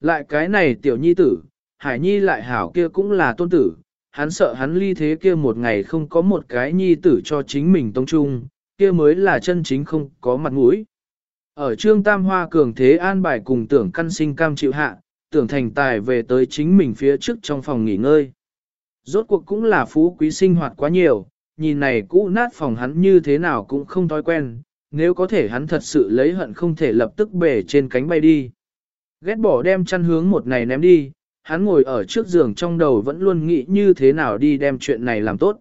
Lại cái này tiểu nhi tử, Hải Nhi lại hảo kia cũng là tôn tử, hắn sợ hắn ly thế kia một ngày không có một cái nhi tử cho chính mình tông trung, kia mới là chân chính không có mặt mũi. Ở trương tam hoa cường thế an bài cùng tưởng căn sinh cam chịu hạ, tưởng thành tài về tới chính mình phía trước trong phòng nghỉ ngơi. Rốt cuộc cũng là phú quý sinh hoạt quá nhiều, nhìn này cũ nát phòng hắn như thế nào cũng không thói quen, nếu có thể hắn thật sự lấy hận không thể lập tức bể trên cánh bay đi. Ghét bỏ đem chăn hướng một này ném đi, hắn ngồi ở trước giường trong đầu vẫn luôn nghĩ như thế nào đi đem chuyện này làm tốt.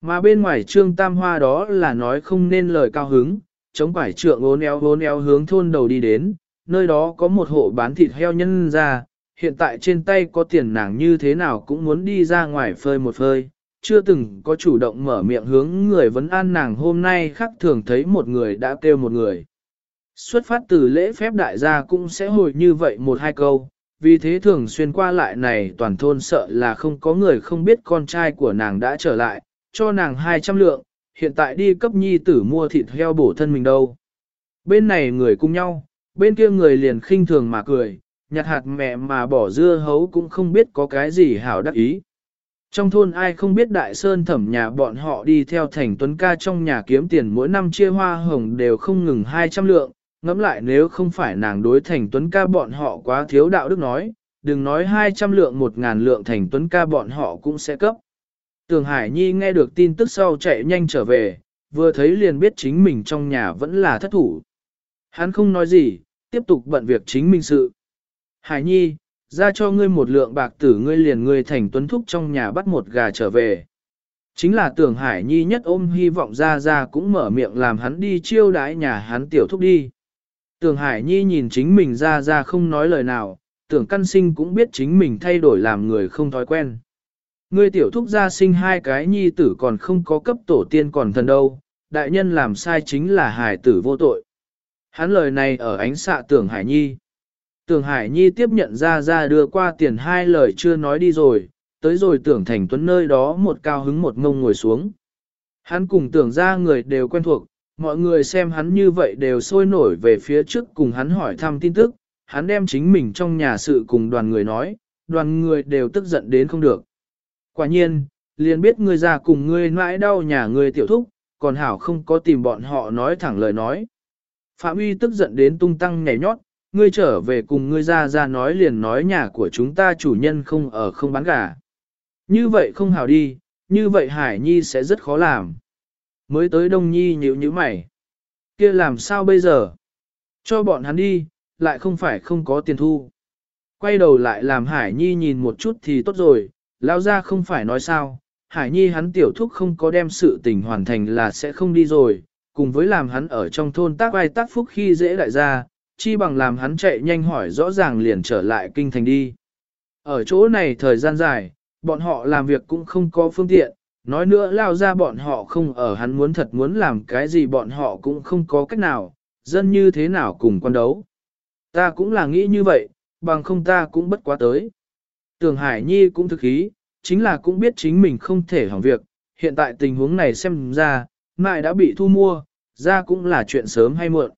Mà bên ngoài trương tam hoa đó là nói không nên lời cao hứng, chống quải trượng ốn éo ốn éo hướng thôn đầu đi đến, nơi đó có một hộ bán thịt heo nhân ra, hiện tại trên tay có tiền nàng như thế nào cũng muốn đi ra ngoài phơi một phơi, chưa từng có chủ động mở miệng hướng người vấn an nàng hôm nay khác thường thấy một người đã kêu một người. Xuất phát từ lễ phép đại gia cũng sẽ hồi như vậy một hai câu, vì thế thường xuyên qua lại này toàn thôn sợ là không có người không biết con trai của nàng đã trở lại, cho nàng 200 lượng, hiện tại đi cấp nhi tử mua thịt heo bổ thân mình đâu. Bên này người cùng nhau, bên kia người liền khinh thường mà cười, nhặt hạt mẹ mà bỏ dưa hấu cũng không biết có cái gì hảo đắc ý. Trong thôn ai không biết đại sơn thẩm nhà bọn họ đi theo thành tuấn ca trong nhà kiếm tiền mỗi năm chia hoa hồng đều không ngừng 200 lượng, ngẫm lại nếu không phải nàng đối thành tuấn ca bọn họ quá thiếu đạo đức nói, đừng nói 200 lượng một ngàn lượng thành tuấn ca bọn họ cũng sẽ cấp. Tường Hải Nhi nghe được tin tức sau chạy nhanh trở về, vừa thấy liền biết chính mình trong nhà vẫn là thất thủ. Hắn không nói gì, tiếp tục bận việc chính mình sự. Hải Nhi, ra cho ngươi một lượng bạc tử ngươi liền ngươi thành tuấn thúc trong nhà bắt một gà trở về. Chính là tưởng Hải Nhi nhất ôm hy vọng ra ra cũng mở miệng làm hắn đi chiêu đãi nhà hắn tiểu thúc đi. Tưởng Hải Nhi nhìn chính mình ra ra không nói lời nào, tưởng căn sinh cũng biết chính mình thay đổi làm người không thói quen. Ngươi tiểu thúc gia sinh hai cái nhi tử còn không có cấp tổ tiên còn thần đâu, đại nhân làm sai chính là hải tử vô tội. Hắn lời này ở ánh xạ tưởng Hải Nhi. Tưởng Hải Nhi tiếp nhận ra ra đưa qua tiền hai lời chưa nói đi rồi, tới rồi tưởng thành tuấn nơi đó một cao hứng một ngông ngồi xuống. Hắn cùng tưởng ra người đều quen thuộc, mọi người xem hắn như vậy đều sôi nổi về phía trước cùng hắn hỏi thăm tin tức, hắn đem chính mình trong nhà sự cùng đoàn người nói, đoàn người đều tức giận đến không được. Quả nhiên, liền biết ngươi già cùng ngươi mãi đau nhà ngươi tiểu thúc, còn hảo không có tìm bọn họ nói thẳng lời nói. Phạm uy tức giận đến tung tăng nhảy nhót, ngươi trở về cùng ngươi ra ra nói liền nói nhà của chúng ta chủ nhân không ở không bán gà. Như vậy không hảo đi, như vậy Hải Nhi sẽ rất khó làm. Mới tới Đông Nhi nhíu nhíu mày. kia làm sao bây giờ? Cho bọn hắn đi, lại không phải không có tiền thu. Quay đầu lại làm Hải Nhi nhìn một chút thì tốt rồi, lao ra không phải nói sao. Hải Nhi hắn tiểu thúc không có đem sự tình hoàn thành là sẽ không đi rồi, cùng với làm hắn ở trong thôn tác ai tác phúc khi dễ đại gia, chi bằng làm hắn chạy nhanh hỏi rõ ràng liền trở lại kinh thành đi. Ở chỗ này thời gian dài, bọn họ làm việc cũng không có phương tiện, nói nữa lao ra bọn họ không ở hắn muốn thật muốn làm cái gì bọn họ cũng không có cách nào, dân như thế nào cùng quan đấu. Ta cũng là nghĩ như vậy, bằng không ta cũng bất quá tới. Tưởng Hải Nhi cũng thực ý, chính là cũng biết chính mình không thể hỏng việc, hiện tại tình huống này xem ra, mại đã bị thu mua, ra cũng là chuyện sớm hay muộn.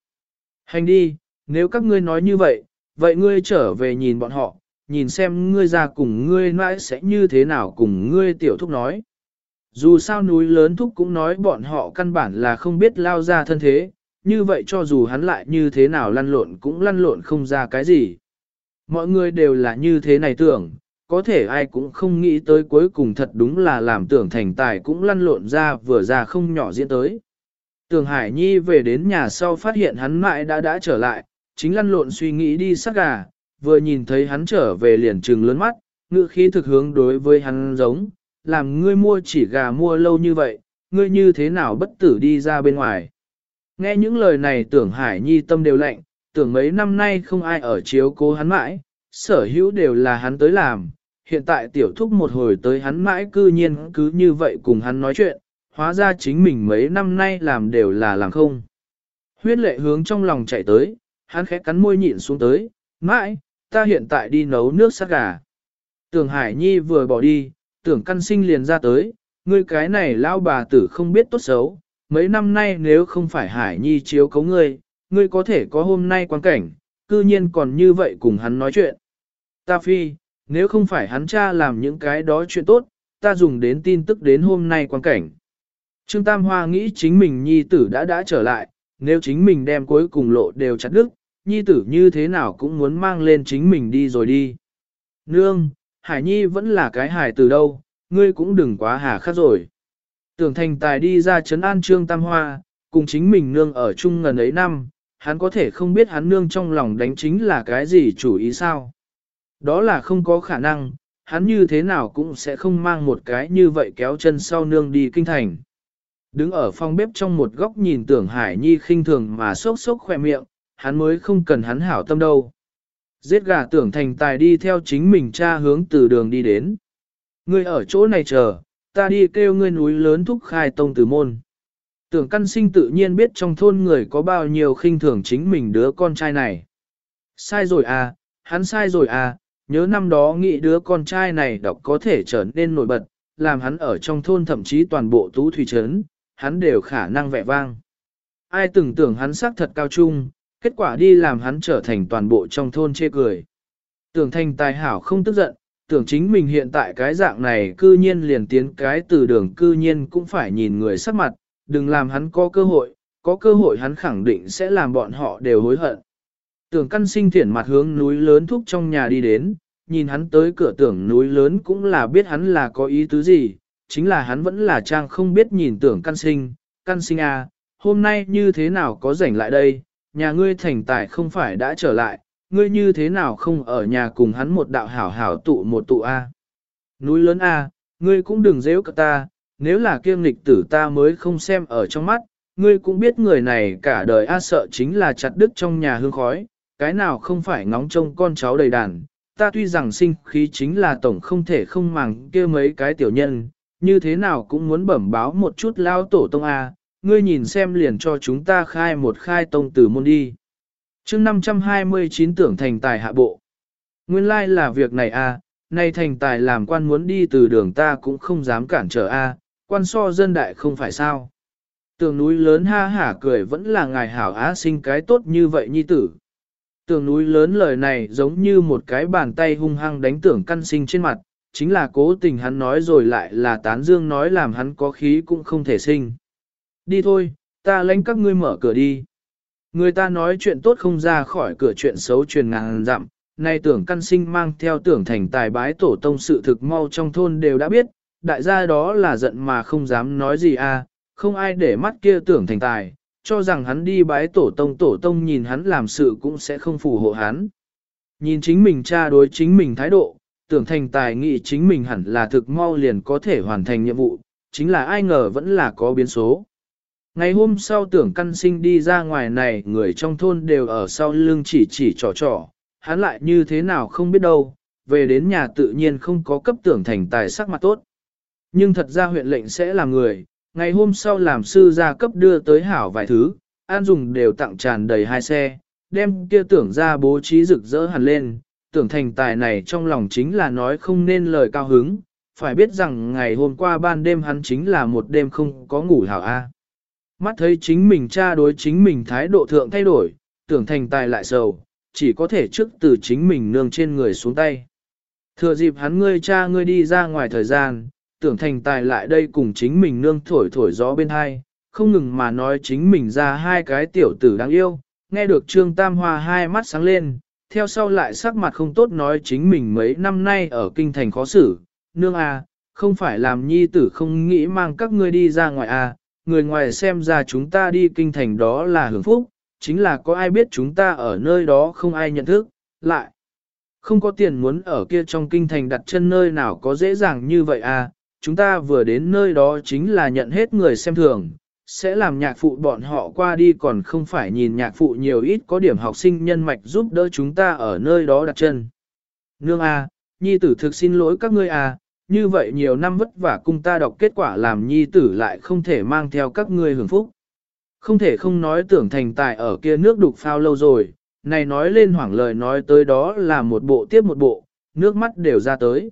Hành đi, nếu các ngươi nói như vậy, vậy ngươi trở về nhìn bọn họ, nhìn xem ngươi ra cùng ngươi mãi sẽ như thế nào cùng ngươi tiểu thúc nói. Dù sao núi lớn thúc cũng nói bọn họ căn bản là không biết lao ra thân thế, như vậy cho dù hắn lại như thế nào lăn lộn cũng lăn lộn không ra cái gì. Mọi người đều là như thế này tưởng, có thể ai cũng không nghĩ tới cuối cùng thật đúng là làm tưởng thành tài cũng lăn lộn ra vừa ra không nhỏ diễn tới. Tưởng Hải Nhi về đến nhà sau phát hiện hắn mãi đã đã trở lại, chính lăn lộn suy nghĩ đi sắc gà, vừa nhìn thấy hắn trở về liền trừng lớn mắt, ngự khí thực hướng đối với hắn giống, làm ngươi mua chỉ gà mua lâu như vậy, ngươi như thế nào bất tử đi ra bên ngoài. Nghe những lời này tưởng Hải Nhi tâm đều lạnh, tưởng mấy năm nay không ai ở chiếu cố hắn mãi, sở hữu đều là hắn tới làm, hiện tại tiểu thúc một hồi tới hắn mãi cư nhiên cứ như vậy cùng hắn nói chuyện, hóa ra chính mình mấy năm nay làm đều là làm không. Huyết lệ hướng trong lòng chạy tới, hắn khẽ cắn môi nhịn xuống tới, mãi, ta hiện tại đi nấu nước sát gà. Tưởng Hải Nhi vừa bỏ đi, tưởng căn sinh liền ra tới, ngươi cái này lao bà tử không biết tốt xấu, mấy năm nay nếu không phải Hải Nhi chiếu cấu ngươi, ngươi có thể có hôm nay quan cảnh, cư nhiên còn như vậy cùng hắn nói chuyện. Ta phi, nếu không phải hắn cha làm những cái đó chuyện tốt, ta dùng đến tin tức đến hôm nay quan cảnh. Trương Tam Hoa nghĩ chính mình nhi tử đã đã trở lại, nếu chính mình đem cuối cùng lộ đều chặt đứt, nhi tử như thế nào cũng muốn mang lên chính mình đi rồi đi. Nương, Hải Nhi vẫn là cái hải từ đâu, ngươi cũng đừng quá hà khắc rồi. Tưởng thành tài đi ra chấn an Trương Tam Hoa, cùng chính mình nương ở chung ngần ấy năm, hắn có thể không biết hắn nương trong lòng đánh chính là cái gì chủ ý sao. Đó là không có khả năng, hắn như thế nào cũng sẽ không mang một cái như vậy kéo chân sau nương đi kinh thành. Đứng ở phòng bếp trong một góc nhìn tưởng Hải Nhi khinh thường mà sốc sốc khỏe miệng, hắn mới không cần hắn hảo tâm đâu. Giết gà tưởng thành tài đi theo chính mình cha hướng từ đường đi đến. Ngươi ở chỗ này chờ, ta đi kêu ngươi núi lớn thúc khai tông từ môn. Tưởng căn sinh tự nhiên biết trong thôn người có bao nhiêu khinh thường chính mình đứa con trai này. Sai rồi à, hắn sai rồi à, nhớ năm đó nghĩ đứa con trai này đọc có thể trở nên nổi bật, làm hắn ở trong thôn thậm chí toàn bộ tú thủy trấn, hắn đều khả năng vẻ vang. Ai từng tưởng hắn xác thật cao trung, kết quả đi làm hắn trở thành toàn bộ trong thôn chê cười. Tưởng thành tài hảo không tức giận, tưởng chính mình hiện tại cái dạng này cư nhiên liền tiến cái từ đường cư nhiên cũng phải nhìn người sắc mặt, đừng làm hắn có cơ hội, có cơ hội hắn khẳng định sẽ làm bọn họ đều hối hận. Tưởng căn sinh thiển mặt hướng núi lớn thúc trong nhà đi đến, nhìn hắn tới cửa tưởng núi lớn cũng là biết hắn là có ý tứ gì, chính là hắn vẫn là trang không biết nhìn tưởng căn sinh, căn sinh à, hôm nay như thế nào có rảnh lại đây, nhà ngươi thành tài không phải đã trở lại, ngươi như thế nào không ở nhà cùng hắn một đạo hảo hảo tụ một tụ a. Núi lớn a, ngươi cũng đừng dễ cả ta, nếu là kiêm lịch tử ta mới không xem ở trong mắt, ngươi cũng biết người này cả đời a sợ chính là chặt đứt trong nhà hương khói, cái nào không phải ngóng trông con cháu đầy đàn, ta tuy rằng sinh khí chính là tổng không thể không màng kia mấy cái tiểu nhân, như thế nào cũng muốn bẩm báo một chút lao tổ tông a, ngươi nhìn xem liền cho chúng ta khai một khai tông từ môn đi. chương 529 tưởng thành tài hạ bộ. Nguyên lai like là việc này a, nay thành tài làm quan muốn đi từ đường ta cũng không dám cản trở a, quan so dân đại không phải sao. Tường núi lớn ha hả cười vẫn là ngài hảo á sinh cái tốt như vậy nhi tử. Tường núi lớn lời này giống như một cái bàn tay hung hăng đánh tưởng căn sinh trên mặt, chính là cố tình hắn nói rồi lại là tán dương nói làm hắn có khí cũng không thể sinh. Đi thôi, ta lãnh các ngươi mở cửa đi. Người ta nói chuyện tốt không ra khỏi cửa chuyện xấu truyền ngàn dặm, nay tưởng căn sinh mang theo tưởng thành tài bái tổ tông sự thực mau trong thôn đều đã biết, đại gia đó là giận mà không dám nói gì à, không ai để mắt kia tưởng thành tài, cho rằng hắn đi bái tổ tông tổ tông nhìn hắn làm sự cũng sẽ không phù hộ hắn. Nhìn chính mình cha đối chính mình thái độ, tưởng thành tài nghĩ chính mình hẳn là thực mau liền có thể hoàn thành nhiệm vụ, chính là ai ngờ vẫn là có biến số. Ngày hôm sau tưởng căn sinh đi ra ngoài này người trong thôn đều ở sau lưng chỉ chỉ trò trò, hắn lại như thế nào không biết đâu, về đến nhà tự nhiên không có cấp tưởng thành tài sắc mặt tốt. Nhưng thật ra huyện lệnh sẽ làm người, ngày hôm sau làm sư gia cấp đưa tới hảo vài thứ, an dùng đều tặng tràn đầy hai xe, đem kia tưởng ra bố trí rực rỡ hẳn lên, tưởng thành tài này trong lòng chính là nói không nên lời cao hứng, phải biết rằng ngày hôm qua ban đêm hắn chính là một đêm không có ngủ hảo a. Mắt thấy chính mình cha đối chính mình thái độ thượng thay đổi, tưởng thành tài lại sầu, chỉ có thể trước từ chính mình nương trên người xuống tay. Thừa dịp hắn ngươi cha ngươi đi ra ngoài thời gian, tưởng thành tài lại đây cùng chính mình nương thổi thổi gió bên hai, không ngừng mà nói chính mình ra hai cái tiểu tử đáng yêu, nghe được Trương Tam Hoa hai mắt sáng lên, theo sau lại sắc mặt không tốt nói chính mình mấy năm nay ở kinh thành khó xử, nương à, không phải làm nhi tử không nghĩ mang các ngươi đi ra ngoài à, người ngoài xem ra chúng ta đi kinh thành đó là hưởng phúc, chính là có ai biết chúng ta ở nơi đó không ai nhận thức, lại. Không có tiền muốn ở kia trong kinh thành đặt chân nơi nào có dễ dàng như vậy à, chúng ta vừa đến nơi đó chính là nhận hết người xem thường, sẽ làm nhạc phụ bọn họ qua đi còn không phải nhìn nhạc phụ nhiều ít có điểm học sinh nhân mạch giúp đỡ chúng ta ở nơi đó đặt chân. Nương à, nhi tử thực xin lỗi các ngươi à như vậy nhiều năm vất vả cung ta đọc kết quả làm nhi tử lại không thể mang theo các ngươi hưởng phúc. Không thể không nói tưởng thành tài ở kia nước đục phao lâu rồi, này nói lên hoảng lời nói tới đó là một bộ tiếp một bộ, nước mắt đều ra tới.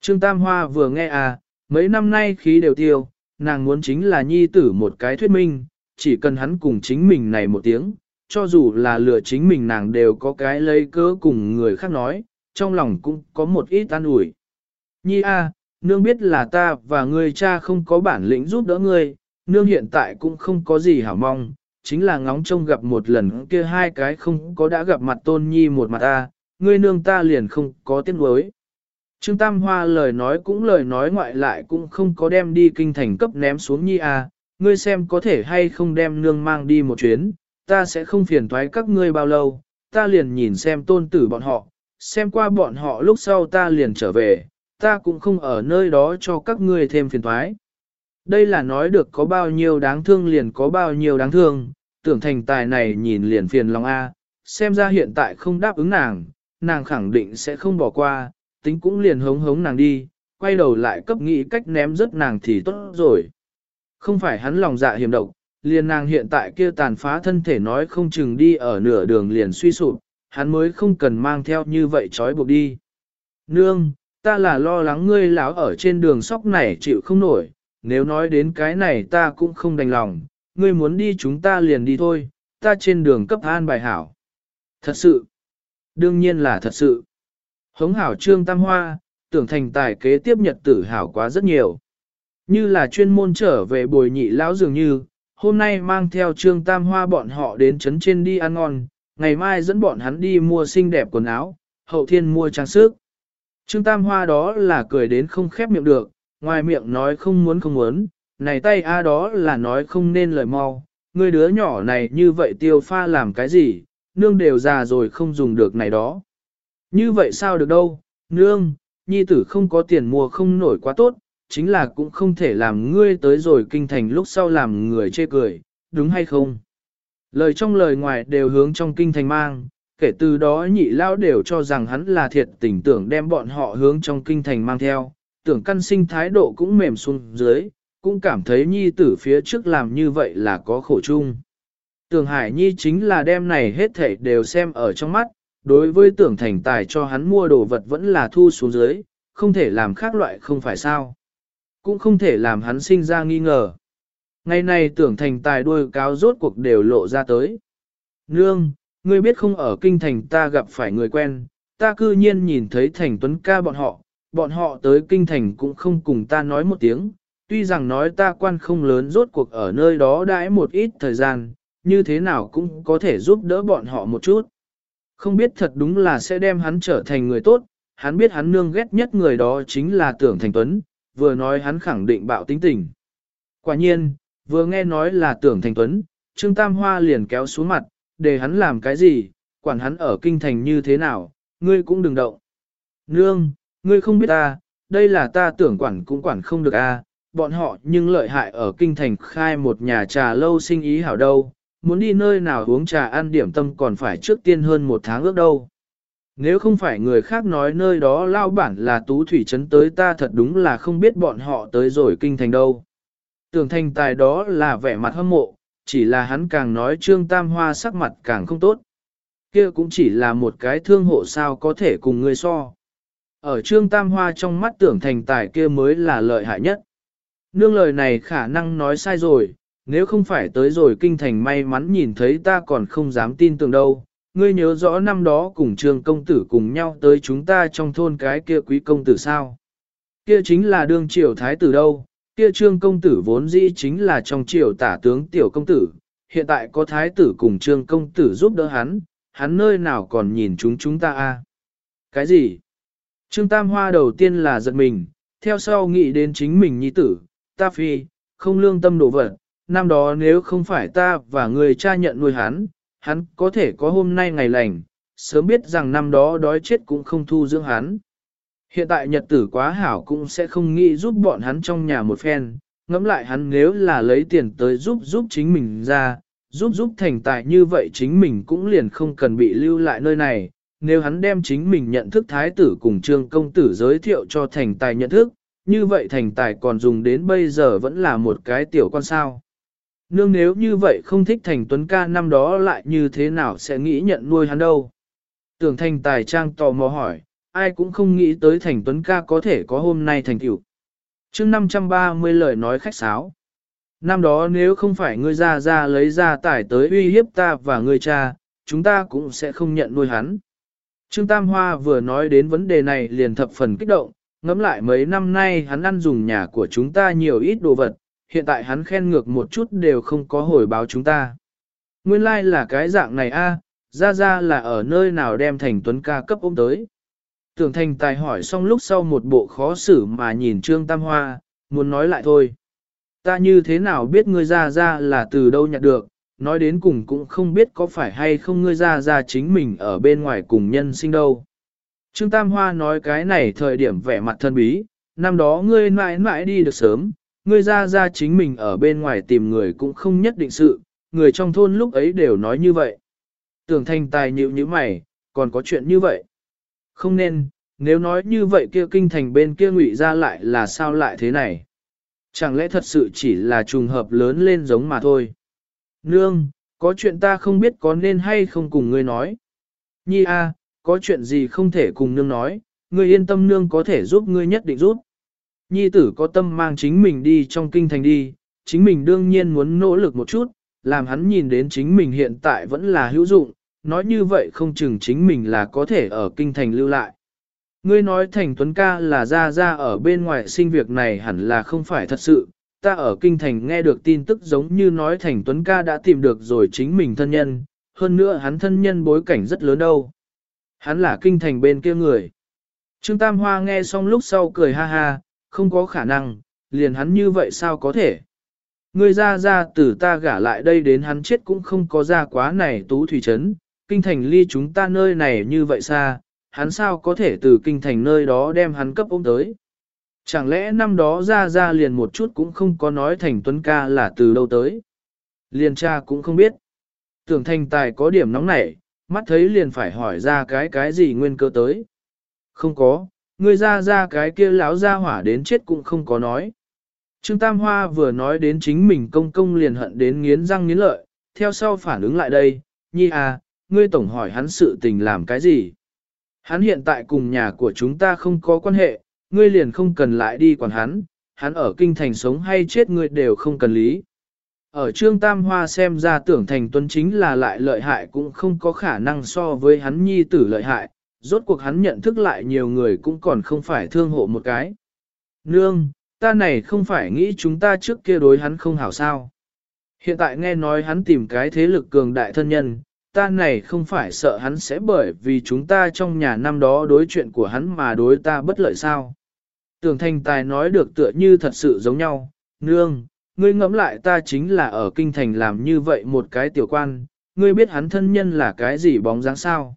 Trương Tam Hoa vừa nghe à, mấy năm nay khí đều tiêu, nàng muốn chính là nhi tử một cái thuyết minh, chỉ cần hắn cùng chính mình này một tiếng, cho dù là lừa chính mình nàng đều có cái lấy cớ cùng người khác nói, trong lòng cũng có một ít an ủi. Nhi a, nương biết là ta và ngươi cha không có bản lĩnh giúp đỡ ngươi, nương hiện tại cũng không có gì hảo mong, chính là ngóng trông gặp một lần kia hai cái không có đã gặp mặt tôn nhi một mặt ta, ngươi nương ta liền không có tiếc nuối. Trương Tam Hoa lời nói cũng lời nói ngoại lại cũng không có đem đi kinh thành cấp ném xuống nhi a, ngươi xem có thể hay không đem nương mang đi một chuyến, ta sẽ không phiền toái các ngươi bao lâu, ta liền nhìn xem tôn tử bọn họ, xem qua bọn họ lúc sau ta liền trở về, ta cũng không ở nơi đó cho các ngươi thêm phiền toái. Đây là nói được có bao nhiêu đáng thương liền có bao nhiêu đáng thương, tưởng thành tài này nhìn liền phiền lòng A, xem ra hiện tại không đáp ứng nàng, nàng khẳng định sẽ không bỏ qua, tính cũng liền hống hống nàng đi, quay đầu lại cấp nghĩ cách ném rớt nàng thì tốt rồi. Không phải hắn lòng dạ hiểm độc, liền nàng hiện tại kia tàn phá thân thể nói không chừng đi ở nửa đường liền suy sụp, hắn mới không cần mang theo như vậy trói buộc đi. Nương, ta là lo lắng ngươi lão ở trên đường sóc này chịu không nổi, nếu nói đến cái này ta cũng không đành lòng, ngươi muốn đi chúng ta liền đi thôi, ta trên đường cấp an bài hảo. Thật sự, đương nhiên là thật sự. Hống hảo trương tam hoa, tưởng thành tài kế tiếp nhật tử hảo quá rất nhiều. Như là chuyên môn trở về bồi nhị lão dường như, hôm nay mang theo trương tam hoa bọn họ đến trấn trên đi ăn ngon, ngày mai dẫn bọn hắn đi mua xinh đẹp quần áo, hậu thiên mua trang sức. Trương tam hoa đó là cười đến không khép miệng được, ngoài miệng nói không muốn không muốn, này tay a đó là nói không nên lời mau, người đứa nhỏ này như vậy tiêu pha làm cái gì, nương đều già rồi không dùng được này đó. Như vậy sao được đâu, nương, nhi tử không có tiền mua không nổi quá tốt, chính là cũng không thể làm ngươi tới rồi kinh thành lúc sau làm người chê cười, đúng hay không? Lời trong lời ngoài đều hướng trong kinh thành mang, kể từ đó nhị lao đều cho rằng hắn là thiệt tình tưởng đem bọn họ hướng trong kinh thành mang theo, tưởng căn sinh thái độ cũng mềm xuống dưới, cũng cảm thấy nhi tử phía trước làm như vậy là có khổ chung. Tưởng Hải Nhi chính là đem này hết thảy đều xem ở trong mắt, đối với tưởng thành tài cho hắn mua đồ vật vẫn là thu xuống dưới, không thể làm khác loại không phải sao. Cũng không thể làm hắn sinh ra nghi ngờ. Ngày này tưởng thành tài đuôi cáo rốt cuộc đều lộ ra tới. Nương, ngươi biết không ở kinh thành ta gặp phải người quen, ta cư nhiên nhìn thấy thành tuấn ca bọn họ, bọn họ tới kinh thành cũng không cùng ta nói một tiếng, tuy rằng nói ta quan không lớn rốt cuộc ở nơi đó đãi một ít thời gian, như thế nào cũng có thể giúp đỡ bọn họ một chút. Không biết thật đúng là sẽ đem hắn trở thành người tốt, hắn biết hắn nương ghét nhất người đó chính là tưởng thành tuấn, vừa nói hắn khẳng định bạo tính tình. Quả nhiên, vừa nghe nói là tưởng thành tuấn, Trương Tam Hoa liền kéo xuống mặt, để hắn làm cái gì, quản hắn ở kinh thành như thế nào, ngươi cũng đừng động. Nương, ngươi không biết ta, đây là ta tưởng quản cũng quản không được a, bọn họ nhưng lợi hại ở kinh thành khai một nhà trà lâu sinh ý hảo đâu, muốn đi nơi nào uống trà ăn điểm tâm còn phải trước tiên hơn một tháng ước đâu. Nếu không phải người khác nói nơi đó lao bản là tú thủy trấn tới ta thật đúng là không biết bọn họ tới rồi kinh thành đâu. Tưởng thành tài đó là vẻ mặt hâm mộ, chỉ là hắn càng nói trương tam hoa sắc mặt càng không tốt. Kia cũng chỉ là một cái thương hộ sao có thể cùng ngươi so. Ở trương tam hoa trong mắt tưởng thành tài kia mới là lợi hại nhất. Nương lời này khả năng nói sai rồi, nếu không phải tới rồi kinh thành may mắn nhìn thấy ta còn không dám tin tưởng đâu. Ngươi nhớ rõ năm đó cùng trương công tử cùng nhau tới chúng ta trong thôn cái kia quý công tử sao? Kia chính là đương triều thái tử đâu, kia trương công tử vốn dĩ chính là trong triều tả tướng tiểu công tử, hiện tại có thái tử cùng trương công tử giúp đỡ hắn, hắn nơi nào còn nhìn chúng chúng ta a? Cái gì? Trương Tam Hoa đầu tiên là giật mình, theo sau nghĩ đến chính mình nhi tử, ta phi, không lương tâm đổ vật, năm đó nếu không phải ta và người cha nhận nuôi hắn, hắn có thể có hôm nay ngày lành, sớm biết rằng năm đó đói chết cũng không thu dưỡng hắn. Hiện tại nhật tử quá hảo cũng sẽ không nghĩ giúp bọn hắn trong nhà một phen, ngẫm lại hắn nếu là lấy tiền tới giúp giúp chính mình ra, giúp giúp thành tài như vậy chính mình cũng liền không cần bị lưu lại nơi này. Nếu hắn đem chính mình nhận thức thái tử cùng trương công tử giới thiệu cho thành tài nhận thức, như vậy thành tài còn dùng đến bây giờ vẫn là một cái tiểu con sao. Nương nếu như vậy không thích thành tuấn ca năm đó lại như thế nào sẽ nghĩ nhận nuôi hắn đâu. Tưởng thành tài trang tò mò hỏi, ai cũng không nghĩ tới thành tuấn ca có thể có hôm nay thành tựu. chương 530 lời nói khách sáo. Năm đó nếu không phải ngươi ra ra lấy ra tải tới uy hiếp ta và ngươi cha, chúng ta cũng sẽ không nhận nuôi hắn. Trương Tam Hoa vừa nói đến vấn đề này liền thập phần kích động, ngẫm lại mấy năm nay hắn ăn dùng nhà của chúng ta nhiều ít đồ vật, hiện tại hắn khen ngược một chút đều không có hồi báo chúng ta. Nguyên lai like là cái dạng này a, ra ra là ở nơi nào đem thành tuấn ca cấp ôm tới. Tưởng thành tài hỏi xong lúc sau một bộ khó xử mà nhìn Trương Tam Hoa, muốn nói lại thôi. Ta như thế nào biết ngươi ra ra là từ đâu nhặt được, nói đến cùng cũng không biết có phải hay không ngươi ra ra chính mình ở bên ngoài cùng nhân sinh đâu. Trương Tam Hoa nói cái này thời điểm vẻ mặt thân bí, năm đó ngươi mãi mãi đi được sớm, ngươi ra ra chính mình ở bên ngoài tìm người cũng không nhất định sự, người trong thôn lúc ấy đều nói như vậy. Tưởng thành tài nhịu như mày, còn có chuyện như vậy. Không nên, nếu nói như vậy kia kinh thành bên kia ngụy ra lại là sao lại thế này. Chẳng lẽ thật sự chỉ là trùng hợp lớn lên giống mà thôi. Nương, có chuyện ta không biết có nên hay không cùng ngươi nói. Nhi a, có chuyện gì không thể cùng nương nói, ngươi yên tâm nương có thể giúp ngươi nhất định giúp. Nhi tử có tâm mang chính mình đi trong kinh thành đi, chính mình đương nhiên muốn nỗ lực một chút, làm hắn nhìn đến chính mình hiện tại vẫn là hữu dụng, nói như vậy không chừng chính mình là có thể ở kinh thành lưu lại. Ngươi nói thành tuấn ca là ra ra ở bên ngoài sinh việc này hẳn là không phải thật sự, ta ở kinh thành nghe được tin tức giống như nói thành tuấn ca đã tìm được rồi chính mình thân nhân, hơn nữa hắn thân nhân bối cảnh rất lớn đâu. Hắn là kinh thành bên kia người. Trương Tam Hoa nghe xong lúc sau cười ha ha, không có khả năng, liền hắn như vậy sao có thể. Ngươi ra ra từ ta gả lại đây đến hắn chết cũng không có ra quá này tú thủy trấn, kinh thành ly chúng ta nơi này như vậy xa, hắn sao có thể từ kinh thành nơi đó đem hắn cấp ôm tới. Chẳng lẽ năm đó ra ra liền một chút cũng không có nói thành tuấn ca là từ đâu tới. Liền cha cũng không biết. Tưởng thành tài có điểm nóng nảy, mắt thấy liền phải hỏi ra cái cái gì nguyên cơ tới. Không có, người ra ra cái kia lão ra hỏa đến chết cũng không có nói. Trương Tam Hoa vừa nói đến chính mình công công liền hận đến nghiến răng nghiến lợi, theo sau phản ứng lại đây, nhi à, ngươi tổng hỏi hắn sự tình làm cái gì. Hắn hiện tại cùng nhà của chúng ta không có quan hệ, ngươi liền không cần lại đi quản hắn, hắn ở kinh thành sống hay chết ngươi đều không cần lý. Ở Trương Tam Hoa xem ra tưởng thành tuấn chính là lại lợi hại cũng không có khả năng so với hắn nhi tử lợi hại, rốt cuộc hắn nhận thức lại nhiều người cũng còn không phải thương hộ một cái. Nương, ta này không phải nghĩ chúng ta trước kia đối hắn không hảo sao. Hiện tại nghe nói hắn tìm cái thế lực cường đại thân nhân, ta này không phải sợ hắn sẽ bởi vì chúng ta trong nhà năm đó đối chuyện của hắn mà đối ta bất lợi sao. Tưởng thành tài nói được tựa như thật sự giống nhau, nương, ngươi ngẫm lại ta chính là ở kinh thành làm như vậy một cái tiểu quan, ngươi biết hắn thân nhân là cái gì bóng dáng sao.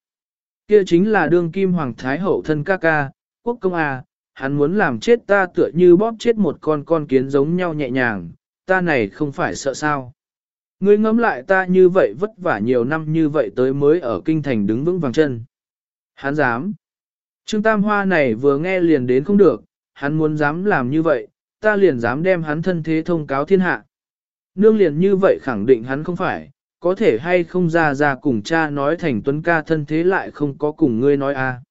Kia chính là đương kim hoàng thái hậu thân ca ca, quốc công à, hắn muốn làm chết ta tựa như bóp chết một con con kiến giống nhau nhẹ nhàng, ta này không phải sợ sao. Ngươi ngẫm lại ta như vậy vất vả nhiều năm như vậy tới mới ở kinh thành đứng vững vàng chân. Hắn dám. Trương Tam Hoa này vừa nghe liền đến không được, hắn muốn dám làm như vậy, ta liền dám đem hắn thân thế thông cáo thiên hạ. Nương liền như vậy khẳng định hắn không phải, có thể hay không ra ra cùng cha nói thành tuấn ca thân thế lại không có cùng ngươi nói a. À.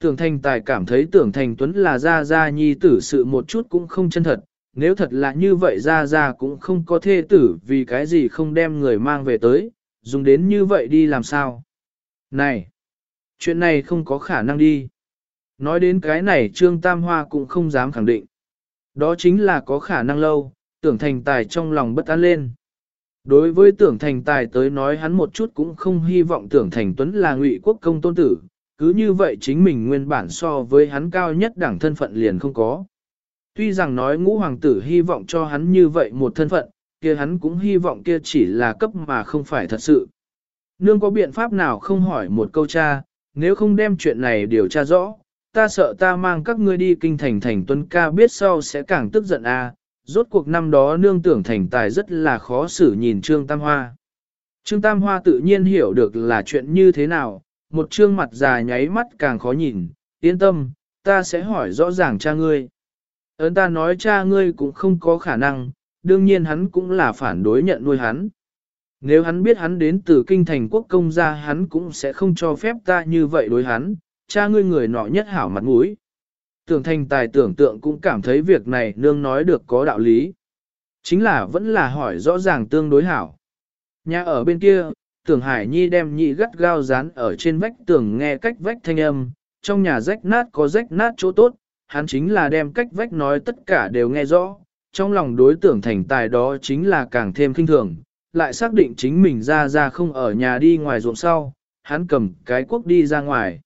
Tưởng thành tài cảm thấy tưởng thành tuấn là ra ra nhi tử sự một chút cũng không chân thật, nếu thật là như vậy ra ra cũng không có thê tử vì cái gì không đem người mang về tới, dùng đến như vậy đi làm sao. Này, chuyện này không có khả năng đi. Nói đến cái này Trương Tam Hoa cũng không dám khẳng định. Đó chính là có khả năng lâu, tưởng thành tài trong lòng bất an lên. Đối với tưởng thành tài tới nói hắn một chút cũng không hy vọng tưởng thành tuấn là ngụy quốc công tôn tử, cứ như vậy chính mình nguyên bản so với hắn cao nhất đẳng thân phận liền không có. Tuy rằng nói ngũ hoàng tử hy vọng cho hắn như vậy một thân phận, kia hắn cũng hy vọng kia chỉ là cấp mà không phải thật sự. Nương có biện pháp nào không hỏi một câu cha, nếu không đem chuyện này điều tra rõ, ta sợ ta mang các ngươi đi kinh thành thành tuân ca biết sau sẽ càng tức giận a. À. rốt cuộc năm đó nương tưởng thành tài rất là khó xử nhìn Trương Tam Hoa. Trương Tam Hoa tự nhiên hiểu được là chuyện như thế nào, một trương mặt già nháy mắt càng khó nhìn, yên tâm, ta sẽ hỏi rõ ràng cha ngươi. Ấn ta nói cha ngươi cũng không có khả năng, đương nhiên hắn cũng là phản đối nhận nuôi hắn. Nếu hắn biết hắn đến từ kinh thành quốc công gia hắn cũng sẽ không cho phép ta như vậy đối hắn, cha ngươi người nọ nhất hảo mặt mũi. Tưởng thành tài tưởng tượng cũng cảm thấy việc này nương nói được có đạo lý. Chính là vẫn là hỏi rõ ràng tương đối hảo. Nhà ở bên kia, tưởng Hải Nhi đem nhị gắt gao dán ở trên vách tường nghe cách vách thanh âm, trong nhà rách nát có rách nát chỗ tốt, hắn chính là đem cách vách nói tất cả đều nghe rõ, trong lòng đối tưởng thành tài đó chính là càng thêm kinh thường, lại xác định chính mình ra ra không ở nhà đi ngoài ruộng sau, hắn cầm cái quốc đi ra ngoài.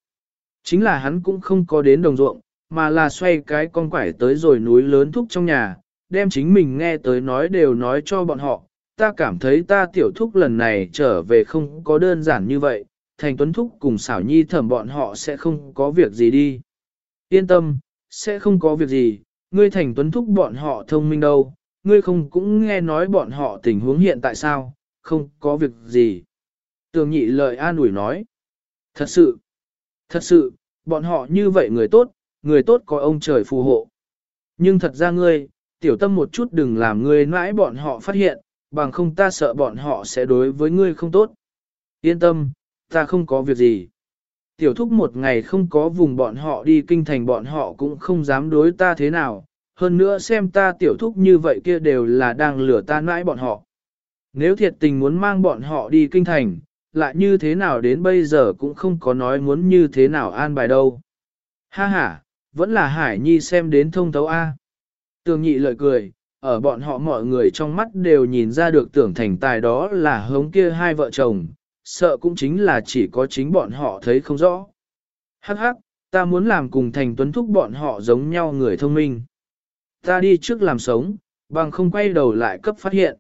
Chính là hắn cũng không có đến đồng ruộng, mà là xoay cái con quải tới rồi núi lớn thúc trong nhà, đem chính mình nghe tới nói đều nói cho bọn họ, ta cảm thấy ta tiểu thúc lần này trở về không có đơn giản như vậy, thành tuấn thúc cùng xảo nhi thẩm bọn họ sẽ không có việc gì đi. Yên tâm, sẽ không có việc gì, ngươi thành tuấn thúc bọn họ thông minh đâu, ngươi không cũng nghe nói bọn họ tình huống hiện tại sao, không có việc gì. Tường nhị lợi an ủi nói. Thật sự, thật sự, bọn họ như vậy người tốt, người tốt có ông trời phù hộ. Nhưng thật ra ngươi, tiểu tâm một chút đừng làm ngươi mãi bọn họ phát hiện, bằng không ta sợ bọn họ sẽ đối với ngươi không tốt. Yên tâm, ta không có việc gì. Tiểu thúc một ngày không có vùng bọn họ đi kinh thành bọn họ cũng không dám đối ta thế nào, hơn nữa xem ta tiểu thúc như vậy kia đều là đang lừa ta nãi bọn họ. Nếu thiệt tình muốn mang bọn họ đi kinh thành, lại như thế nào đến bây giờ cũng không có nói muốn như thế nào an bài đâu. Ha ha, vẫn là Hải Nhi xem đến thông thấu A. Tường nhị lợi cười, ở bọn họ mọi người trong mắt đều nhìn ra được tưởng thành tài đó là hống kia hai vợ chồng, sợ cũng chính là chỉ có chính bọn họ thấy không rõ. Hắc hắc, ta muốn làm cùng thành tuấn thúc bọn họ giống nhau người thông minh. Ta đi trước làm sống, bằng không quay đầu lại cấp phát hiện.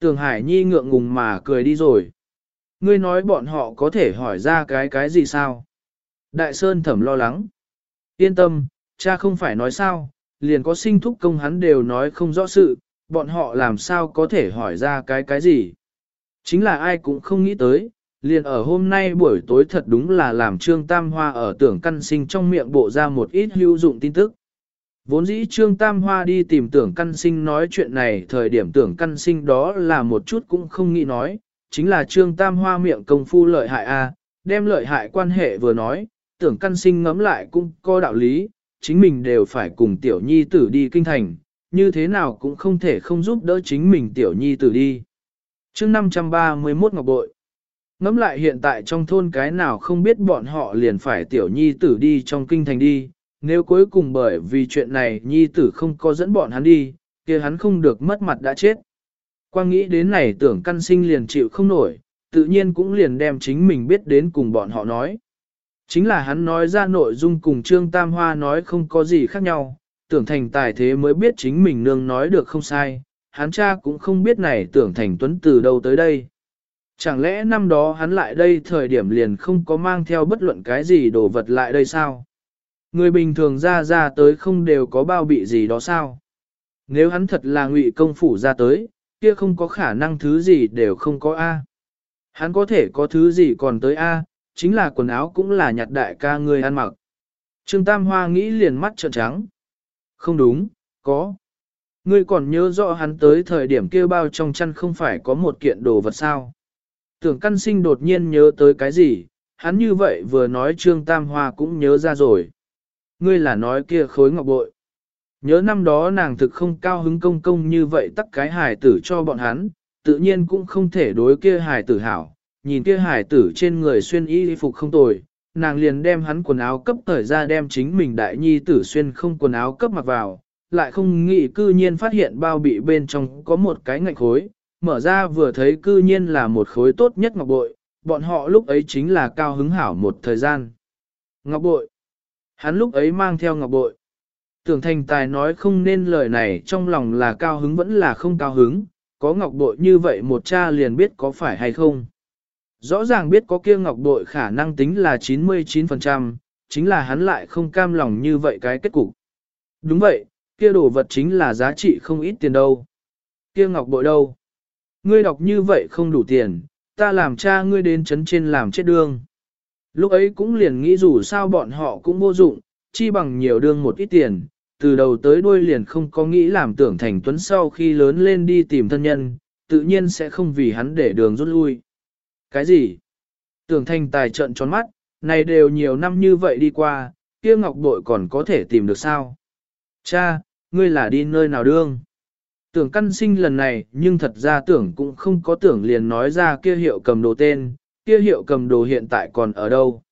Tường Hải Nhi ngượng ngùng mà cười đi rồi. Ngươi nói bọn họ có thể hỏi ra cái cái gì sao? Đại Sơn thẩm lo lắng. Yên tâm, cha không phải nói sao, liền có sinh thúc công hắn đều nói không rõ sự, bọn họ làm sao có thể hỏi ra cái cái gì. Chính là ai cũng không nghĩ tới, liền ở hôm nay buổi tối thật đúng là làm Trương Tam Hoa ở tưởng căn sinh trong miệng bộ ra một ít hữu dụng tin tức. Vốn dĩ Trương Tam Hoa đi tìm tưởng căn sinh nói chuyện này thời điểm tưởng căn sinh đó là một chút cũng không nghĩ nói, chính là Trương Tam Hoa miệng công phu lợi hại a, đem lợi hại quan hệ vừa nói, tưởng căn sinh ngấm lại cũng có đạo lý, chính mình đều phải cùng tiểu nhi tử đi kinh thành, như thế nào cũng không thể không giúp đỡ chính mình tiểu nhi tử đi chương 531 Ngọc Bội Ngắm lại hiện tại trong thôn cái nào không biết bọn họ liền phải tiểu nhi tử đi trong kinh thành đi, nếu cuối cùng bởi vì chuyện này nhi tử không có dẫn bọn hắn đi, kia hắn không được mất mặt đã chết. Quang nghĩ đến này tưởng căn sinh liền chịu không nổi, tự nhiên cũng liền đem chính mình biết đến cùng bọn họ nói. Chính là hắn nói ra nội dung cùng Trương Tam Hoa nói không có gì khác nhau, tưởng thành tài thế mới biết chính mình nương nói được không sai, hắn cha cũng không biết này tưởng thành tuấn từ đâu tới đây. Chẳng lẽ năm đó hắn lại đây thời điểm liền không có mang theo bất luận cái gì đồ vật lại đây sao? Người bình thường ra ra tới không đều có bao bị gì đó sao? Nếu hắn thật là ngụy công phủ ra tới, kia không có khả năng thứ gì đều không có A. Hắn có thể có thứ gì còn tới A, chính là quần áo cũng là nhặt đại ca người ăn mặc. Trương Tam Hoa nghĩ liền mắt trợn trắng. Không đúng, có. Ngươi còn nhớ rõ hắn tới thời điểm kia bao trong chăn không phải có một kiện đồ vật sao. Tưởng căn sinh đột nhiên nhớ tới cái gì, hắn như vậy vừa nói Trương Tam Hoa cũng nhớ ra rồi. Ngươi là nói kia khối ngọc bội. Nhớ năm đó nàng thực không cao hứng công công như vậy tắc cái hài tử cho bọn hắn, tự nhiên cũng không thể đối kia hài tử hảo, nhìn kia hài tử trên người xuyên y phục không tồi, nàng liền đem hắn quần áo cấp thời ra đem chính mình đại nhi tử xuyên không quần áo cấp mặc vào, lại không nghĩ cư nhiên phát hiện bao bị bên trong có một cái ngạch khối, mở ra vừa thấy cư nhiên là một khối tốt nhất ngọc bội, bọn họ lúc ấy chính là cao hứng hảo một thời gian. Ngọc bội. Hắn lúc ấy mang theo ngọc bội. Tưởng thành tài nói không nên lời này trong lòng là cao hứng vẫn là không cao hứng, có ngọc bội như vậy một cha liền biết có phải hay không. Rõ ràng biết có kia ngọc bội khả năng tính là 99%, chính là hắn lại không cam lòng như vậy cái kết cục. Đúng vậy, kia đồ vật chính là giá trị không ít tiền đâu. Kia ngọc bội đâu? Ngươi đọc như vậy không đủ tiền, ta làm cha ngươi đến chấn trên làm chết đương. Lúc ấy cũng liền nghĩ dù sao bọn họ cũng vô dụng, chi bằng nhiều đương một ít tiền, từ đầu tới đuôi liền không có nghĩ làm tưởng thành tuấn sau khi lớn lên đi tìm thân nhân, tự nhiên sẽ không vì hắn để đường rút lui. Cái gì? Tưởng thành tài trận tròn mắt, này đều nhiều năm như vậy đi qua, kia ngọc bội còn có thể tìm được sao? Cha, ngươi là đi nơi nào đương? Tưởng căn sinh lần này nhưng thật ra tưởng cũng không có tưởng liền nói ra kia hiệu cầm đồ tên, kia hiệu cầm đồ hiện tại còn ở đâu.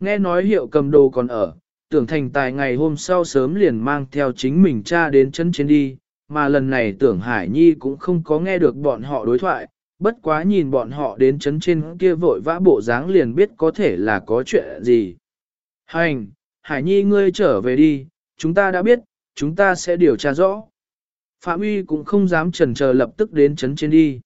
Nghe nói hiệu cầm đồ còn ở, tưởng thành tài ngày hôm sau sớm liền mang theo chính mình cha đến chân trên đi, mà lần này tưởng Hải Nhi cũng không có nghe được bọn họ đối thoại, bất quá nhìn bọn họ đến chấn trên kia vội vã bộ dáng liền biết có thể là có chuyện gì. Hành, Hải Nhi ngươi trở về đi, chúng ta đã biết, chúng ta sẽ điều tra rõ. Phạm uy cũng không dám chần chờ lập tức đến chấn trên đi.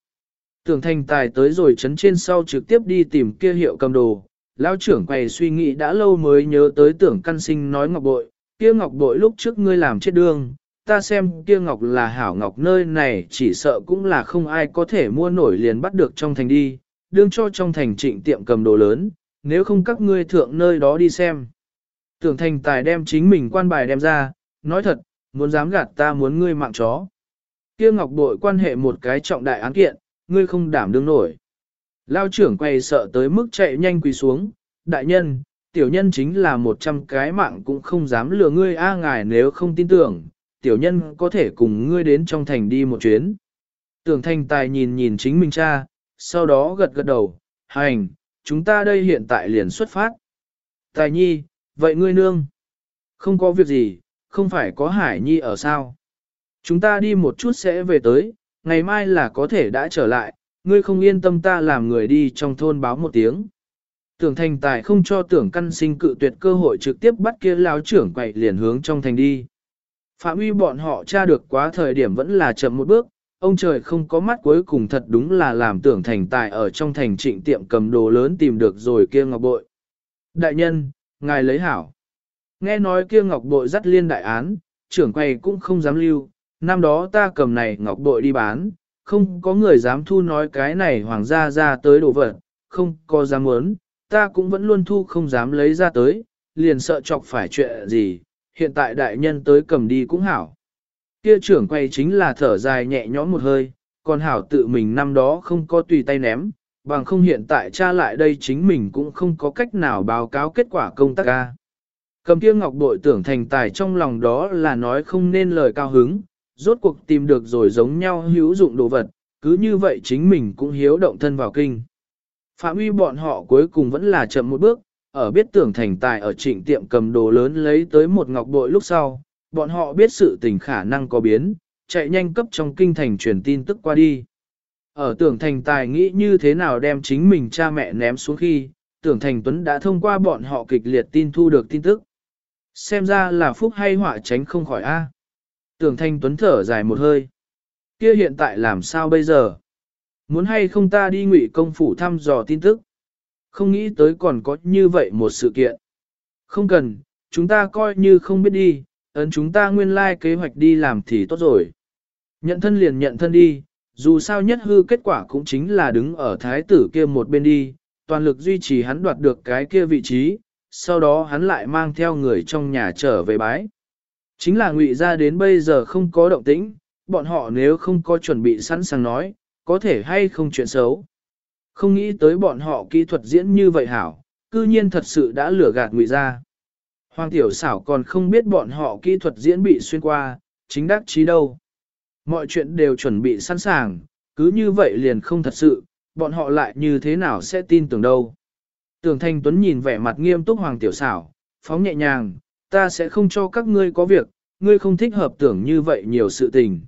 Tưởng thành tài tới rồi chấn trên sau trực tiếp đi tìm kia hiệu cầm đồ. Lão trưởng quầy suy nghĩ đã lâu mới nhớ tới tưởng căn sinh nói ngọc bội, kia ngọc bội lúc trước ngươi làm chết đường, ta xem kia ngọc là hảo ngọc nơi này chỉ sợ cũng là không ai có thể mua nổi liền bắt được trong thành đi, đương cho trong thành trịnh tiệm cầm đồ lớn, nếu không các ngươi thượng nơi đó đi xem. Tưởng thành tài đem chính mình quan bài đem ra, nói thật, muốn dám gạt ta muốn ngươi mạng chó. Kia ngọc bội quan hệ một cái trọng đại án kiện, ngươi không đảm đương nổi. Lao trưởng quay sợ tới mức chạy nhanh quỳ xuống, đại nhân, tiểu nhân chính là một trăm cái mạng cũng không dám lừa ngươi a ngài nếu không tin tưởng, tiểu nhân có thể cùng ngươi đến trong thành đi một chuyến. Tưởng thành tài nhìn nhìn chính mình cha, sau đó gật gật đầu, hành, chúng ta đây hiện tại liền xuất phát. Tài nhi, vậy ngươi nương? Không có việc gì, không phải có hải nhi ở sao? Chúng ta đi một chút sẽ về tới, ngày mai là có thể đã trở lại, ngươi không yên tâm ta làm người đi trong thôn báo một tiếng. Tưởng thành tài không cho tưởng căn sinh cự tuyệt cơ hội trực tiếp bắt kia lao trưởng quậy liền hướng trong thành đi. Phạm uy bọn họ tra được quá thời điểm vẫn là chậm một bước, ông trời không có mắt cuối cùng thật đúng là làm tưởng thành tài ở trong thành trịnh tiệm cầm đồ lớn tìm được rồi kia ngọc bội. Đại nhân, ngài lấy hảo. Nghe nói kia ngọc bội dắt liên đại án, trưởng quầy cũng không dám lưu, năm đó ta cầm này ngọc bội đi bán, không có người dám thu nói cái này hoàng gia ra tới đồ vật, không có dám muốn, ta cũng vẫn luôn thu không dám lấy ra tới, liền sợ chọc phải chuyện gì, hiện tại đại nhân tới cầm đi cũng hảo. Kia trưởng quay chính là thở dài nhẹ nhõm một hơi, còn hảo tự mình năm đó không có tùy tay ném, bằng không hiện tại cha lại đây chính mình cũng không có cách nào báo cáo kết quả công tác ca. Cầm kia ngọc bội tưởng thành tài trong lòng đó là nói không nên lời cao hứng, rốt cuộc tìm được rồi giống nhau hữu dụng đồ vật, cứ như vậy chính mình cũng hiếu động thân vào kinh. Phạm uy bọn họ cuối cùng vẫn là chậm một bước, ở biết tưởng thành tài ở trịnh tiệm cầm đồ lớn lấy tới một ngọc bội lúc sau, bọn họ biết sự tình khả năng có biến, chạy nhanh cấp trong kinh thành truyền tin tức qua đi. Ở tưởng thành tài nghĩ như thế nào đem chính mình cha mẹ ném xuống khi, tưởng thành tuấn đã thông qua bọn họ kịch liệt tin thu được tin tức. Xem ra là phúc hay họa tránh không khỏi A. Tưởng thanh tuấn thở dài một hơi. Kia hiện tại làm sao bây giờ? Muốn hay không ta đi ngụy công phủ thăm dò tin tức? Không nghĩ tới còn có như vậy một sự kiện. Không cần, chúng ta coi như không biết đi, ấn chúng ta nguyên lai like kế hoạch đi làm thì tốt rồi. Nhận thân liền nhận thân đi, dù sao nhất hư kết quả cũng chính là đứng ở thái tử kia một bên đi, toàn lực duy trì hắn đoạt được cái kia vị trí, sau đó hắn lại mang theo người trong nhà trở về bái. Chính là ngụy ra đến bây giờ không có động tĩnh, bọn họ nếu không có chuẩn bị sẵn sàng nói, có thể hay không chuyện xấu. Không nghĩ tới bọn họ kỹ thuật diễn như vậy hảo, cư nhiên thật sự đã lừa gạt ngụy ra. Hoàng tiểu xảo còn không biết bọn họ kỹ thuật diễn bị xuyên qua, chính đắc trí đâu. Mọi chuyện đều chuẩn bị sẵn sàng, cứ như vậy liền không thật sự, bọn họ lại như thế nào sẽ tin tưởng đâu. Tưởng Thanh Tuấn nhìn vẻ mặt nghiêm túc Hoàng tiểu xảo, phóng nhẹ nhàng, ta sẽ không cho các ngươi có việc, ngươi không thích hợp tưởng như vậy nhiều sự tình.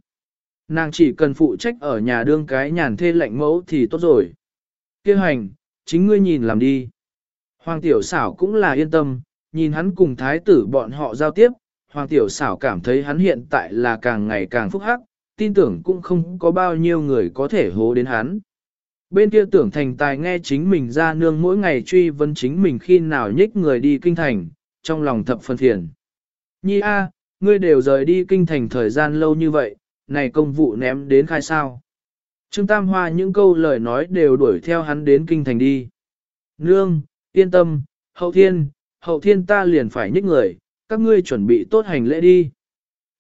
Nàng chỉ cần phụ trách ở nhà đương cái nhàn thê lạnh mẫu thì tốt rồi Kêu hành, chính ngươi nhìn làm đi. Hoàng tiểu xảo cũng là yên tâm, nhìn hắn cùng thái tử bọn họ giao tiếp, hoàng tiểu xảo cảm thấy hắn hiện tại là càng ngày càng phúc hắc, tin tưởng cũng không có bao nhiêu người có thể hố đến hắn. Bên kia tưởng thành tài nghe chính mình ra nương mỗi ngày truy vấn chính mình khi nào nhích người đi kinh thành, trong lòng thập phân thiền. Nhi a, ngươi đều rời đi kinh thành thời gian lâu như vậy, này công vụ ném đến khai sao. Trương Tam Hoa những câu lời nói đều đuổi theo hắn đến kinh thành đi. Nương, yên tâm, hậu thiên, hậu thiên ta liền phải nhích người, các ngươi chuẩn bị tốt hành lễ đi.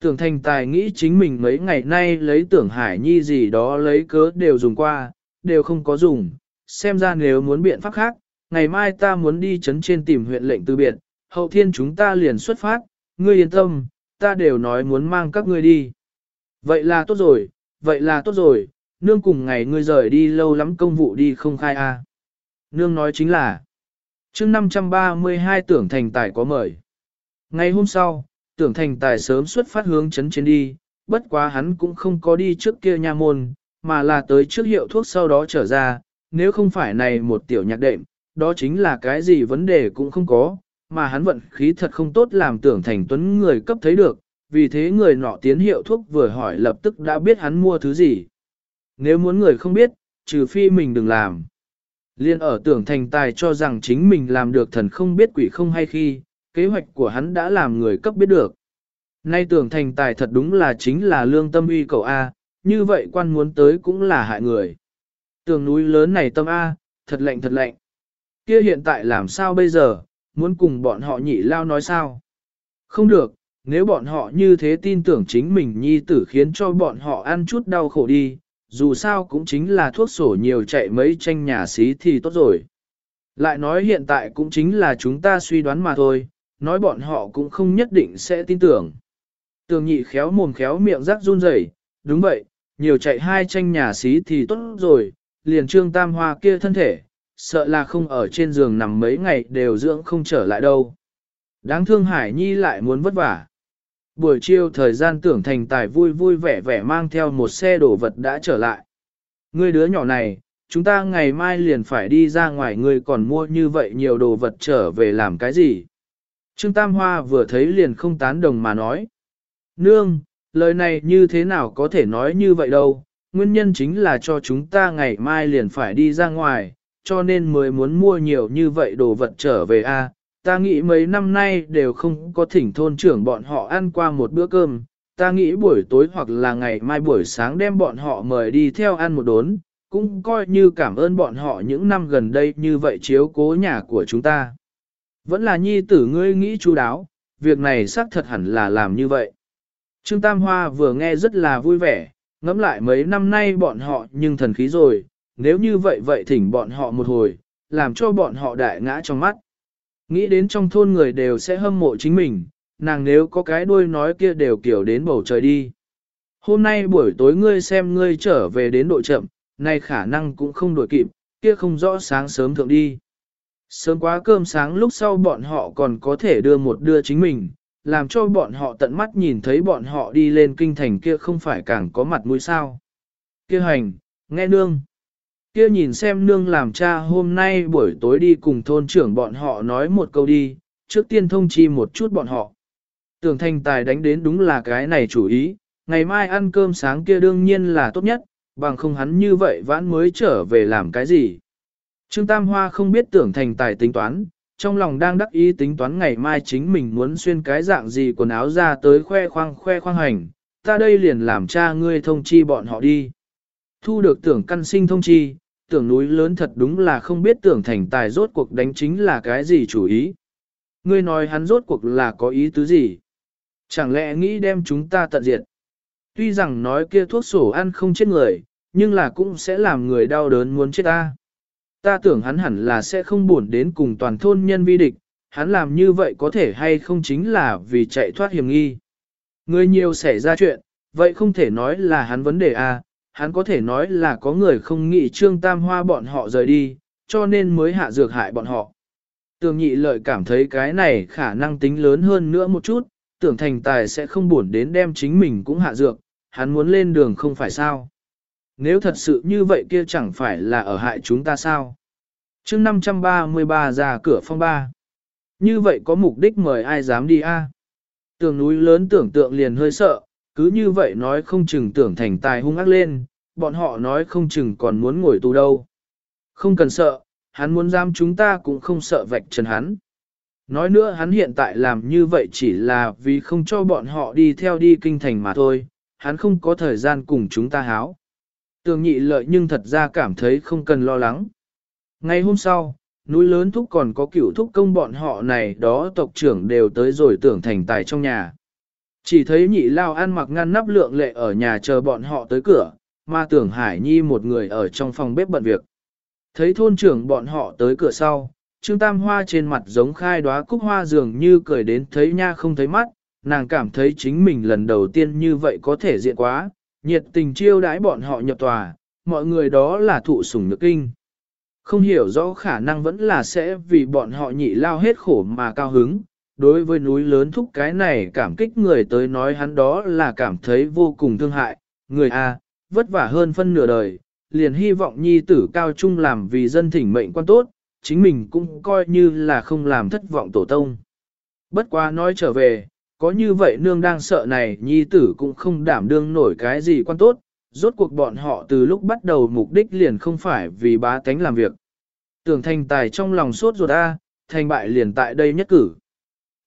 Tưởng thành tài nghĩ chính mình mấy ngày nay lấy tưởng hải nhi gì đó lấy cớ đều dùng qua, đều không có dùng, xem ra nếu muốn biện pháp khác, ngày mai ta muốn đi chấn trên tìm huyện lệnh từ biệt, hậu thiên chúng ta liền xuất phát, ngươi yên tâm, ta đều nói muốn mang các ngươi đi. Vậy là tốt rồi, vậy là tốt rồi, nương cùng ngày ngươi rời đi lâu lắm công vụ đi không khai a. Nương nói chính là, chương 532 tưởng thành tài có mời. Ngày hôm sau, tưởng thành tài sớm xuất phát hướng chấn trên đi, bất quá hắn cũng không có đi trước kia nha môn, mà là tới trước hiệu thuốc sau đó trở ra, nếu không phải này một tiểu nhạc đệm, đó chính là cái gì vấn đề cũng không có, mà hắn vận khí thật không tốt làm tưởng thành tuấn người cấp thấy được, vì thế người nọ tiến hiệu thuốc vừa hỏi lập tức đã biết hắn mua thứ gì. Nếu muốn người không biết, trừ phi mình đừng làm. Liên ở tưởng thành tài cho rằng chính mình làm được thần không biết quỷ không hay khi, kế hoạch của hắn đã làm người cấp biết được. Nay tưởng thành tài thật đúng là chính là lương tâm uy cầu A, như vậy quan muốn tới cũng là hại người. Tường núi lớn này tâm A, thật lạnh thật lạnh. Kia hiện tại làm sao bây giờ, muốn cùng bọn họ nhị lao nói sao? Không được, nếu bọn họ như thế tin tưởng chính mình nhi tử khiến cho bọn họ ăn chút đau khổ đi, dù sao cũng chính là thuốc sổ nhiều chạy mấy tranh nhà xí thì tốt rồi. Lại nói hiện tại cũng chính là chúng ta suy đoán mà thôi, nói bọn họ cũng không nhất định sẽ tin tưởng. Tường nhị khéo mồm khéo miệng rắc run rẩy, đúng vậy, nhiều chạy hai tranh nhà xí thì tốt rồi, liền trương tam hoa kia thân thể, sợ là không ở trên giường nằm mấy ngày đều dưỡng không trở lại đâu. Đáng thương Hải Nhi lại muốn vất vả. Buổi chiều thời gian tưởng thành tài vui vui vẻ vẻ mang theo một xe đồ vật đã trở lại. Ngươi đứa nhỏ này, chúng ta ngày mai liền phải đi ra ngoài ngươi còn mua như vậy nhiều đồ vật trở về làm cái gì? Trương Tam Hoa vừa thấy liền không tán đồng mà nói. Nương, lời này như thế nào có thể nói như vậy đâu, nguyên nhân chính là cho chúng ta ngày mai liền phải đi ra ngoài, cho nên mới muốn mua nhiều như vậy đồ vật trở về a. Ta nghĩ mấy năm nay đều không có thỉnh thôn trưởng bọn họ ăn qua một bữa cơm, ta nghĩ buổi tối hoặc là ngày mai buổi sáng đem bọn họ mời đi theo ăn một đốn, cũng coi như cảm ơn bọn họ những năm gần đây như vậy chiếu cố nhà của chúng ta. Vẫn là nhi tử ngươi nghĩ chú đáo, việc này xác thật hẳn là làm như vậy. Trương Tam Hoa vừa nghe rất là vui vẻ, ngẫm lại mấy năm nay bọn họ nhưng thần khí rồi, nếu như vậy vậy thỉnh bọn họ một hồi, làm cho bọn họ đại ngã trong mắt. Nghĩ đến trong thôn người đều sẽ hâm mộ chính mình, nàng nếu có cái đuôi nói kia đều kiểu đến bầu trời đi. Hôm nay buổi tối ngươi xem ngươi trở về đến độ chậm, nay khả năng cũng không đổi kịp, kia không rõ sáng sớm thượng đi. Sớm quá cơm sáng lúc sau bọn họ còn có thể đưa một đưa chính mình, làm cho bọn họ tận mắt nhìn thấy bọn họ đi lên kinh thành kia không phải càng có mặt mũi sao. Kia hành, nghe nương. Kia nhìn xem nương làm cha hôm nay buổi tối đi cùng thôn trưởng bọn họ nói một câu đi, trước tiên thông chi một chút bọn họ. Tưởng thanh tài đánh đến đúng là cái này chủ ý, ngày mai ăn cơm sáng kia đương nhiên là tốt nhất, bằng không hắn như vậy vãn mới trở về làm cái gì. Trương Tam Hoa không biết tưởng thành tài tính toán, trong lòng đang đắc ý tính toán ngày mai chính mình muốn xuyên cái dạng gì quần áo ra tới khoe khoang khoe khoang hành, ta đây liền làm cha ngươi thông chi bọn họ đi. Thu được tưởng căn sinh thông chi, tưởng núi lớn thật đúng là không biết tưởng thành tài rốt cuộc đánh chính là cái gì chủ ý. Ngươi nói hắn rốt cuộc là có ý tứ gì? Chẳng lẽ nghĩ đem chúng ta tận diệt? Tuy rằng nói kia thuốc sổ ăn không chết người, nhưng là cũng sẽ làm người đau đớn muốn chết ta. Ta tưởng hắn hẳn là sẽ không buồn đến cùng toàn thôn nhân vi địch, hắn làm như vậy có thể hay không chính là vì chạy thoát hiểm nghi. Người nhiều xảy ra chuyện, vậy không thể nói là hắn vấn đề à, hắn có thể nói là có người không nghĩ trương tam hoa bọn họ rời đi, cho nên mới hạ dược hại bọn họ. Tưởng nhị lợi cảm thấy cái này khả năng tính lớn hơn nữa một chút, tưởng thành tài sẽ không buồn đến đem chính mình cũng hạ dược, hắn muốn lên đường không phải sao. Nếu thật sự như vậy kia chẳng phải là ở hại chúng ta sao? chương 533 ra cửa phong ba. Như vậy có mục đích mời ai dám đi a? Tường núi lớn tưởng tượng liền hơi sợ, cứ như vậy nói không chừng tưởng thành tài hung ác lên, bọn họ nói không chừng còn muốn ngồi tù đâu. Không cần sợ, hắn muốn giam chúng ta cũng không sợ vạch trần hắn. Nói nữa hắn hiện tại làm như vậy chỉ là vì không cho bọn họ đi theo đi kinh thành mà thôi, hắn không có thời gian cùng chúng ta háo. Tường nhị lợi nhưng thật ra cảm thấy không cần lo lắng. Ngày hôm sau, núi lớn thúc còn có cửu thúc công bọn họ này đó tộc trưởng đều tới rồi tưởng thành tài trong nhà. Chỉ thấy nhị lao ăn mặc ngăn nắp lượng lệ ở nhà chờ bọn họ tới cửa, mà tưởng hải nhi một người ở trong phòng bếp bận việc. Thấy thôn trưởng bọn họ tới cửa sau, Trương Tam Hoa trên mặt giống khai đóa cúc hoa dường như cười đến thấy nha không thấy mắt, nàng cảm thấy chính mình lần đầu tiên như vậy có thể diện quá, nhiệt tình chiêu đãi bọn họ nhập tòa, mọi người đó là thụ sủng nước kinh. Không hiểu rõ khả năng vẫn là sẽ vì bọn họ nhị lao hết khổ mà cao hứng. Đối với núi lớn thúc cái này cảm kích người tới nói hắn đó là cảm thấy vô cùng thương hại. Người A, vất vả hơn phân nửa đời, liền hy vọng nhi tử cao trung làm vì dân thỉnh mệnh quan tốt, chính mình cũng coi như là không làm thất vọng tổ tông. Bất quá nói trở về, có như vậy nương đang sợ này nhi tử cũng không đảm đương nổi cái gì quan tốt, rốt cuộc bọn họ từ lúc bắt đầu mục đích liền không phải vì bá tánh làm việc. Tưởng thành tài trong lòng sốt ruột A, thành bại liền tại đây nhất cử.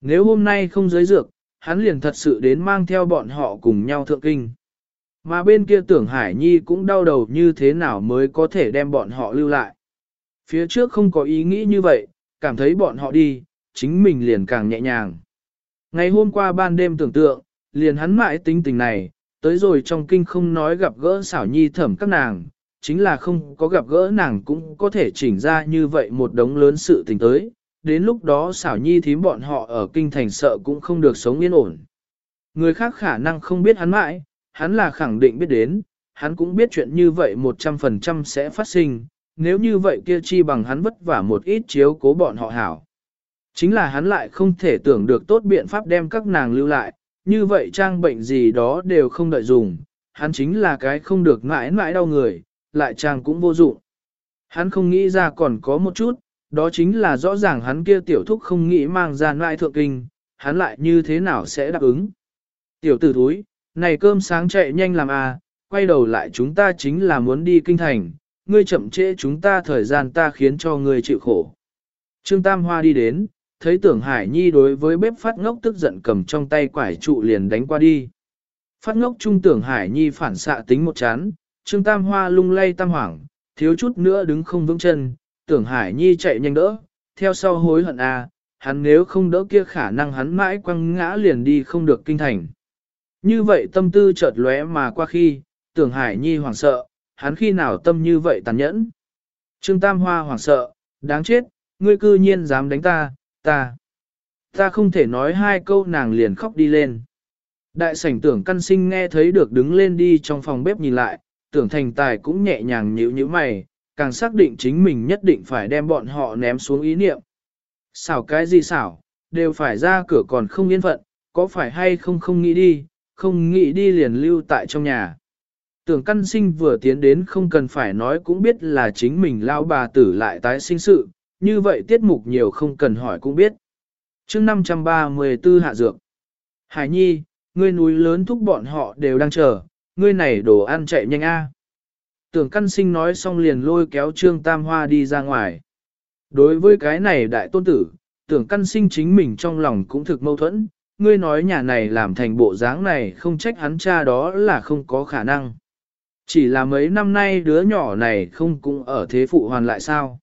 Nếu hôm nay không giới dược, hắn liền thật sự đến mang theo bọn họ cùng nhau thượng kinh. Mà bên kia tưởng Hải Nhi cũng đau đầu như thế nào mới có thể đem bọn họ lưu lại. Phía trước không có ý nghĩ như vậy, cảm thấy bọn họ đi, chính mình liền càng nhẹ nhàng. Ngày hôm qua ban đêm tưởng tượng, liền hắn mãi tính tình này, tới rồi trong kinh không nói gặp gỡ xảo nhi thẩm các nàng, chính là không có gặp gỡ nàng cũng có thể chỉnh ra như vậy một đống lớn sự tình tới, đến lúc đó xảo nhi thím bọn họ ở kinh thành sợ cũng không được sống yên ổn. Người khác khả năng không biết hắn mãi, hắn là khẳng định biết đến, hắn cũng biết chuyện như vậy 100% sẽ phát sinh, nếu như vậy kia chi bằng hắn vất vả một ít chiếu cố bọn họ hảo. Chính là hắn lại không thể tưởng được tốt biện pháp đem các nàng lưu lại, như vậy trang bệnh gì đó đều không đợi dùng, hắn chính là cái không được mãi mãi đau người, lại trang cũng vô dụng. Hắn không nghĩ ra còn có một chút, đó chính là rõ ràng hắn kia tiểu thúc không nghĩ mang ra nại thượng kinh, hắn lại như thế nào sẽ đáp ứng. Tiểu tử thúi, này cơm sáng chạy nhanh làm à, quay đầu lại chúng ta chính là muốn đi kinh thành, ngươi chậm trễ chúng ta thời gian ta khiến cho ngươi chịu khổ. Trương Tam Hoa đi đến, thấy tưởng Hải Nhi đối với bếp phát ngốc tức giận cầm trong tay quải trụ liền đánh qua đi. Phát ngốc trung tưởng Hải Nhi phản xạ tính một chán, Trương Tam Hoa lung lay tam hoảng, thiếu chút nữa đứng không vững chân, tưởng Hải Nhi chạy nhanh đỡ, theo sau hối hận à, hắn nếu không đỡ kia khả năng hắn mãi quăng ngã liền đi không được kinh thành. Như vậy tâm tư chợt lóe mà qua khi, tưởng Hải Nhi hoảng sợ, hắn khi nào tâm như vậy tàn nhẫn. Trương Tam Hoa hoảng sợ, đáng chết, ngươi cư nhiên dám đánh ta, ta. Ta không thể nói hai câu nàng liền khóc đi lên. Đại sảnh tưởng căn sinh nghe thấy được đứng lên đi trong phòng bếp nhìn lại, tưởng thành tài cũng nhẹ nhàng nhíu nhíu mày, càng xác định chính mình nhất định phải đem bọn họ ném xuống ý niệm. Xảo cái gì xảo, đều phải ra cửa còn không yên phận, có phải hay không không nghĩ đi, không nghĩ đi liền lưu tại trong nhà. Tưởng căn sinh vừa tiến đến không cần phải nói cũng biết là chính mình lao bà tử lại tái sinh sự, như vậy tiết mục nhiều không cần hỏi cũng biết. chương 534 hạ dược. Hải nhi, ngươi núi lớn thúc bọn họ đều đang chờ, ngươi này đồ ăn chạy nhanh a. Tưởng căn sinh nói xong liền lôi kéo trương tam hoa đi ra ngoài. Đối với cái này đại tôn tử, tưởng căn sinh chính mình trong lòng cũng thực mâu thuẫn, ngươi nói nhà này làm thành bộ dáng này không trách hắn cha đó là không có khả năng. Chỉ là mấy năm nay đứa nhỏ này không cũng ở thế phụ hoàn lại sao.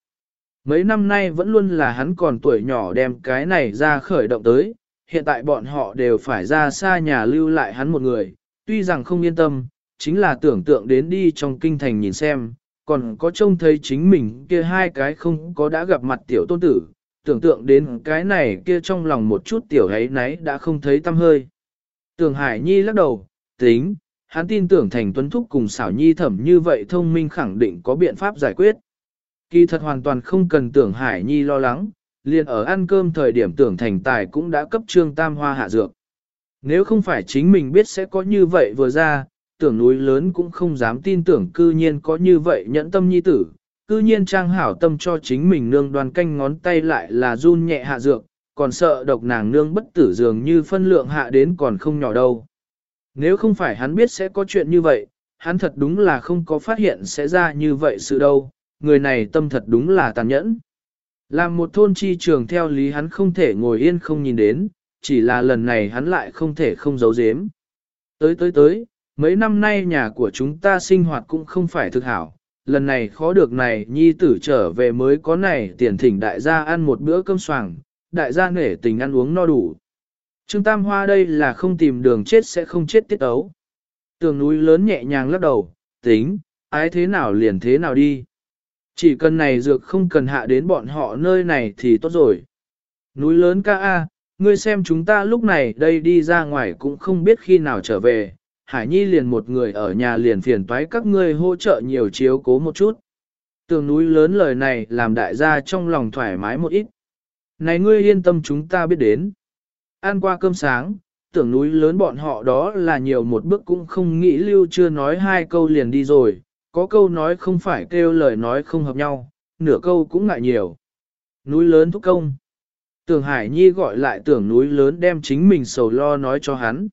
Mấy năm nay vẫn luôn là hắn còn tuổi nhỏ đem cái này ra khởi động tới, hiện tại bọn họ đều phải ra xa nhà lưu lại hắn một người, tuy rằng không yên tâm, chính là tưởng tượng đến đi trong kinh thành nhìn xem, còn có trông thấy chính mình kia hai cái không có đã gặp mặt tiểu tôn tử, tưởng tượng đến cái này kia trong lòng một chút tiểu ấy nấy đã không thấy tâm hơi. Tưởng Hải Nhi lắc đầu, tính, hắn tin tưởng thành tuấn thúc cùng xảo nhi thẩm như vậy thông minh khẳng định có biện pháp giải quyết. Kỳ thật hoàn toàn không cần tưởng Hải Nhi lo lắng, liền ở ăn cơm thời điểm tưởng thành tài cũng đã cấp trương tam hoa hạ dược. Nếu không phải chính mình biết sẽ có như vậy vừa ra, tưởng núi lớn cũng không dám tin tưởng cư nhiên có như vậy nhẫn tâm nhi tử, cư nhiên trang hảo tâm cho chính mình nương đoàn canh ngón tay lại là run nhẹ hạ dược, còn sợ độc nàng nương bất tử dường như phân lượng hạ đến còn không nhỏ đâu. Nếu không phải hắn biết sẽ có chuyện như vậy, hắn thật đúng là không có phát hiện sẽ ra như vậy sự đâu, người này tâm thật đúng là tàn nhẫn. Làm một thôn chi trường theo lý hắn không thể ngồi yên không nhìn đến, chỉ là lần này hắn lại không thể không giấu giếm. Tới tới tới, mấy năm nay nhà của chúng ta sinh hoạt cũng không phải thực hảo, lần này khó được này nhi tử trở về mới có này tiền thỉnh đại gia ăn một bữa cơm soảng, đại gia nể tình ăn uống no đủ. Trương Tam Hoa đây là không tìm đường chết sẽ không chết tiết ấu. Tường núi lớn nhẹ nhàng lắc đầu, tính, ái thế nào liền thế nào đi. Chỉ cần này dược không cần hạ đến bọn họ nơi này thì tốt rồi. Núi lớn ca A, ngươi xem chúng ta lúc này đây đi ra ngoài cũng không biết khi nào trở về, Hải Nhi liền một người ở nhà liền phiền toái các ngươi hỗ trợ nhiều chiếu cố một chút. Tường núi lớn lời này làm đại gia trong lòng thoải mái một ít. Này ngươi yên tâm chúng ta biết đến. Ăn qua cơm sáng, tưởng núi lớn bọn họ đó là nhiều một bước cũng không nghĩ lưu chưa nói hai câu liền đi rồi, có câu nói không phải kêu lời nói không hợp nhau, nửa câu cũng ngại nhiều. Núi lớn thúc công. Tưởng Hải Nhi gọi lại tưởng núi lớn đem chính mình sầu lo nói cho hắn.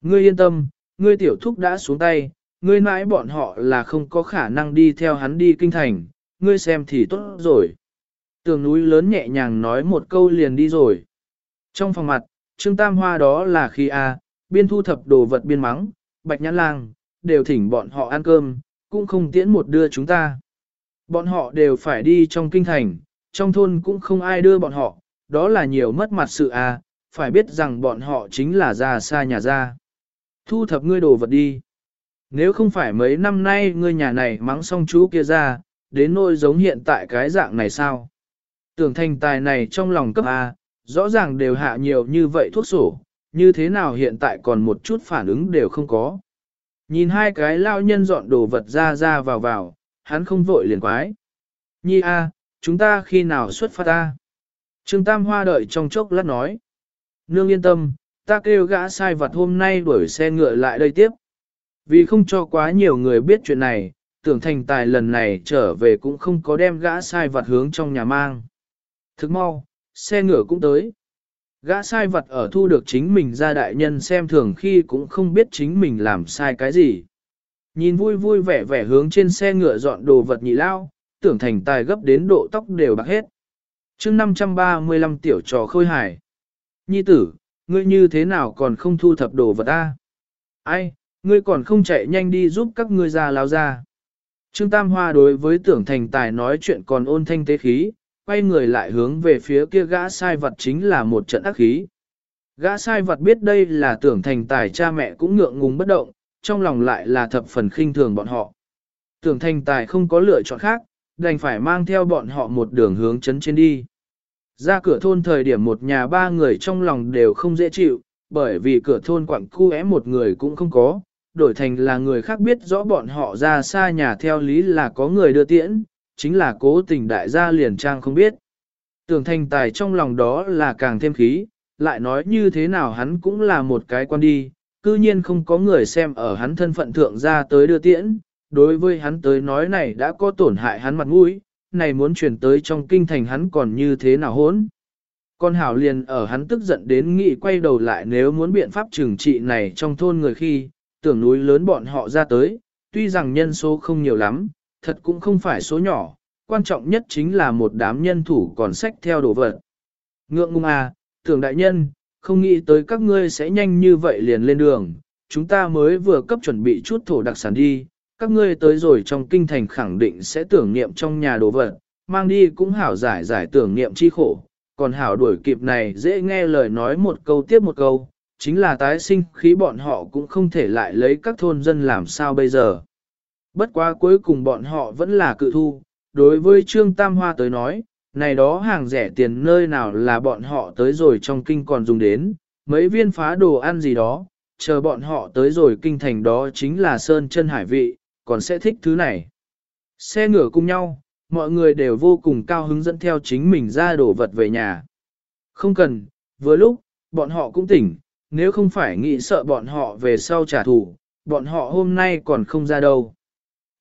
Ngươi yên tâm, ngươi tiểu thúc đã xuống tay, ngươi mãi bọn họ là không có khả năng đi theo hắn đi kinh thành, ngươi xem thì tốt rồi. Tưởng núi lớn nhẹ nhàng nói một câu liền đi rồi. Trong phòng mặt, Trương Tam Hoa đó là khi A, biên thu thập đồ vật biên mắng, bạch nhãn lang, đều thỉnh bọn họ ăn cơm, cũng không tiễn một đưa chúng ta. Bọn họ đều phải đi trong kinh thành, trong thôn cũng không ai đưa bọn họ, đó là nhiều mất mặt sự à? phải biết rằng bọn họ chính là ra xa nhà ra. Thu thập ngươi đồ vật đi. Nếu không phải mấy năm nay ngươi nhà này mắng xong chú kia ra, đến nỗi giống hiện tại cái dạng này sao? Tưởng thành tài này trong lòng cấp A, rõ ràng đều hạ nhiều như vậy thuốc sổ, như thế nào hiện tại còn một chút phản ứng đều không có. Nhìn hai cái lao nhân dọn đồ vật ra ra vào vào, hắn không vội liền quái. Nhi a, chúng ta khi nào xuất phát ta? Trương Tam Hoa đợi trong chốc lát nói. Nương yên tâm, ta kêu gã sai vật hôm nay đuổi xe ngựa lại đây tiếp. Vì không cho quá nhiều người biết chuyện này, tưởng thành tài lần này trở về cũng không có đem gã sai vật hướng trong nhà mang. Thức mau, xe ngựa cũng tới. Gã sai vật ở thu được chính mình ra đại nhân xem thường khi cũng không biết chính mình làm sai cái gì. Nhìn vui vui vẻ vẻ hướng trên xe ngựa dọn đồ vật nhị lao, tưởng thành tài gấp đến độ tóc đều bạc hết. chương 535 tiểu trò khôi hài. Nhi tử, ngươi như thế nào còn không thu thập đồ vật ta? Ai, ngươi còn không chạy nhanh đi giúp các ngươi ra lao ra. Trương Tam Hoa đối với tưởng thành tài nói chuyện còn ôn thanh tế khí, quay người lại hướng về phía kia gã sai vật chính là một trận ác khí. Gã sai vật biết đây là tưởng thành tài cha mẹ cũng ngượng ngùng bất động, trong lòng lại là thập phần khinh thường bọn họ. Tưởng thành tài không có lựa chọn khác, đành phải mang theo bọn họ một đường hướng chấn trên đi. Ra cửa thôn thời điểm một nhà ba người trong lòng đều không dễ chịu, bởi vì cửa thôn quặng khu é một người cũng không có, đổi thành là người khác biết rõ bọn họ ra xa nhà theo lý là có người đưa tiễn, chính là cố tình đại gia liền trang không biết. Tưởng thành tài trong lòng đó là càng thêm khí, lại nói như thế nào hắn cũng là một cái quan đi, cư nhiên không có người xem ở hắn thân phận thượng ra tới đưa tiễn, đối với hắn tới nói này đã có tổn hại hắn mặt mũi, này muốn chuyển tới trong kinh thành hắn còn như thế nào hốn. Con hảo liền ở hắn tức giận đến nghị quay đầu lại nếu muốn biện pháp trừng trị này trong thôn người khi, tưởng núi lớn bọn họ ra tới, tuy rằng nhân số không nhiều lắm, thật cũng không phải số nhỏ, quan trọng nhất chính là một đám nhân thủ còn sách theo đồ vật. Ngượng ngung à, tưởng đại nhân, không nghĩ tới các ngươi sẽ nhanh như vậy liền lên đường, chúng ta mới vừa cấp chuẩn bị chút thổ đặc sản đi, các ngươi tới rồi trong kinh thành khẳng định sẽ tưởng niệm trong nhà đồ vật, mang đi cũng hảo giải giải tưởng niệm chi khổ, còn hảo đuổi kịp này dễ nghe lời nói một câu tiếp một câu, chính là tái sinh khí bọn họ cũng không thể lại lấy các thôn dân làm sao bây giờ. Bất quá cuối cùng bọn họ vẫn là cự thu, đối với Trương Tam Hoa tới nói, này đó hàng rẻ tiền nơi nào là bọn họ tới rồi trong kinh còn dùng đến, mấy viên phá đồ ăn gì đó, chờ bọn họ tới rồi kinh thành đó chính là sơn chân hải vị, còn sẽ thích thứ này. Xe ngựa cùng nhau, mọi người đều vô cùng cao hứng dẫn theo chính mình ra đổ vật về nhà. Không cần, vừa lúc, bọn họ cũng tỉnh, nếu không phải nghĩ sợ bọn họ về sau trả thù, bọn họ hôm nay còn không ra đâu.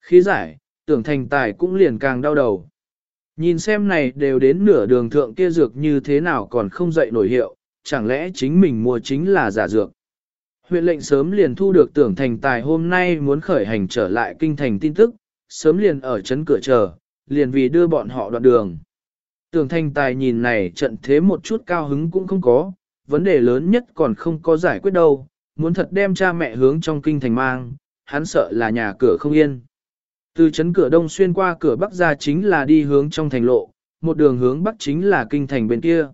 Khí giải, tưởng thành tài cũng liền càng đau đầu. Nhìn xem này đều đến nửa đường thượng kia dược như thế nào còn không dậy nổi hiệu, chẳng lẽ chính mình mua chính là giả dược. Huyện lệnh sớm liền thu được tưởng thành tài hôm nay muốn khởi hành trở lại kinh thành tin tức, sớm liền ở chấn cửa chờ, liền vì đưa bọn họ đoạn đường. Tưởng thành tài nhìn này trận thế một chút cao hứng cũng không có, vấn đề lớn nhất còn không có giải quyết đâu, muốn thật đem cha mẹ hướng trong kinh thành mang, hắn sợ là nhà cửa không yên. Từ chấn cửa đông xuyên qua cửa bắc ra chính là đi hướng trong thành lộ, một đường hướng bắc chính là kinh thành bên kia.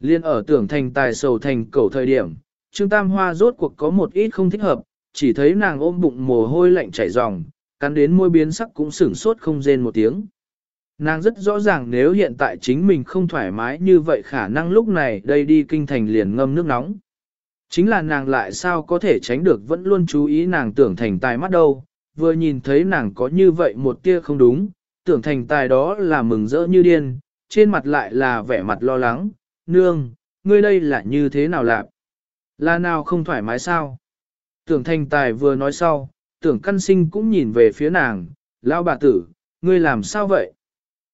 Liên ở tưởng thành tài sầu thành cầu thời điểm, Trương Tam Hoa rốt cuộc có một ít không thích hợp, chỉ thấy nàng ôm bụng mồ hôi lạnh chảy ròng, cắn đến môi biến sắc cũng sửng sốt không rên một tiếng. Nàng rất rõ ràng nếu hiện tại chính mình không thoải mái như vậy khả năng lúc này đây đi kinh thành liền ngâm nước nóng. Chính là nàng lại sao có thể tránh được vẫn luôn chú ý nàng tưởng thành tài mắt đâu, vừa nhìn thấy nàng có như vậy một tia không đúng, tưởng thành tài đó là mừng rỡ như điên, trên mặt lại là vẻ mặt lo lắng, nương, ngươi đây là như thế nào lạc? Là nào không thoải mái sao? Tưởng thành tài vừa nói sau, tưởng căn sinh cũng nhìn về phía nàng, Lão bà tử, ngươi làm sao vậy?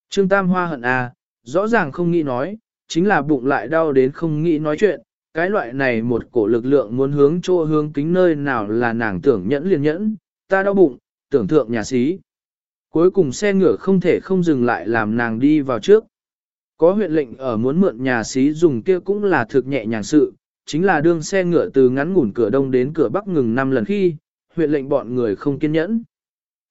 Trương Tam Hoa hận à, rõ ràng không nghĩ nói, chính là bụng lại đau đến không nghĩ nói chuyện, cái loại này một cổ lực lượng muốn hướng chỗ hướng kính nơi nào là nàng tưởng nhẫn liền nhẫn, ta đau bụng, tưởng thượng nhà xí. Cuối cùng xe ngựa không thể không dừng lại làm nàng đi vào trước. Có huyện lệnh ở muốn mượn nhà xí dùng kia cũng là thực nhẹ nhàng sự, chính là đương xe ngựa từ ngắn ngủn cửa đông đến cửa bắc ngừng năm lần khi, huyện lệnh bọn người không kiên nhẫn.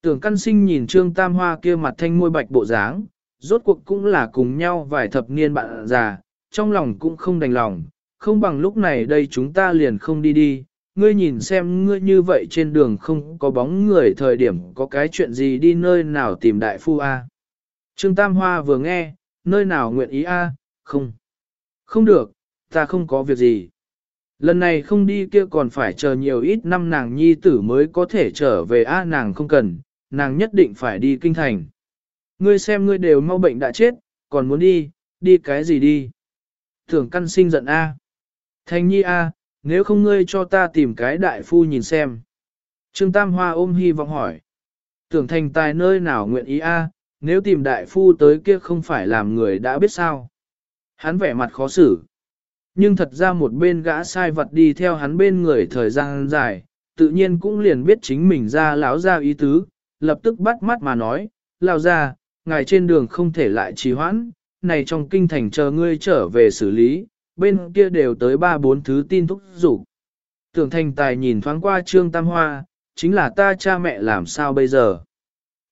Tưởng căn sinh nhìn trương tam hoa kia mặt thanh môi bạch bộ dáng, rốt cuộc cũng là cùng nhau vài thập niên bạn già, trong lòng cũng không đành lòng, không bằng lúc này đây chúng ta liền không đi đi, ngươi nhìn xem ngươi như vậy trên đường không có bóng người thời điểm có cái chuyện gì đi nơi nào tìm đại phu A. Trương Tam Hoa vừa nghe, nơi nào nguyện ý A, không. Không được, ta không có việc gì. Lần này không đi kia còn phải chờ nhiều ít năm nàng nhi tử mới có thể trở về A nàng không cần, nàng nhất định phải đi kinh thành. Ngươi xem ngươi đều mau bệnh đã chết, còn muốn đi, đi cái gì đi. Thường căn sinh giận A. Thanh nhi A, nếu không ngươi cho ta tìm cái đại phu nhìn xem. Trương Tam Hoa ôm hy vọng hỏi. Tưởng thành tài nơi nào nguyện ý A, à, nếu tìm đại phu tới kia không phải làm người đã biết sao. Hắn vẻ mặt khó xử. Nhưng thật ra một bên gã sai vật đi theo hắn bên người thời gian dài, tự nhiên cũng liền biết chính mình ra lão ra ý tứ, lập tức bắt mắt mà nói, lao ra, ngài trên đường không thể lại trì hoãn, này trong kinh thành chờ ngươi trở về xử lý, bên kia đều tới ba bốn thứ tin thúc rủ. Tưởng thành tài nhìn thoáng qua trương tam hoa, chính là ta cha mẹ làm sao bây giờ.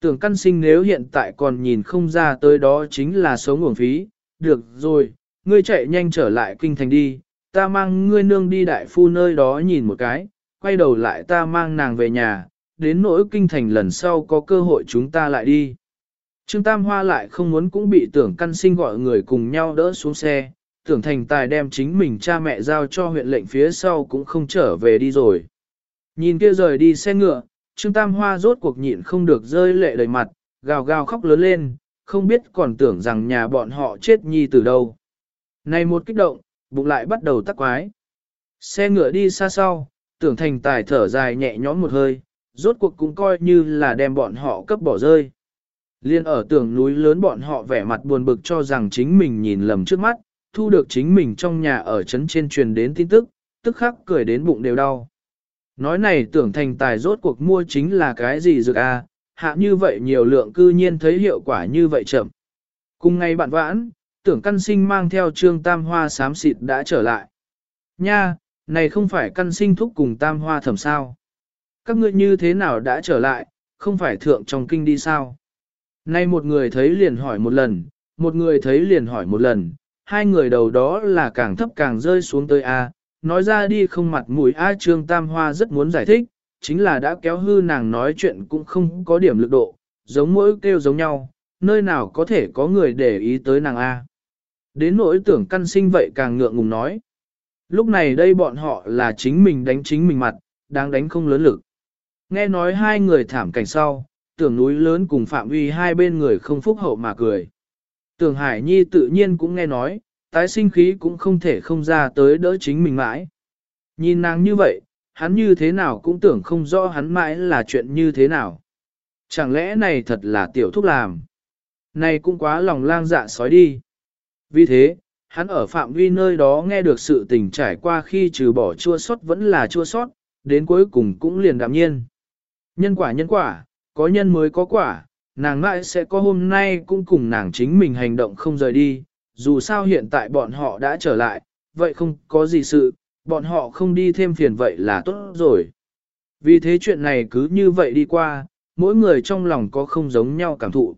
Tưởng căn sinh nếu hiện tại còn nhìn không ra tới đó chính là số nguồn phí, được rồi, ngươi chạy nhanh trở lại kinh thành đi, ta mang ngươi nương đi đại phu nơi đó nhìn một cái, quay đầu lại ta mang nàng về nhà, đến nỗi kinh thành lần sau có cơ hội chúng ta lại đi. Trương Tam Hoa lại không muốn cũng bị tưởng căn sinh gọi người cùng nhau đỡ xuống xe, tưởng thành tài đem chính mình cha mẹ giao cho huyện lệnh phía sau cũng không trở về đi rồi. Nhìn kia rời đi xe ngựa, Trương Tam Hoa rốt cuộc nhịn không được rơi lệ đầy mặt, gào gào khóc lớn lên, không biết còn tưởng rằng nhà bọn họ chết nhi từ đâu. Này một kích động, bụng lại bắt đầu tắc quái. Xe ngựa đi xa sau, tưởng thành tài thở dài nhẹ nhõm một hơi, rốt cuộc cũng coi như là đem bọn họ cấp bỏ rơi. Liên ở tưởng núi lớn bọn họ vẻ mặt buồn bực cho rằng chính mình nhìn lầm trước mắt, thu được chính mình trong nhà ở trấn trên truyền đến tin tức, tức khắc cười đến bụng đều đau. Nói này tưởng thành tài rốt cuộc mua chính là cái gì dược a hạ như vậy nhiều lượng cư nhiên thấy hiệu quả như vậy chậm. Cùng ngày bạn vãn, tưởng căn sinh mang theo trương tam hoa xám xịt đã trở lại. Nha, này không phải căn sinh thúc cùng tam hoa thẩm sao. Các ngươi như thế nào đã trở lại, không phải thượng trong kinh đi sao? Nay một người thấy liền hỏi một lần, một người thấy liền hỏi một lần, hai người đầu đó là càng thấp càng rơi xuống tới A, nói ra đi không mặt mũi A Trương Tam Hoa rất muốn giải thích, chính là đã kéo hư nàng nói chuyện cũng không có điểm lực độ, giống mỗi kêu giống nhau, nơi nào có thể có người để ý tới nàng A. Đến nỗi tưởng căn sinh vậy càng ngượng ngùng nói. Lúc này đây bọn họ là chính mình đánh chính mình mặt, đang đánh không lớn lực. Nghe nói hai người thảm cảnh sau, tưởng núi lớn cùng phạm uy hai bên người không phúc hậu mà cười. Tưởng Hải Nhi tự nhiên cũng nghe nói, tái sinh khí cũng không thể không ra tới đỡ chính mình mãi. Nhìn nàng như vậy, hắn như thế nào cũng tưởng không rõ hắn mãi là chuyện như thế nào. Chẳng lẽ này thật là tiểu thúc làm? Này cũng quá lòng lang dạ sói đi. Vì thế, hắn ở phạm vi nơi đó nghe được sự tình trải qua khi trừ bỏ chua sót vẫn là chua sót, đến cuối cùng cũng liền đạm nhiên. Nhân quả nhân quả, có nhân mới có quả, nàng mãi sẽ có hôm nay cũng cùng nàng chính mình hành động không rời đi, dù sao hiện tại bọn họ đã trở lại, vậy không có gì sự, bọn họ không đi thêm phiền vậy là tốt rồi. Vì thế chuyện này cứ như vậy đi qua, mỗi người trong lòng có không giống nhau cảm thụ.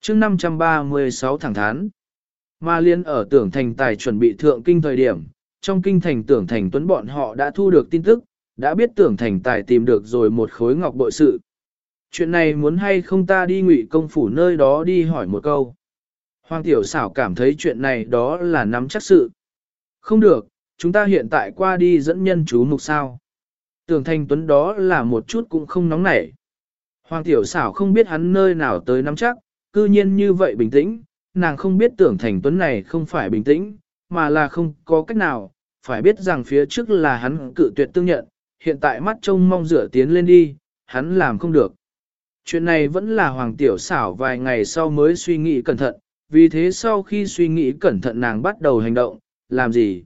chương 536 thẳng thán, Ma Liên ở tưởng thành tài chuẩn bị thượng kinh thời điểm, trong kinh thành tưởng thành tuấn bọn họ đã thu được tin tức, đã biết tưởng thành tài tìm được rồi một khối ngọc bội sự, chuyện này muốn hay không ta đi ngụy công phủ nơi đó đi hỏi một câu. Hoàng tiểu xảo cảm thấy chuyện này đó là nắm chắc sự. Không được, chúng ta hiện tại qua đi dẫn nhân chú mục sao. Tưởng Thanh Tuấn đó là một chút cũng không nóng nảy. Hoàng tiểu xảo không biết hắn nơi nào tới nắm chắc, cư nhiên như vậy bình tĩnh, nàng không biết tưởng Thành Tuấn này không phải bình tĩnh, mà là không có cách nào, phải biết rằng phía trước là hắn cự tuyệt tương nhận, hiện tại mắt trông mong rửa tiến lên đi, hắn làm không được. Chuyện này vẫn là Hoàng Tiểu xảo vài ngày sau mới suy nghĩ cẩn thận, vì thế sau khi suy nghĩ cẩn thận nàng bắt đầu hành động, làm gì?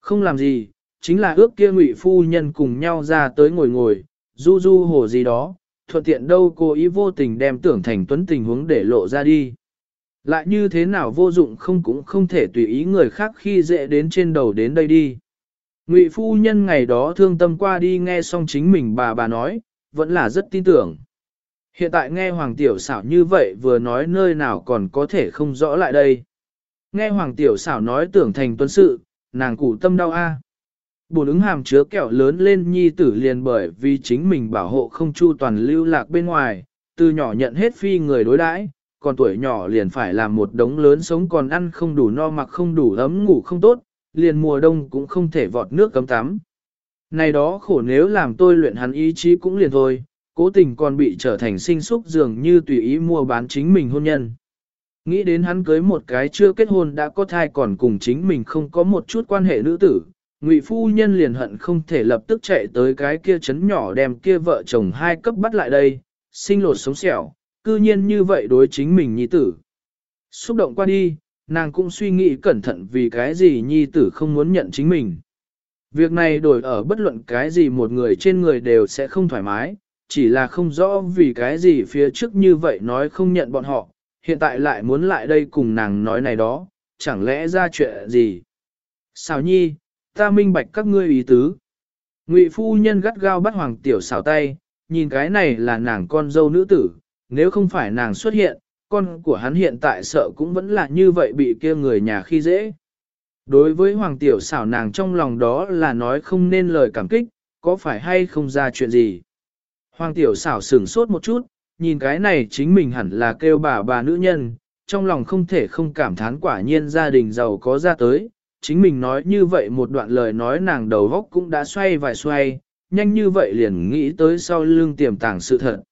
Không làm gì, chính là ước kia ngụy phu nhân cùng nhau ra tới ngồi ngồi, du du hồ gì đó, thuận tiện đâu cô ý vô tình đem tưởng thành tuấn tình huống để lộ ra đi. Lại như thế nào vô dụng không cũng không thể tùy ý người khác khi dễ đến trên đầu đến đây đi. Ngụy phu nhân ngày đó thương tâm qua đi nghe xong chính mình bà bà nói, vẫn là rất tin tưởng. Hiện tại nghe Hoàng Tiểu xảo như vậy vừa nói nơi nào còn có thể không rõ lại đây. Nghe Hoàng Tiểu xảo nói tưởng thành tuấn sự, nàng cụ tâm đau a. À. Bồn ứng hàm chứa kẹo lớn lên nhi tử liền bởi vì chính mình bảo hộ không chu toàn lưu lạc bên ngoài, từ nhỏ nhận hết phi người đối đãi, còn tuổi nhỏ liền phải làm một đống lớn sống còn ăn không đủ no mặc không đủ ấm ngủ không tốt, liền mùa đông cũng không thể vọt nước cấm tắm. Này đó khổ nếu làm tôi luyện hắn ý chí cũng liền thôi, cố tình còn bị trở thành sinh xúc dường như tùy ý mua bán chính mình hôn nhân. Nghĩ đến hắn cưới một cái chưa kết hôn đã có thai còn cùng chính mình không có một chút quan hệ nữ tử, Ngụy phu nhân liền hận không thể lập tức chạy tới cái kia chấn nhỏ đem kia vợ chồng hai cấp bắt lại đây, sinh lột sống sẹo, cư nhiên như vậy đối chính mình nhi tử. Xúc động qua đi, nàng cũng suy nghĩ cẩn thận vì cái gì nhi tử không muốn nhận chính mình. Việc này đổi ở bất luận cái gì một người trên người đều sẽ không thoải mái, chỉ là không rõ vì cái gì phía trước như vậy nói không nhận bọn họ, hiện tại lại muốn lại đây cùng nàng nói này đó, chẳng lẽ ra chuyện gì. Xào nhi, ta minh bạch các ngươi ý tứ. Ngụy phu nhân gắt gao bắt hoàng tiểu xảo tay, nhìn cái này là nàng con dâu nữ tử, nếu không phải nàng xuất hiện, con của hắn hiện tại sợ cũng vẫn là như vậy bị kia người nhà khi dễ. Đối với hoàng tiểu xảo nàng trong lòng đó là nói không nên lời cảm kích, có phải hay không ra chuyện gì. Hoàng tiểu xảo sửng sốt một chút, nhìn cái này chính mình hẳn là kêu bà bà nữ nhân, trong lòng không thể không cảm thán quả nhiên gia đình giàu có ra tới, chính mình nói như vậy một đoạn lời nói nàng đầu góc cũng đã xoay vài xoay, nhanh như vậy liền nghĩ tới sau lưng tiềm tàng sự thật.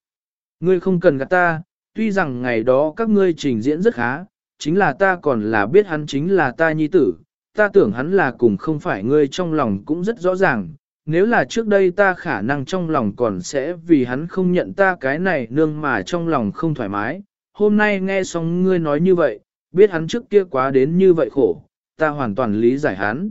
Ngươi không cần gạt ta, tuy rằng ngày đó các ngươi trình diễn rất khá, chính là ta còn là biết hắn chính là ta nhi tử, ta tưởng hắn là cùng không phải ngươi trong lòng cũng rất rõ ràng, nếu là trước đây ta khả năng trong lòng còn sẽ vì hắn không nhận ta cái này nương mà trong lòng không thoải mái, hôm nay nghe xong ngươi nói như vậy, biết hắn trước kia quá đến như vậy khổ, ta hoàn toàn lý giải hắn.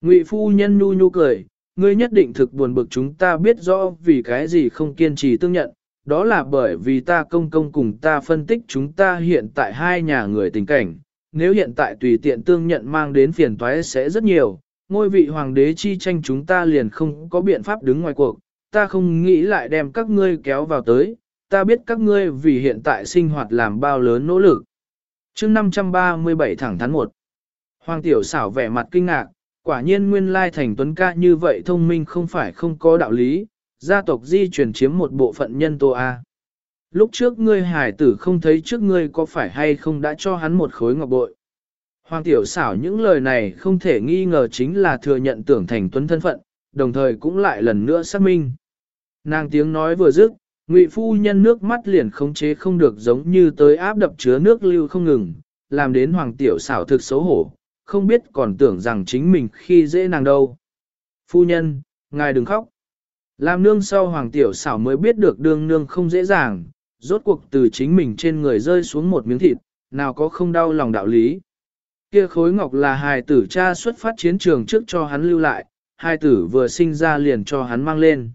Ngụy phu nhân nhu nhu cười, ngươi nhất định thực buồn bực chúng ta biết rõ vì cái gì không kiên trì tương nhận, đó là bởi vì ta công công cùng ta phân tích chúng ta hiện tại hai nhà người tình cảnh, nếu hiện tại tùy tiện tương nhận mang đến phiền toái sẽ rất nhiều, ngôi vị hoàng đế chi tranh chúng ta liền không có biện pháp đứng ngoài cuộc, ta không nghĩ lại đem các ngươi kéo vào tới, ta biết các ngươi vì hiện tại sinh hoạt làm bao lớn nỗ lực. chương 537 thẳng thắn 1 Hoàng tiểu xảo vẻ mặt kinh ngạc, quả nhiên nguyên lai thành tuấn ca như vậy thông minh không phải không có đạo lý, gia tộc di truyền chiếm một bộ phận nhân tô A. Lúc trước ngươi hải tử không thấy trước ngươi có phải hay không đã cho hắn một khối ngọc bội. Hoàng tiểu xảo những lời này không thể nghi ngờ chính là thừa nhận tưởng thành tuấn thân phận, đồng thời cũng lại lần nữa xác minh. Nàng tiếng nói vừa dứt, ngụy phu nhân nước mắt liền khống chế không được giống như tới áp đập chứa nước lưu không ngừng, làm đến hoàng tiểu xảo thực xấu hổ, không biết còn tưởng rằng chính mình khi dễ nàng đâu. Phu nhân, ngài đừng khóc. Làm nương sau hoàng tiểu xảo mới biết được đương nương không dễ dàng, rốt cuộc từ chính mình trên người rơi xuống một miếng thịt, nào có không đau lòng đạo lý. Kia khối ngọc là hài tử cha xuất phát chiến trường trước cho hắn lưu lại, hài tử vừa sinh ra liền cho hắn mang lên.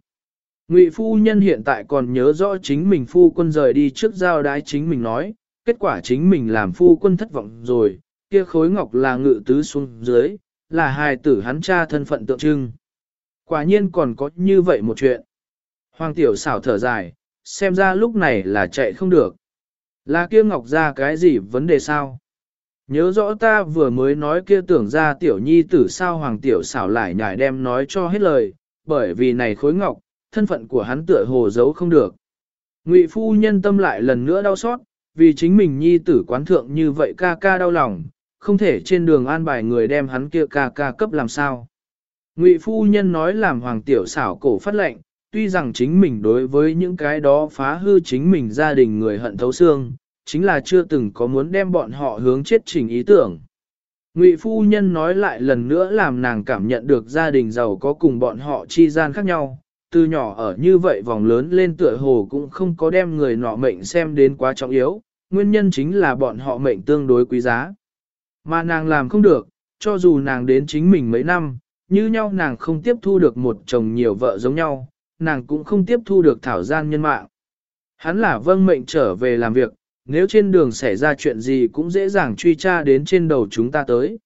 Ngụy phu nhân hiện tại còn nhớ rõ chính mình phu quân rời đi trước giao đái chính mình nói, kết quả chính mình làm phu quân thất vọng rồi, kia khối ngọc là ngự tứ xuống dưới, là hài tử hắn cha thân phận tượng trưng. Quả nhiên còn có như vậy một chuyện. Hoàng tiểu xảo thở dài, xem ra lúc này là chạy không được. Là kia ngọc ra cái gì vấn đề sao? Nhớ rõ ta vừa mới nói kia tưởng ra tiểu nhi tử sao hoàng tiểu xảo lại nhải đem nói cho hết lời, bởi vì này khối ngọc, thân phận của hắn tựa hồ giấu không được. Ngụy phu nhân tâm lại lần nữa đau xót, vì chính mình nhi tử quán thượng như vậy ca ca đau lòng, không thể trên đường an bài người đem hắn kia ca ca cấp làm sao. Ngụy phu nhân nói làm hoàng tiểu xảo cổ phát lệnh, tuy rằng chính mình đối với những cái đó phá hư chính mình gia đình người hận thấu xương, chính là chưa từng có muốn đem bọn họ hướng chết trình ý tưởng. Ngụy phu nhân nói lại lần nữa làm nàng cảm nhận được gia đình giàu có cùng bọn họ chi gian khác nhau, từ nhỏ ở như vậy vòng lớn lên tựa hồ cũng không có đem người nọ mệnh xem đến quá trọng yếu, nguyên nhân chính là bọn họ mệnh tương đối quý giá. Mà nàng làm không được, cho dù nàng đến chính mình mấy năm, như nhau nàng không tiếp thu được một chồng nhiều vợ giống nhau, nàng cũng không tiếp thu được thảo gian nhân mạng. Hắn là vâng mệnh trở về làm việc, nếu trên đường xảy ra chuyện gì cũng dễ dàng truy tra đến trên đầu chúng ta tới.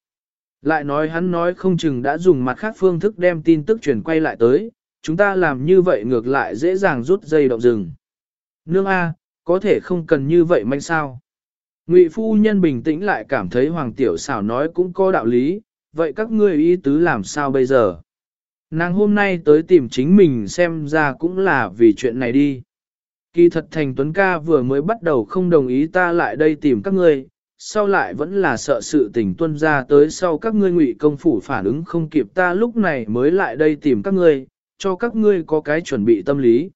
Lại nói hắn nói không chừng đã dùng mặt khác phương thức đem tin tức truyền quay lại tới, chúng ta làm như vậy ngược lại dễ dàng rút dây động rừng. Nương A, có thể không cần như vậy manh sao. Ngụy phu nhân bình tĩnh lại cảm thấy Hoàng Tiểu xảo nói cũng có đạo lý, vậy các ngươi ý tứ làm sao bây giờ? Nàng hôm nay tới tìm chính mình xem ra cũng là vì chuyện này đi. Kỳ thật thành Tuấn ca vừa mới bắt đầu không đồng ý ta lại đây tìm các ngươi, sau lại vẫn là sợ sự tình tuân ra tới sau các ngươi ngụy công phủ phản ứng không kịp ta lúc này mới lại đây tìm các ngươi, cho các ngươi có cái chuẩn bị tâm lý.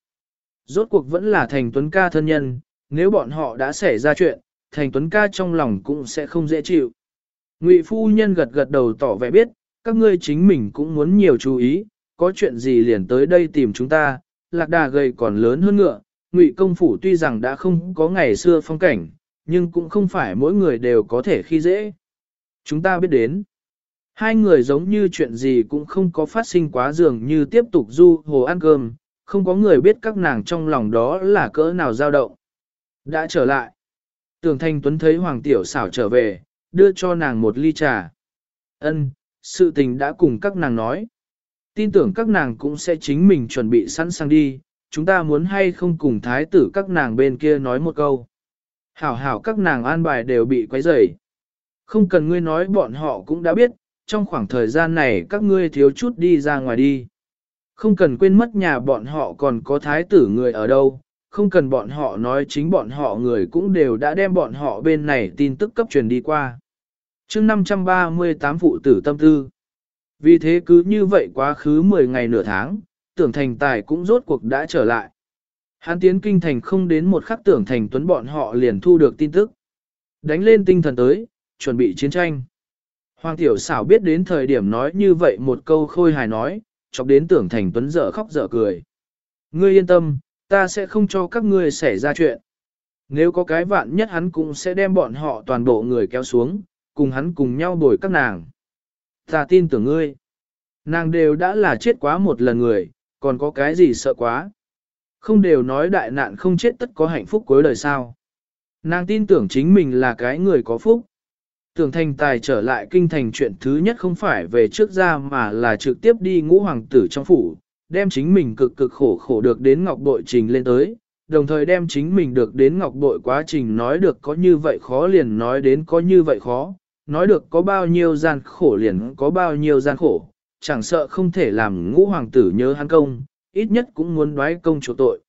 Rốt cuộc vẫn là thành Tuấn ca thân nhân, nếu bọn họ đã xảy ra chuyện, thành Tuấn ca trong lòng cũng sẽ không dễ chịu. Ngụy phu nhân gật gật đầu tỏ vẻ biết, các ngươi chính mình cũng muốn nhiều chú ý, có chuyện gì liền tới đây tìm chúng ta, lạc đà gầy còn lớn hơn ngựa, ngụy công phủ tuy rằng đã không có ngày xưa phong cảnh, nhưng cũng không phải mỗi người đều có thể khi dễ. Chúng ta biết đến. Hai người giống như chuyện gì cũng không có phát sinh quá dường như tiếp tục du hồ ăn cơm, không có người biết các nàng trong lòng đó là cỡ nào dao động. Đã trở lại. Tưởng Thanh Tuấn thấy Hoàng Tiểu xảo trở về, đưa cho nàng một ly trà. Ân, sự tình đã cùng các nàng nói. Tin tưởng các nàng cũng sẽ chính mình chuẩn bị sẵn sàng đi, chúng ta muốn hay không cùng thái tử các nàng bên kia nói một câu. Hảo hảo các nàng an bài đều bị quấy rầy. Không cần ngươi nói bọn họ cũng đã biết, trong khoảng thời gian này các ngươi thiếu chút đi ra ngoài đi. Không cần quên mất nhà bọn họ còn có thái tử người ở đâu, không cần bọn họ nói chính bọn họ người cũng đều đã đem bọn họ bên này tin tức cấp truyền đi qua. chương 538 phụ tử tâm tư. Vì thế cứ như vậy quá khứ 10 ngày nửa tháng, tưởng thành tài cũng rốt cuộc đã trở lại. Hán tiến kinh thành không đến một khắc tưởng thành tuấn bọn họ liền thu được tin tức. Đánh lên tinh thần tới, chuẩn bị chiến tranh. Hoàng tiểu xảo biết đến thời điểm nói như vậy một câu khôi hài nói, chọc đến tưởng thành tuấn dở khóc dở cười. Ngươi yên tâm, ta sẽ không cho các ngươi xảy ra chuyện. Nếu có cái vạn nhất hắn cũng sẽ đem bọn họ toàn bộ người kéo xuống, cùng hắn cùng nhau bồi các nàng. Ta tin tưởng ngươi. Nàng đều đã là chết quá một lần người, còn có cái gì sợ quá. Không đều nói đại nạn không chết tất có hạnh phúc cuối đời sao. Nàng tin tưởng chính mình là cái người có phúc. Tưởng thành tài trở lại kinh thành chuyện thứ nhất không phải về trước ra mà là trực tiếp đi ngũ hoàng tử trong phủ, đem chính mình cực cực khổ khổ được đến ngọc bội trình lên tới, đồng thời đem chính mình được đến ngọc bội quá trình nói được có như vậy khó liền nói đến có như vậy khó, nói được có bao nhiêu gian khổ liền có bao nhiêu gian khổ, chẳng sợ không thể làm ngũ hoàng tử nhớ hắn công, ít nhất cũng muốn đoái công chỗ tội.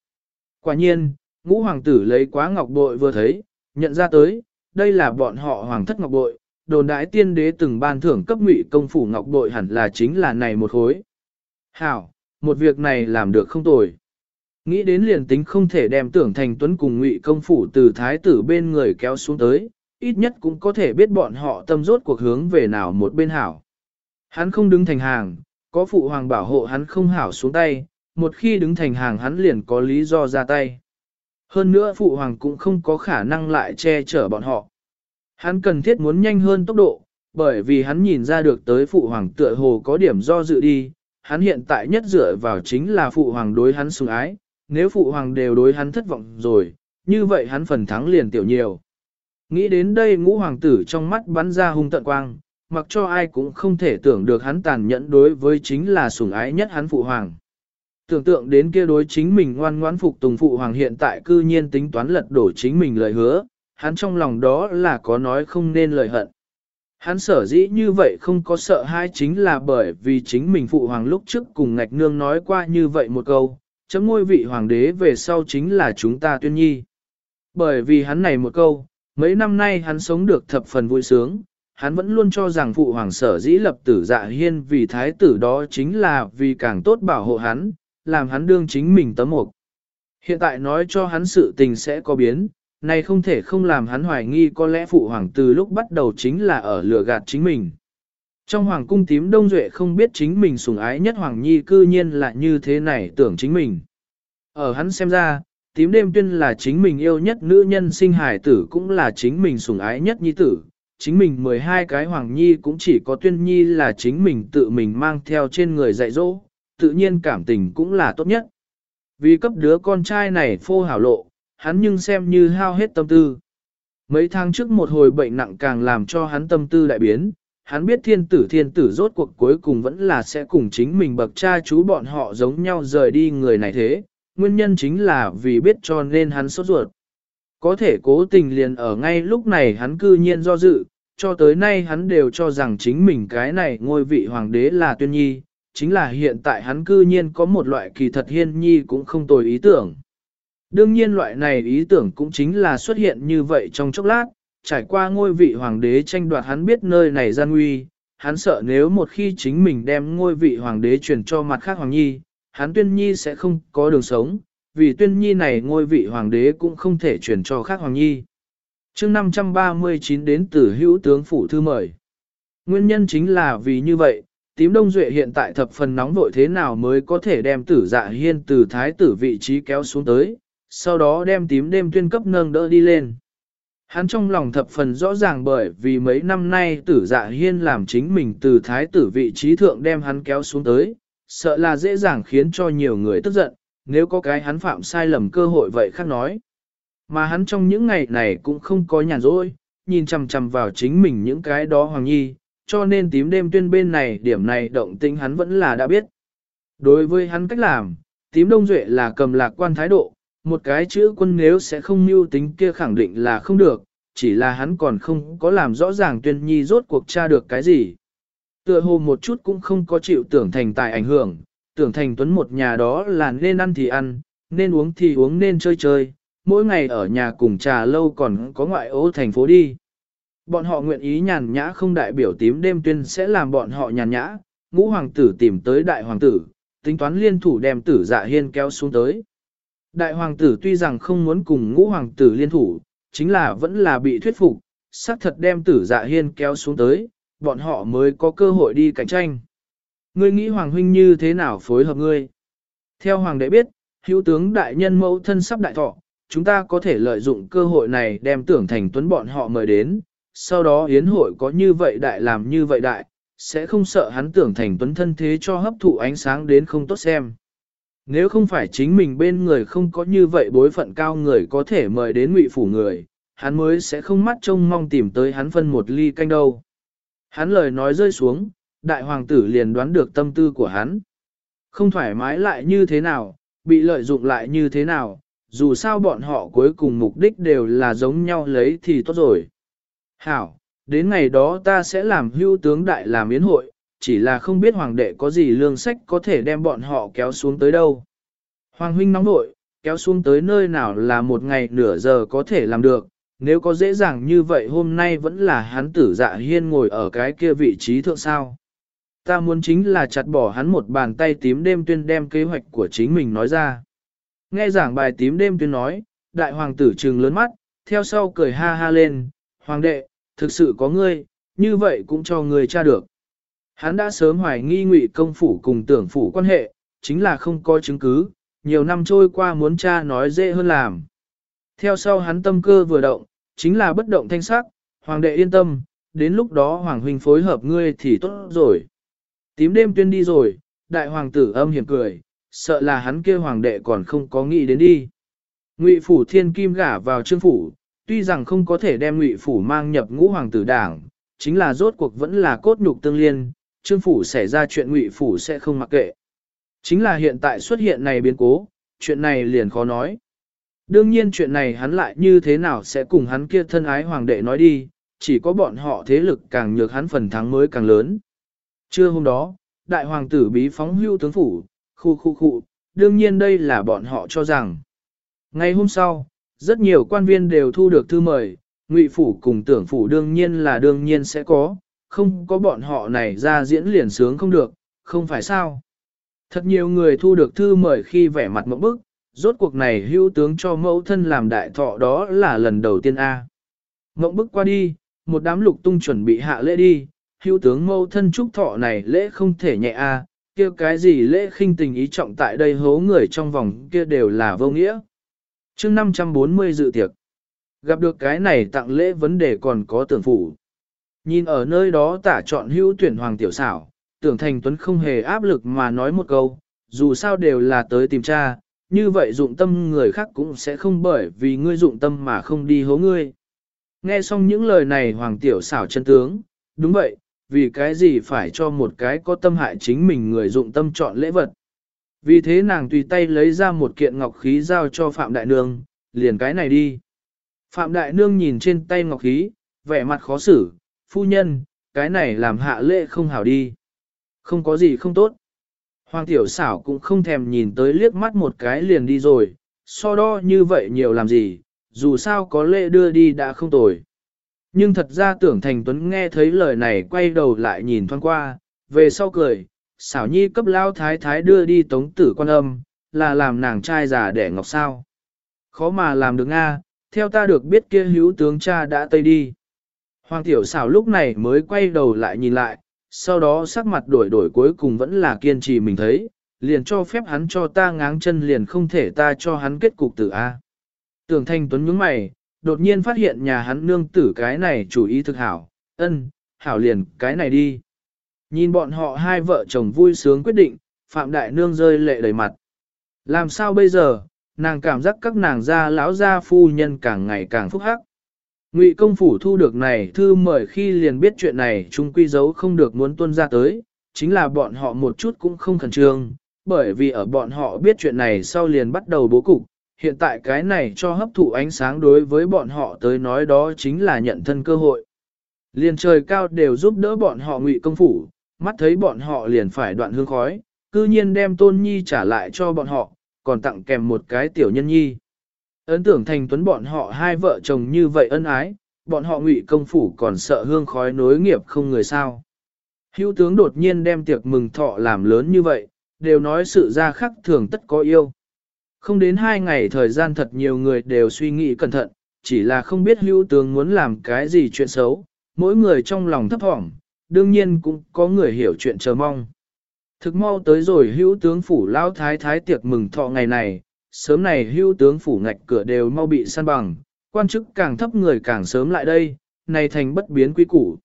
Quả nhiên, ngũ hoàng tử lấy quá ngọc bội vừa thấy, nhận ra tới, đây là bọn họ hoàng thất ngọc bội, đồn đãi tiên đế từng ban thưởng cấp ngụy công phủ ngọc bội hẳn là chính là này một khối. Hảo, một việc này làm được không tồi. Nghĩ đến liền tính không thể đem tưởng thành tuấn cùng ngụy công phủ từ thái tử bên người kéo xuống tới, ít nhất cũng có thể biết bọn họ tâm rốt cuộc hướng về nào một bên hảo. Hắn không đứng thành hàng, có phụ hoàng bảo hộ hắn không hảo xuống tay, một khi đứng thành hàng hắn liền có lý do ra tay. Hơn nữa phụ hoàng cũng không có khả năng lại che chở bọn họ. Hắn cần thiết muốn nhanh hơn tốc độ, bởi vì hắn nhìn ra được tới phụ hoàng tựa hồ có điểm do dự đi, hắn hiện tại nhất dựa vào chính là phụ hoàng đối hắn sủng ái, nếu phụ hoàng đều đối hắn thất vọng rồi, như vậy hắn phần thắng liền tiểu nhiều. Nghĩ đến đây ngũ hoàng tử trong mắt bắn ra hung tận quang, mặc cho ai cũng không thể tưởng được hắn tàn nhẫn đối với chính là sủng ái nhất hắn phụ hoàng. Tưởng tượng đến kia đối chính mình ngoan ngoãn phục tùng phụ hoàng hiện tại cư nhiên tính toán lật đổ chính mình lời hứa, hắn trong lòng đó là có nói không nên lời hận. Hắn sở dĩ như vậy không có sợ hai chính là bởi vì chính mình phụ hoàng lúc trước cùng ngạch nương nói qua như vậy một câu, chấm ngôi vị hoàng đế về sau chính là chúng ta tuyên nhi. Bởi vì hắn này một câu, mấy năm nay hắn sống được thập phần vui sướng, hắn vẫn luôn cho rằng phụ hoàng sở dĩ lập tử dạ hiên vì thái tử đó chính là vì càng tốt bảo hộ hắn, làm hắn đương chính mình tấm mục. Hiện tại nói cho hắn sự tình sẽ có biến, này không thể không làm hắn hoài nghi có lẽ phụ hoàng từ lúc bắt đầu chính là ở lừa gạt chính mình. Trong hoàng cung tím đông duệ không biết chính mình sủng ái nhất hoàng nhi cư nhiên là như thế này tưởng chính mình. Ở hắn xem ra, tím đêm tuyên là chính mình yêu nhất nữ nhân sinh hải tử cũng là chính mình sủng ái nhất nhi tử. Chính mình 12 cái hoàng nhi cũng chỉ có tuyên nhi là chính mình tự mình mang theo trên người dạy dỗ, tự nhiên cảm tình cũng là tốt nhất. Vì cấp đứa con trai này phô hảo lộ, hắn nhưng xem như hao hết tâm tư. Mấy tháng trước một hồi bệnh nặng càng làm cho hắn tâm tư đại biến, hắn biết thiên tử thiên tử rốt cuộc cuối cùng vẫn là sẽ cùng chính mình bậc cha chú bọn họ giống nhau rời đi người này thế, nguyên nhân chính là vì biết cho nên hắn sốt ruột. Có thể cố tình liền ở ngay lúc này hắn cư nhiên do dự, cho tới nay hắn đều cho rằng chính mình cái này ngôi vị hoàng đế là tuyên nhi, chính là hiện tại hắn cư nhiên có một loại kỳ thật hiên nhi cũng không tồi ý tưởng. Đương nhiên loại này ý tưởng cũng chính là xuất hiện như vậy trong chốc lát, trải qua ngôi vị hoàng đế tranh đoạt hắn biết nơi này gian nguy, hắn sợ nếu một khi chính mình đem ngôi vị hoàng đế truyền cho mặt khác hoàng nhi, hắn tuyên nhi sẽ không có đường sống, vì tuyên nhi này ngôi vị hoàng đế cũng không thể truyền cho khác hoàng nhi. chương 539 đến từ hữu tướng phủ thư mời. Nguyên nhân chính là vì như vậy, tím đông duệ hiện tại thập phần nóng vội thế nào mới có thể đem tử dạ hiên từ thái tử vị trí kéo xuống tới, sau đó đem tím đêm tuyên cấp nâng đỡ đi lên. Hắn trong lòng thập phần rõ ràng bởi vì mấy năm nay tử dạ hiên làm chính mình từ thái tử vị trí thượng đem hắn kéo xuống tới, sợ là dễ dàng khiến cho nhiều người tức giận, nếu có cái hắn phạm sai lầm cơ hội vậy khác nói. Mà hắn trong những ngày này cũng không có nhàn rỗi, nhìn chằm chằm vào chính mình những cái đó hoàng nhi, cho nên tím đêm tuyên bên này điểm này động tĩnh hắn vẫn là đã biết. Đối với hắn cách làm, tím đông duệ là cầm lạc quan thái độ, một cái chữ quân nếu sẽ không mưu tính kia khẳng định là không được, chỉ là hắn còn không có làm rõ ràng tuyên nhi rốt cuộc tra được cái gì. Tựa hồ một chút cũng không có chịu tưởng thành tài ảnh hưởng, tưởng thành tuấn một nhà đó là nên ăn thì ăn, nên uống thì uống nên chơi chơi, mỗi ngày ở nhà cùng trà lâu còn có ngoại ô thành phố đi. Bọn họ nguyện ý nhàn nhã không đại biểu tím đêm tuyên sẽ làm bọn họ nhàn nhã, ngũ hoàng tử tìm tới đại hoàng tử, tính toán liên thủ đem tử dạ hiên kéo xuống tới. Đại hoàng tử tuy rằng không muốn cùng ngũ hoàng tử liên thủ, chính là vẫn là bị thuyết phục, xác thật đem tử dạ hiên kéo xuống tới, bọn họ mới có cơ hội đi cạnh tranh. Ngươi nghĩ hoàng huynh như thế nào phối hợp ngươi? Theo hoàng đệ biết, hữu tướng đại nhân mẫu thân sắp đại thọ, chúng ta có thể lợi dụng cơ hội này đem tưởng thành tuấn bọn họ mời đến, sau đó yến hội có như vậy đại làm như vậy đại, sẽ không sợ hắn tưởng thành tuấn thân thế cho hấp thụ ánh sáng đến không tốt xem. Nếu không phải chính mình bên người không có như vậy bối phận cao người có thể mời đến ngụy phủ người, hắn mới sẽ không mắt trông mong tìm tới hắn phân một ly canh đâu. Hắn lời nói rơi xuống, đại hoàng tử liền đoán được tâm tư của hắn. Không thoải mái lại như thế nào, bị lợi dụng lại như thế nào, dù sao bọn họ cuối cùng mục đích đều là giống nhau lấy thì tốt rồi. Hảo, đến ngày đó ta sẽ làm hưu tướng đại làm yến hội, chỉ là không biết hoàng đệ có gì lương sách có thể đem bọn họ kéo xuống tới đâu. Hoàng huynh nóng nội, kéo xuống tới nơi nào là một ngày nửa giờ có thể làm được, nếu có dễ dàng như vậy hôm nay vẫn là hắn tử dạ hiên ngồi ở cái kia vị trí thượng sao. Ta muốn chính là chặt bỏ hắn một bàn tay tím đêm tuyên đem kế hoạch của chính mình nói ra. Nghe giảng bài tím đêm tuyên nói, đại hoàng tử trừng lớn mắt, theo sau cười ha ha lên, hoàng đệ, thực sự có ngươi, như vậy cũng cho ngươi tra được. Hắn đã sớm hoài nghi ngụy công phủ cùng tưởng phủ quan hệ, chính là không có chứng cứ, nhiều năm trôi qua muốn cha nói dễ hơn làm. Theo sau hắn tâm cơ vừa động, chính là bất động thanh sắc, hoàng đệ yên tâm, đến lúc đó hoàng huynh phối hợp ngươi thì tốt rồi. Tím đêm tuyên đi rồi, đại hoàng tử âm hiểm cười, sợ là hắn kia hoàng đệ còn không có nghĩ đến đi. Ngụy phủ thiên kim gả vào trương phủ, tuy rằng không có thể đem ngụy phủ mang nhập ngũ hoàng tử đảng, chính là rốt cuộc vẫn là cốt nhục tương liên, trương phủ xảy ra chuyện ngụy phủ sẽ không mặc kệ. Chính là hiện tại xuất hiện này biến cố, chuyện này liền khó nói. Đương nhiên chuyện này hắn lại như thế nào sẽ cùng hắn kia thân ái hoàng đệ nói đi, chỉ có bọn họ thế lực càng nhược hắn phần thắng mới càng lớn. Trưa hôm đó, đại hoàng tử bí phóng hưu tướng phủ, khu khu khu, đương nhiên đây là bọn họ cho rằng. Ngày hôm sau, rất nhiều quan viên đều thu được thư mời, ngụy phủ cùng tưởng phủ đương nhiên là đương nhiên sẽ có, không có bọn họ này ra diễn liền sướng không được, không phải sao. Thật nhiều người thu được thư mời khi vẻ mặt mẫu bức, rốt cuộc này hưu tướng cho mẫu thân làm đại thọ đó là lần đầu tiên A. Mộng bức qua đi, một đám lục tung chuẩn bị hạ lễ đi, hữu tướng mâu thân trúc thọ này lễ không thể nhẹ A, kia cái gì lễ khinh tình ý trọng tại đây hố người trong vòng kia đều là vô nghĩa. chương 540 dự tiệc, gặp được cái này tặng lễ vấn đề còn có tưởng phủ. Nhìn ở nơi đó tả chọn hữu tuyển hoàng tiểu xảo, tưởng thành tuấn không hề áp lực mà nói một câu, dù sao đều là tới tìm cha, như vậy dụng tâm người khác cũng sẽ không bởi vì ngươi dụng tâm mà không đi hố ngươi. Nghe xong những lời này hoàng tiểu xảo chân tướng, đúng vậy, vì cái gì phải cho một cái có tâm hại chính mình người dụng tâm chọn lễ vật. Vì thế nàng tùy tay lấy ra một kiện ngọc khí giao cho Phạm Đại Nương, liền cái này đi. Phạm Đại Nương nhìn trên tay ngọc khí, vẻ mặt khó xử, phu nhân, cái này làm hạ lễ không hảo đi. Không có gì không tốt. Hoàng tiểu xảo cũng không thèm nhìn tới liếc mắt một cái liền đi rồi, so đo như vậy nhiều làm gì, dù sao có lễ đưa đi đã không tồi. Nhưng thật ra tưởng thành tuấn nghe thấy lời này quay đầu lại nhìn thoáng qua, về sau cười, xảo nhi cấp lao thái thái đưa đi tống tử quan âm, là làm nàng trai già để ngọc sao. Khó mà làm được Nga, theo ta được biết kia hữu tướng cha đã tây đi. Hoàng tiểu xảo lúc này mới quay đầu lại nhìn lại, sau đó sắc mặt đổi đổi cuối cùng vẫn là kiên trì mình thấy, liền cho phép hắn cho ta ngáng chân liền không thể ta cho hắn kết cục tử A. Tưởng thanh tuấn nhướng mày, đột nhiên phát hiện nhà hắn nương tử cái này chủ ý thực hảo, ân, hảo liền cái này đi. Nhìn bọn họ hai vợ chồng vui sướng quyết định, Phạm Đại Nương rơi lệ đầy mặt. Làm sao bây giờ, nàng cảm giác các nàng gia lão gia phu nhân càng ngày càng phúc hắc. Ngụy công phủ thu được này thư mời khi liền biết chuyện này chung quy dấu không được muốn tuân ra tới, chính là bọn họ một chút cũng không khẩn trương, bởi vì ở bọn họ biết chuyện này sau liền bắt đầu bố cục, hiện tại cái này cho hấp thụ ánh sáng đối với bọn họ tới nói đó chính là nhận thân cơ hội. Liền trời cao đều giúp đỡ bọn họ ngụy công phủ, mắt thấy bọn họ liền phải đoạn hương khói, cư nhiên đem tôn nhi trả lại cho bọn họ, còn tặng kèm một cái tiểu nhân nhi. Ấn tưởng thành tuấn bọn họ hai vợ chồng như vậy ân ái, bọn họ ngụy công phủ còn sợ hương khói nối nghiệp không người sao. Hữu tướng đột nhiên đem tiệc mừng thọ làm lớn như vậy, đều nói sự ra khắc thường tất có yêu. Không đến hai ngày thời gian thật nhiều người đều suy nghĩ cẩn thận, chỉ là không biết hữu tướng muốn làm cái gì chuyện xấu, mỗi người trong lòng thấp thỏm, đương nhiên cũng có người hiểu chuyện chờ mong. Thực mau tới rồi hữu tướng phủ lao thái thái tiệc mừng thọ ngày này, sớm này hữu tướng phủ ngạch cửa đều mau bị săn bằng, quan chức càng thấp người càng sớm lại đây, này thành bất biến quy củ.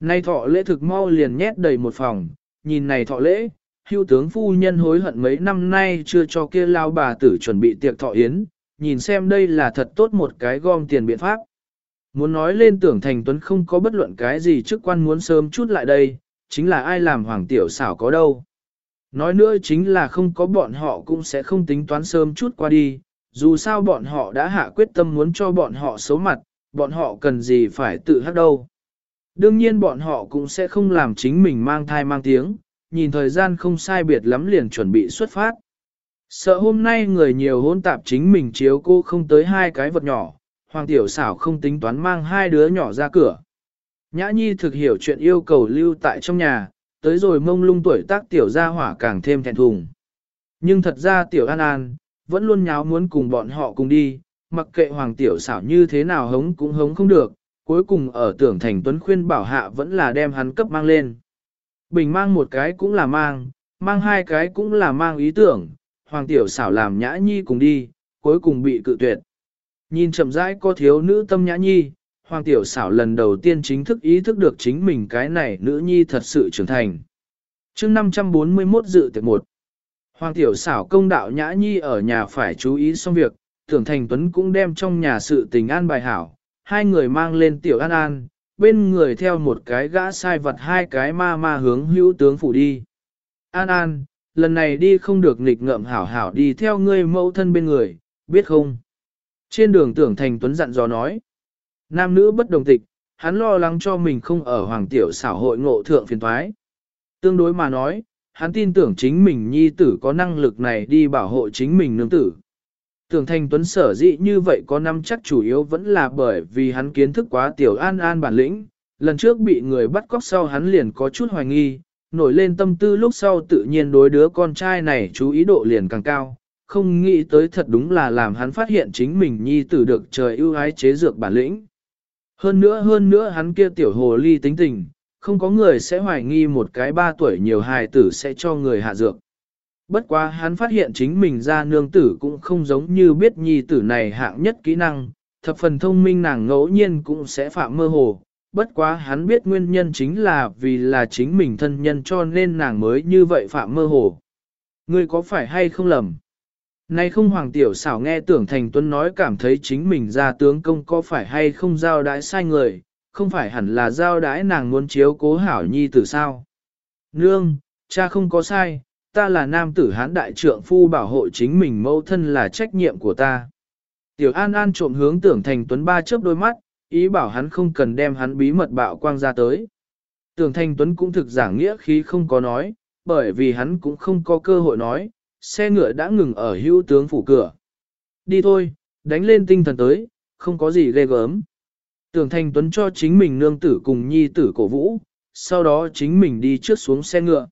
Nay thọ lễ thực mau liền nhét đầy một phòng, nhìn này thọ lễ, hưu tướng phu nhân hối hận mấy năm nay chưa cho kia lao bà tử chuẩn bị tiệc thọ yến, nhìn xem đây là thật tốt một cái gom tiền biện pháp. Muốn nói lên tưởng thành tuấn không có bất luận cái gì chức quan muốn sớm chút lại đây, chính là ai làm hoàng tiểu xảo có đâu. Nói nữa chính là không có bọn họ cũng sẽ không tính toán sớm chút qua đi, dù sao bọn họ đã hạ quyết tâm muốn cho bọn họ xấu mặt, bọn họ cần gì phải tự hát đâu. Đương nhiên bọn họ cũng sẽ không làm chính mình mang thai mang tiếng, nhìn thời gian không sai biệt lắm liền chuẩn bị xuất phát. Sợ hôm nay người nhiều hôn tạp chính mình chiếu cô không tới hai cái vật nhỏ, hoàng tiểu xảo không tính toán mang hai đứa nhỏ ra cửa. Nhã Nhi thực hiểu chuyện yêu cầu lưu tại trong nhà, tới rồi mông lung tuổi tác tiểu gia hỏa càng thêm thẹn thùng. Nhưng thật ra tiểu An An, vẫn luôn nháo muốn cùng bọn họ cùng đi, mặc kệ hoàng tiểu xảo như thế nào hống cũng hống không được, cuối cùng ở tưởng thành tuấn khuyên bảo hạ vẫn là đem hắn cấp mang lên. Bình mang một cái cũng là mang, mang hai cái cũng là mang ý tưởng, hoàng tiểu xảo làm nhã nhi cùng đi, cuối cùng bị cự tuyệt. Nhìn chậm rãi có thiếu nữ tâm nhã nhi, hoàng tiểu xảo lần đầu tiên chính thức ý thức được chính mình cái này nữ nhi thật sự trưởng thành. chương 541 dự tiệc một Hoàng tiểu xảo công đạo nhã nhi ở nhà phải chú ý xong việc, tưởng thành tuấn cũng đem trong nhà sự tình an bài hảo, hai người mang lên tiểu an an, bên người theo một cái gã sai vật hai cái ma ma hướng hữu tướng phủ đi. An An, lần này đi không được nghịch ngợm hảo hảo đi theo ngươi mẫu thân bên người, biết không? Trên đường tưởng thành tuấn dặn dò nói. Nam nữ bất đồng tịch, hắn lo lắng cho mình không ở hoàng tiểu xảo hội ngộ thượng phiền thoái. Tương đối mà nói, hắn tin tưởng chính mình nhi tử có năng lực này đi bảo hộ chính mình nương tử. Tưởng thành tuấn sở dĩ như vậy có năm chắc chủ yếu vẫn là bởi vì hắn kiến thức quá tiểu an an bản lĩnh, lần trước bị người bắt cóc sau hắn liền có chút hoài nghi, nổi lên tâm tư lúc sau tự nhiên đối đứa con trai này chú ý độ liền càng cao, không nghĩ tới thật đúng là làm hắn phát hiện chính mình nhi tử được trời ưu ái chế dược bản lĩnh. Hơn nữa hơn nữa hắn kia tiểu hồ ly tính tình, không có người sẽ hoài nghi một cái ba tuổi nhiều hài tử sẽ cho người hạ dược. Bất quá hắn phát hiện chính mình ra nương tử cũng không giống như biết nhi tử này hạng nhất kỹ năng, thập phần thông minh nàng ngẫu nhiên cũng sẽ phạm mơ hồ. Bất quá hắn biết nguyên nhân chính là vì là chính mình thân nhân cho nên nàng mới như vậy phạm mơ hồ. Ngươi có phải hay không lầm? Nay không hoàng tiểu xảo nghe tưởng thành tuấn nói cảm thấy chính mình ra tướng công có phải hay không giao đãi sai người, không phải hẳn là giao đãi nàng muốn chiếu cố hảo nhi tử sao. Nương, cha không có sai, ta là nam tử hán đại trượng phu bảo hộ chính mình mẫu thân là trách nhiệm của ta. Tiểu An An trộm hướng tưởng thành tuấn ba chớp đôi mắt, ý bảo hắn không cần đem hắn bí mật bạo quang ra tới. Tưởng thành tuấn cũng thực giảng nghĩa khí không có nói, bởi vì hắn cũng không có cơ hội nói, xe ngựa đã ngừng ở hữu tướng phủ cửa. Đi thôi, đánh lên tinh thần tới, không có gì ghê gớm. Tưởng thành tuấn cho chính mình nương tử cùng nhi tử cổ vũ, sau đó chính mình đi trước xuống xe ngựa.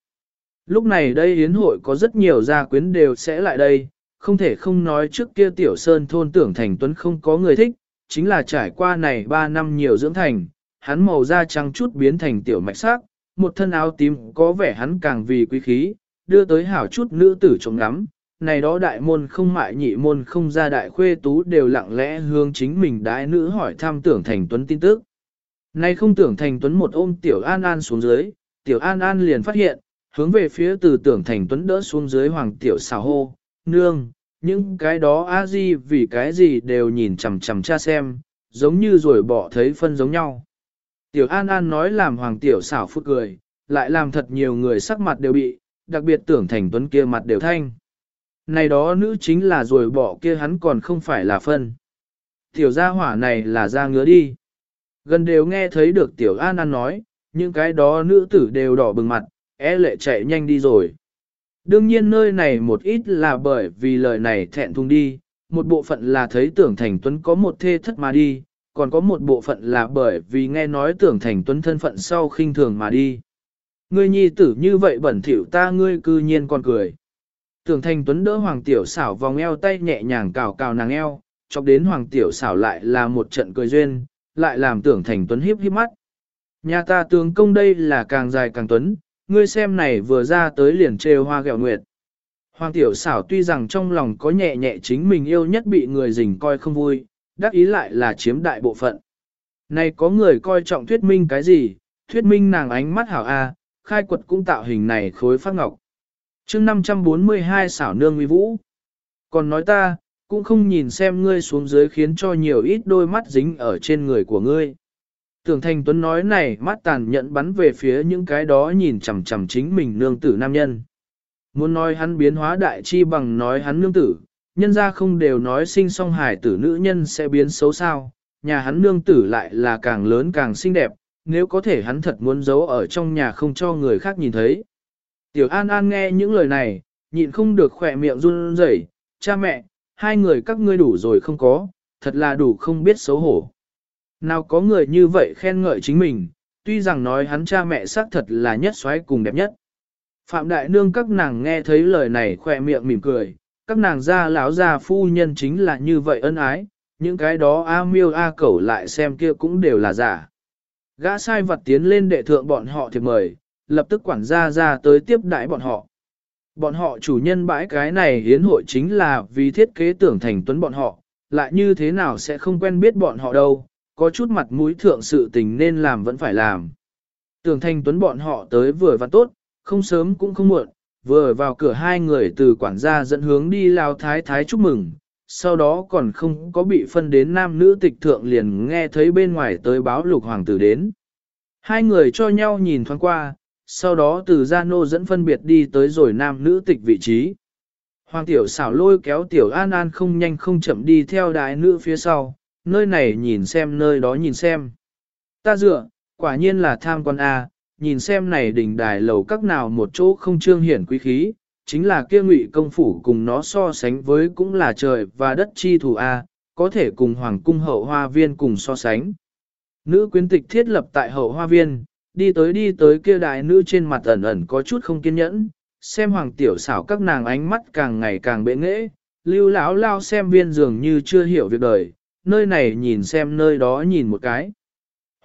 Lúc này đây hiến hội có rất nhiều gia quyến đều sẽ lại đây, không thể không nói trước kia tiểu sơn thôn tưởng thành tuấn không có người thích, chính là trải qua này 3 năm nhiều dưỡng thành, hắn màu da trắng chút biến thành tiểu mạch sắc, một thân áo tím có vẻ hắn càng vì quý khí, đưa tới hảo chút nữ tử trông ngắm, này đó đại môn không mại nhị môn không ra đại khuê tú đều lặng lẽ hướng chính mình đại nữ hỏi thăm tưởng thành tuấn tin tức. Này không tưởng thành tuấn một ôm tiểu an an xuống dưới, tiểu an an liền phát hiện, hướng về phía từ tưởng thành tuấn đỡ xuống dưới hoàng tiểu xào hô, nương, những cái đó a di vì cái gì đều nhìn chằm chằm cha xem, giống như rồi bỏ thấy phân giống nhau. Tiểu An An nói làm hoàng tiểu xảo phút cười, lại làm thật nhiều người sắc mặt đều bị, đặc biệt tưởng thành tuấn kia mặt đều thanh. Này đó nữ chính là rồi bỏ kia hắn còn không phải là phân. Tiểu gia hỏa này là ra ngứa đi. Gần đều nghe thấy được tiểu An An nói, những cái đó nữ tử đều đỏ bừng mặt, é lệ chạy nhanh đi rồi. Đương nhiên nơi này một ít là bởi vì lời này thẹn thùng đi, một bộ phận là thấy tưởng thành tuấn có một thê thất mà đi, còn có một bộ phận là bởi vì nghe nói tưởng thành tuấn thân phận sau khinh thường mà đi. Ngươi nhi tử như vậy bẩn thỉu ta ngươi cư nhiên còn cười. Tưởng thành tuấn đỡ hoàng tiểu xảo vòng eo tay nhẹ nhàng cào cào nàng eo, chọc đến hoàng tiểu xảo lại là một trận cười duyên, lại làm tưởng thành tuấn hiếp hiếp mắt. Nhà ta tướng công đây là càng dài càng tuấn, ngươi xem này vừa ra tới liền trêu hoa gẹo nguyệt. Hoàng tiểu xảo tuy rằng trong lòng có nhẹ nhẹ chính mình yêu nhất bị người dình coi không vui, đắc ý lại là chiếm đại bộ phận. Này có người coi trọng thuyết minh cái gì, thuyết minh nàng ánh mắt hảo A, khai quật cũng tạo hình này khối phát ngọc. chương 542 xảo nương uy vũ. Còn nói ta, cũng không nhìn xem ngươi xuống dưới khiến cho nhiều ít đôi mắt dính ở trên người của ngươi. Tưởng Thành Tuấn nói này mắt tàn nhẫn bắn về phía những cái đó nhìn chằm chằm chính mình nương tử nam nhân. Muốn nói hắn biến hóa đại chi bằng nói hắn nương tử, nhân ra không đều nói sinh song hải tử nữ nhân sẽ biến xấu sao, nhà hắn nương tử lại là càng lớn càng xinh đẹp, nếu có thể hắn thật muốn giấu ở trong nhà không cho người khác nhìn thấy. Tiểu An An nghe những lời này, nhịn không được khỏe miệng run rẩy, cha mẹ, hai người các ngươi đủ rồi không có, thật là đủ không biết xấu hổ. Nào có người như vậy khen ngợi chính mình, tuy rằng nói hắn cha mẹ xác thật là nhất xoáy cùng đẹp nhất. Phạm Đại Nương các nàng nghe thấy lời này khỏe miệng mỉm cười, các nàng gia lão gia phu nhân chính là như vậy ân ái, những cái đó A miêu A cẩu lại xem kia cũng đều là giả. Gã sai vật tiến lên đệ thượng bọn họ thì mời, lập tức quản gia ra tới tiếp đãi bọn họ. Bọn họ chủ nhân bãi cái này hiến hội chính là vì thiết kế tưởng thành tuấn bọn họ, lại như thế nào sẽ không quen biết bọn họ đâu, có chút mặt mũi thượng sự tình nên làm vẫn phải làm. Tưởng Thanh tuấn bọn họ tới vừa và tốt, không sớm cũng không muộn, vừa vào cửa hai người từ quản gia dẫn hướng đi lao thái thái chúc mừng, sau đó còn không có bị phân đến nam nữ tịch thượng liền nghe thấy bên ngoài tới báo lục hoàng tử đến. Hai người cho nhau nhìn thoáng qua, sau đó từ gia nô dẫn phân biệt đi tới rồi nam nữ tịch vị trí. Hoàng tiểu xảo lôi kéo tiểu an an không nhanh không chậm đi theo đại nữ phía sau, nơi này nhìn xem nơi đó nhìn xem. Ta dựa, quả nhiên là tham quan A, nhìn xem này đỉnh đài lầu các nào một chỗ không trương hiển quý khí, chính là kia ngụy công phủ cùng nó so sánh với cũng là trời và đất chi thủ A, có thể cùng hoàng cung hậu hoa viên cùng so sánh. Nữ quyến tịch thiết lập tại hậu hoa viên, đi tới đi tới kia đại nữ trên mặt ẩn ẩn có chút không kiên nhẫn, xem hoàng tiểu xảo các nàng ánh mắt càng ngày càng bệ nghễ, lưu lão lao xem viên dường như chưa hiểu việc đời, nơi này nhìn xem nơi đó nhìn một cái.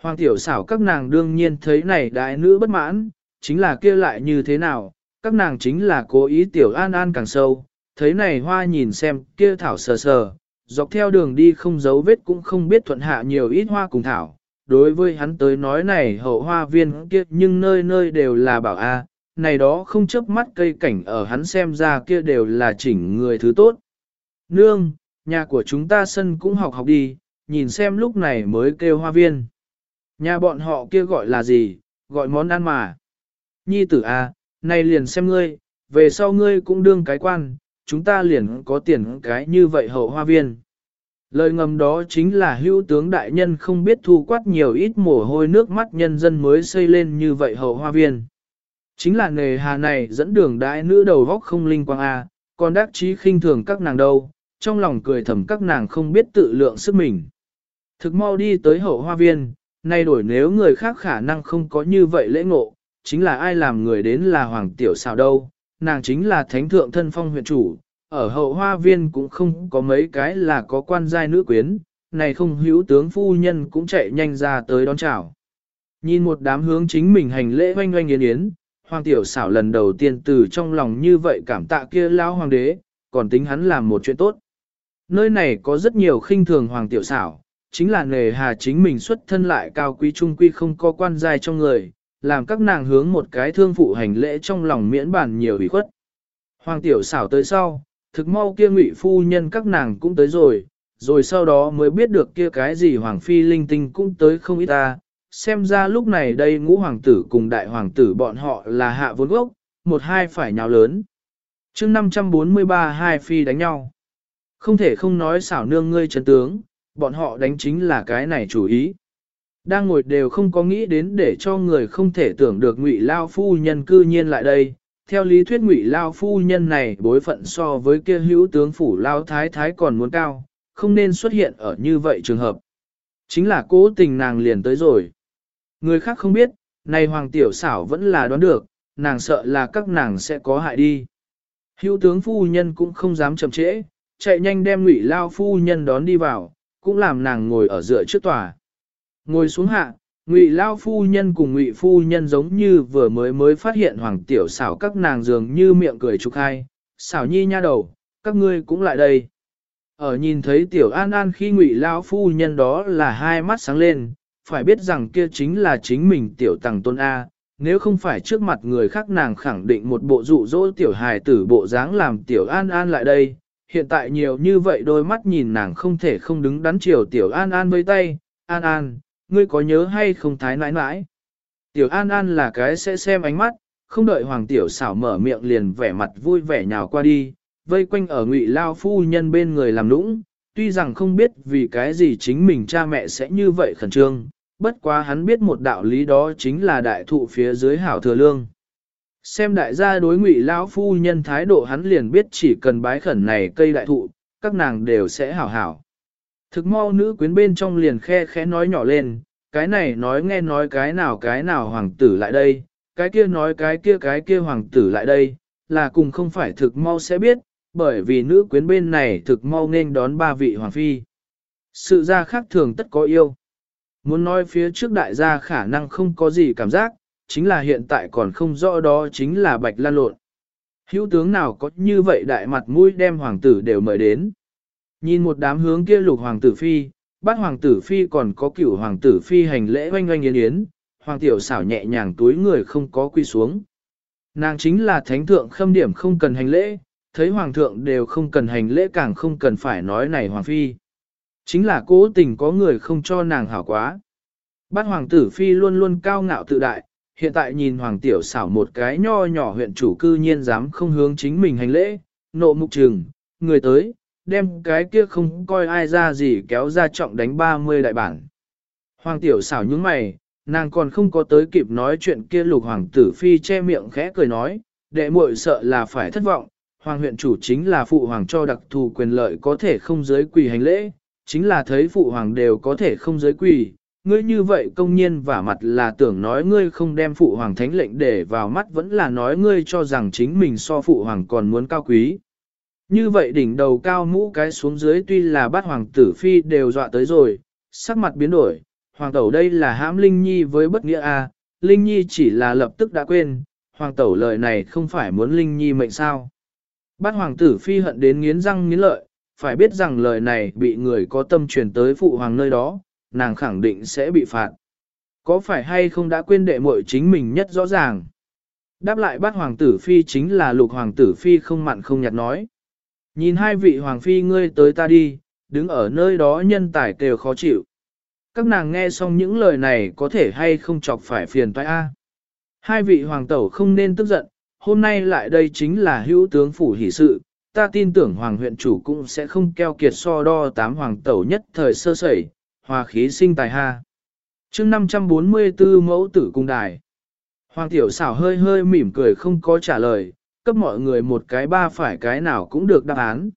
Hoàng tiểu xảo các nàng đương nhiên thấy này đại nữ bất mãn, chính là kia lại như thế nào, các nàng chính là cố ý tiểu an an càng sâu, thấy này hoa nhìn xem kia thảo sờ sờ, dọc theo đường đi không giấu vết cũng không biết thuận hạ nhiều ít hoa cùng thảo. Đối với hắn tới nói này hậu hoa viên kia nhưng nơi nơi đều là bảo a, này đó không chớp mắt cây cảnh ở hắn xem ra kia đều là chỉnh người thứ tốt. Nương, nhà của chúng ta sân cũng học học đi, nhìn xem lúc này mới kêu hoa viên. Nhà bọn họ kia gọi là gì, gọi món ăn mà. Nhi tử à này liền xem ngươi, về sau ngươi cũng đương cái quan, chúng ta liền có tiền cái như vậy hậu hoa viên. Lời ngầm đó chính là hữu tướng đại nhân không biết thu quát nhiều ít mồ hôi nước mắt nhân dân mới xây lên như vậy hậu hoa viên. Chính là nề hà này dẫn đường đại nữ đầu góc không linh quang A, còn đắc chí khinh thường các nàng đâu, trong lòng cười thầm các nàng không biết tự lượng sức mình. Thực mau đi tới hậu hoa viên, nay đổi nếu người khác khả năng không có như vậy lễ ngộ, chính là ai làm người đến là hoàng tiểu xào đâu, nàng chính là thánh thượng thân phong huyện chủ, ở hậu hoa viên cũng không có mấy cái là có quan giai nữ quyến, này không hữu tướng phu nhân cũng chạy nhanh ra tới đón chào. Nhìn một đám hướng chính mình hành lễ oanh oanh yến yến, hoàng tiểu xảo lần đầu tiên từ trong lòng như vậy cảm tạ kia lão hoàng đế, còn tính hắn làm một chuyện tốt. Nơi này có rất nhiều khinh thường hoàng tiểu xảo, chính là nề hà chính mình xuất thân lại cao quý trung quy không có quan giai trong người, làm các nàng hướng một cái thương phụ hành lễ trong lòng miễn bản nhiều ủy khuất. Hoàng tiểu xảo tới sau, thực mau kia ngụy phu nhân các nàng cũng tới rồi, rồi sau đó mới biết được kia cái gì hoàng phi linh tinh cũng tới không ít ta. Xem ra lúc này đây ngũ hoàng tử cùng đại hoàng tử bọn họ là hạ vốn gốc, một hai phải nhào lớn. chương 543 hai phi đánh nhau. Không thể không nói xảo nương ngươi chấn tướng, bọn họ đánh chính là cái này chủ ý. Đang ngồi đều không có nghĩ đến để cho người không thể tưởng được ngụy lao phu nhân cư nhiên lại đây. Theo lý thuyết ngụy lao phu nhân này bối phận so với kia hữu tướng phủ lao thái thái còn muốn cao, không nên xuất hiện ở như vậy trường hợp. Chính là cố tình nàng liền tới rồi. Người khác không biết, này hoàng tiểu xảo vẫn là đoán được, nàng sợ là các nàng sẽ có hại đi. Hữu tướng phu nhân cũng không dám chậm trễ, chạy nhanh đem ngụy lao phu nhân đón đi vào, cũng làm nàng ngồi ở dựa trước tòa. Ngồi xuống hạ, Ngụy Lao phu nhân cùng Ngụy phu nhân giống như vừa mới mới phát hiện Hoàng tiểu xảo các nàng dường như miệng cười trục hai, xảo nhi nha đầu, các ngươi cũng lại đây. Ở nhìn thấy tiểu An An khi Ngụy Lao phu nhân đó là hai mắt sáng lên, phải biết rằng kia chính là chính mình tiểu tàng tôn A, nếu không phải trước mặt người khác nàng khẳng định một bộ dụ dỗ tiểu hài tử bộ dáng làm tiểu An An lại đây. Hiện tại nhiều như vậy đôi mắt nhìn nàng không thể không đứng đắn chiều tiểu An An với tay, An An, ngươi có nhớ hay không thái nãi nãi? Tiểu An An là cái sẽ xem ánh mắt, không đợi Hoàng Tiểu xảo mở miệng liền vẻ mặt vui vẻ nhào qua đi, vây quanh ở ngụy lao phu nhân bên người làm nũng, tuy rằng không biết vì cái gì chính mình cha mẹ sẽ như vậy khẩn trương, bất quá hắn biết một đạo lý đó chính là đại thụ phía dưới hảo thừa lương. Xem đại gia đối ngụy lão phu nhân thái độ hắn liền biết chỉ cần bái khẩn này cây đại thụ, các nàng đều sẽ hảo hảo. Thực mau nữ quyến bên trong liền khe khẽ nói nhỏ lên, cái này nói nghe nói cái nào cái nào hoàng tử lại đây, cái kia nói cái kia cái kia hoàng tử lại đây, là cùng không phải thực mau sẽ biết, bởi vì nữ quyến bên này thực mau nên đón ba vị hoàng phi. Sự ra khác thường tất có yêu. Muốn nói phía trước đại gia khả năng không có gì cảm giác, chính là hiện tại còn không rõ đó chính là bạch lan lộn. Hữu tướng nào có như vậy đại mặt mũi đem hoàng tử đều mời đến. Nhìn một đám hướng kia lục hoàng tử phi, bát hoàng tử phi còn có cửu hoàng tử phi hành lễ oanh oanh yến yến, hoàng tiểu xảo nhẹ nhàng túi người không có quy xuống. Nàng chính là thánh thượng khâm điểm không cần hành lễ, thấy hoàng thượng đều không cần hành lễ càng không cần phải nói này hoàng phi. Chính là cố tình có người không cho nàng hảo quá. Bát hoàng tử phi luôn luôn cao ngạo tự đại, hiện tại nhìn hoàng tiểu xảo một cái nho nhỏ huyện chủ cư nhiên dám không hướng chính mình hành lễ, nộ mục trừng, người tới, đem cái kia không coi ai ra gì kéo ra trọng đánh 30 đại bản. Hoàng tiểu xảo những mày, nàng còn không có tới kịp nói chuyện kia lục hoàng tử phi che miệng khẽ cười nói, đệ muội sợ là phải thất vọng, hoàng huyện chủ chính là phụ hoàng cho đặc thù quyền lợi có thể không giới quỳ hành lễ, chính là thấy phụ hoàng đều có thể không giới quỳ. Ngươi như vậy công nhiên và mặt là tưởng nói ngươi không đem phụ hoàng thánh lệnh để vào mắt vẫn là nói ngươi cho rằng chính mình so phụ hoàng còn muốn cao quý. Như vậy đỉnh đầu cao mũ cái xuống dưới tuy là bát hoàng tử phi đều dọa tới rồi, sắc mặt biến đổi, hoàng tẩu đây là hãm Linh Nhi với bất nghĩa a Linh Nhi chỉ là lập tức đã quên, hoàng tẩu lời này không phải muốn Linh Nhi mệnh sao. Bát hoàng tử phi hận đến nghiến răng nghiến lợi, phải biết rằng lời này bị người có tâm truyền tới phụ hoàng nơi đó, nàng khẳng định sẽ bị phạt. Có phải hay không đã quên đệ muội chính mình nhất rõ ràng? Đáp lại bát hoàng tử phi chính là lục hoàng tử phi không mặn không nhạt nói. Nhìn hai vị hoàng phi ngươi tới ta đi, đứng ở nơi đó nhân tài kêu khó chịu. Các nàng nghe xong những lời này có thể hay không chọc phải phiền toái a. Hai vị hoàng tẩu không nên tức giận, hôm nay lại đây chính là hữu tướng phủ hỷ sự, ta tin tưởng hoàng huyện chủ cũng sẽ không keo kiệt so đo tám hoàng tẩu nhất thời sơ sẩy, hòa khí sinh tài ha. chương 544 mẫu tử cung đài. Hoàng tiểu xảo hơi hơi mỉm cười không có trả lời, cấp mọi người một cái ba phải cái nào cũng được đáp án.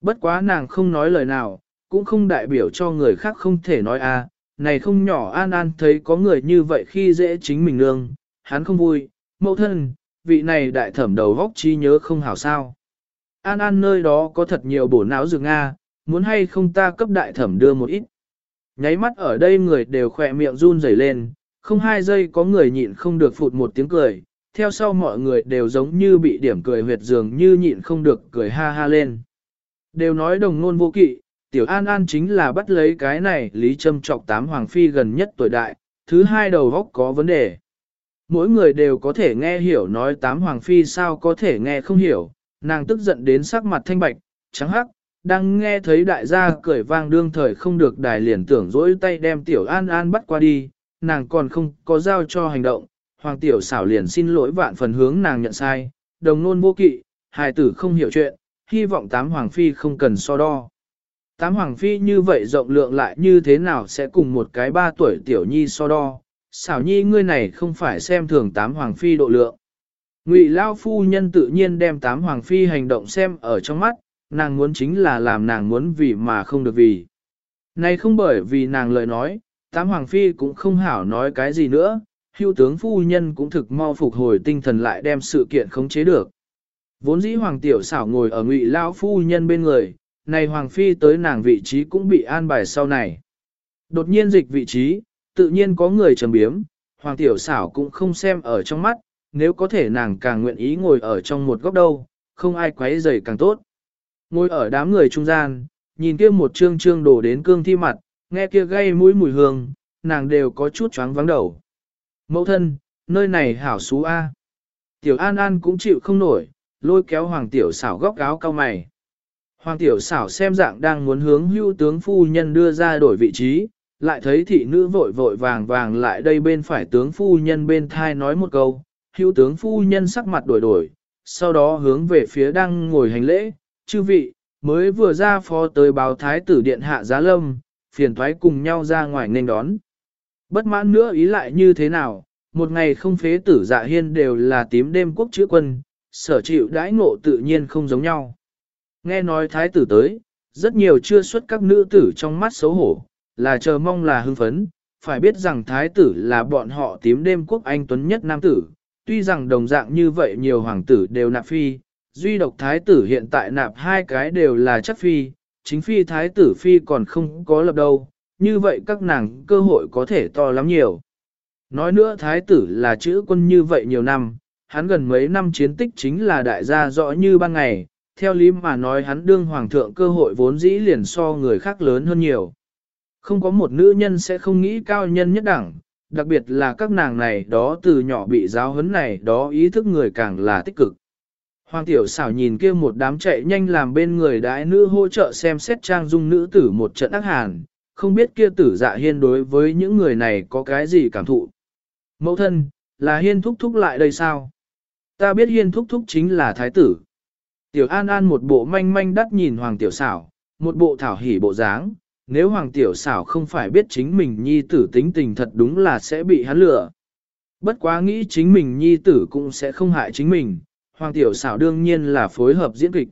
Bất quá nàng không nói lời nào, cũng không đại biểu cho người khác không thể nói a. này không nhỏ an an thấy có người như vậy khi dễ chính mình nương, hắn không vui, mẫu thân, vị này đại thẩm đầu góc trí nhớ không hảo sao. An An nơi đó có thật nhiều bổ não dược Nga, muốn hay không ta cấp đại thẩm đưa một ít. Nháy mắt ở đây người đều khỏe miệng run rẩy lên, không hai giây có người nhịn không được phụt một tiếng cười, theo sau mọi người đều giống như bị điểm cười huyệt dường như nhịn không được cười ha ha lên. Đều nói đồng nôn vô kỵ, tiểu an an chính là bắt lấy cái này lý châm trọc tám hoàng phi gần nhất tuổi đại, thứ hai đầu góc có vấn đề. Mỗi người đều có thể nghe hiểu nói tám hoàng phi sao có thể nghe không hiểu, nàng tức giận đến sắc mặt thanh bạch, trắng hắc, đang nghe thấy đại gia cười vang đương thời không được đài liền tưởng dỗi tay đem tiểu an an bắt qua đi, nàng còn không có giao cho hành động, hoàng tiểu xảo liền xin lỗi vạn phần hướng nàng nhận sai, đồng nôn vô kỵ, hài tử không hiểu chuyện, hy vọng tám hoàng phi không cần so đo. Tám hoàng phi như vậy rộng lượng lại như thế nào sẽ cùng một cái ba tuổi tiểu nhi so đo, xảo nhi ngươi này không phải xem thường tám hoàng phi độ lượng. Ngụy Lao phu nhân tự nhiên đem tám hoàng phi hành động xem ở trong mắt, nàng muốn chính là làm nàng muốn vì mà không được vì. Này không bởi vì nàng lời nói, tám hoàng phi cũng không hảo nói cái gì nữa, hưu tướng phu nhân cũng thực mau phục hồi tinh thần lại đem sự kiện khống chế được. Vốn dĩ hoàng tiểu xảo ngồi ở ngụy Lao phu nhân bên người, này hoàng phi tới nàng vị trí cũng bị an bài sau này. Đột nhiên dịch vị trí, tự nhiên có người trầm biếm, hoàng tiểu xảo cũng không xem ở trong mắt, nếu có thể nàng càng nguyện ý ngồi ở trong một góc đâu, không ai quấy rầy càng tốt. Ngồi ở đám người trung gian, nhìn kia một trương trương đổ đến cương thi mặt, nghe kia gây mũi mùi hương, nàng đều có chút choáng vắng đầu. Mẫu thân, nơi này hảo xú A. Tiểu An An cũng chịu không nổi, lôi kéo Hoàng Tiểu xảo góc áo cao mày. Hoàng Tiểu xảo xem dạng đang muốn hướng hưu tướng phu nhân đưa ra đổi vị trí, lại thấy thị nữ vội vội vàng vàng lại đây bên phải tướng phu nhân bên thai nói một câu, hưu tướng phu nhân sắc mặt đổi đổi, sau đó hướng về phía đang ngồi hành lễ, chư vị, mới vừa ra phó tới báo thái tử điện hạ giá lâm, phiền thoái cùng nhau ra ngoài nên đón. Bất mãn nữa ý lại như thế nào, một ngày không phế tử dạ hiên đều là tím đêm quốc chữ quân, sở chịu đãi ngộ tự nhiên không giống nhau. Nghe nói thái tử tới, rất nhiều chưa xuất các nữ tử trong mắt xấu hổ, là chờ mong là hưng phấn, phải biết rằng thái tử là bọn họ tím đêm quốc anh tuấn nhất nam tử, tuy rằng đồng dạng như vậy nhiều hoàng tử đều nạp phi, duy độc thái tử hiện tại nạp hai cái đều là chắc phi, chính phi thái tử phi còn không có lập đâu, như vậy các nàng cơ hội có thể to lắm nhiều. Nói nữa thái tử là chữ quân như vậy nhiều năm, hắn gần mấy năm chiến tích chính là đại gia rõ như ban ngày, theo lý mà nói hắn đương hoàng thượng cơ hội vốn dĩ liền so người khác lớn hơn nhiều. Không có một nữ nhân sẽ không nghĩ cao nhân nhất đẳng, đặc biệt là các nàng này đó từ nhỏ bị giáo huấn này đó ý thức người càng là tích cực. Hoàng tiểu xảo nhìn kia một đám chạy nhanh làm bên người đái nữ hỗ trợ xem xét trang dung nữ tử một trận ác hàn, không biết kia tử dạ hiên đối với những người này có cái gì cảm thụ. Mẫu thân, là hiên thúc thúc lại đây sao? Ta biết hiên thúc thúc chính là thái tử. Tiểu an an một bộ manh manh đắt nhìn hoàng tiểu xảo, một bộ thảo hỉ bộ dáng, nếu Hoàng Tiểu xảo không phải biết chính mình nhi tử tính tình thật đúng là sẽ bị hắn lừa. Bất quá nghĩ chính mình nhi tử cũng sẽ không hại chính mình, Hoàng Tiểu xảo đương nhiên là phối hợp diễn kịch.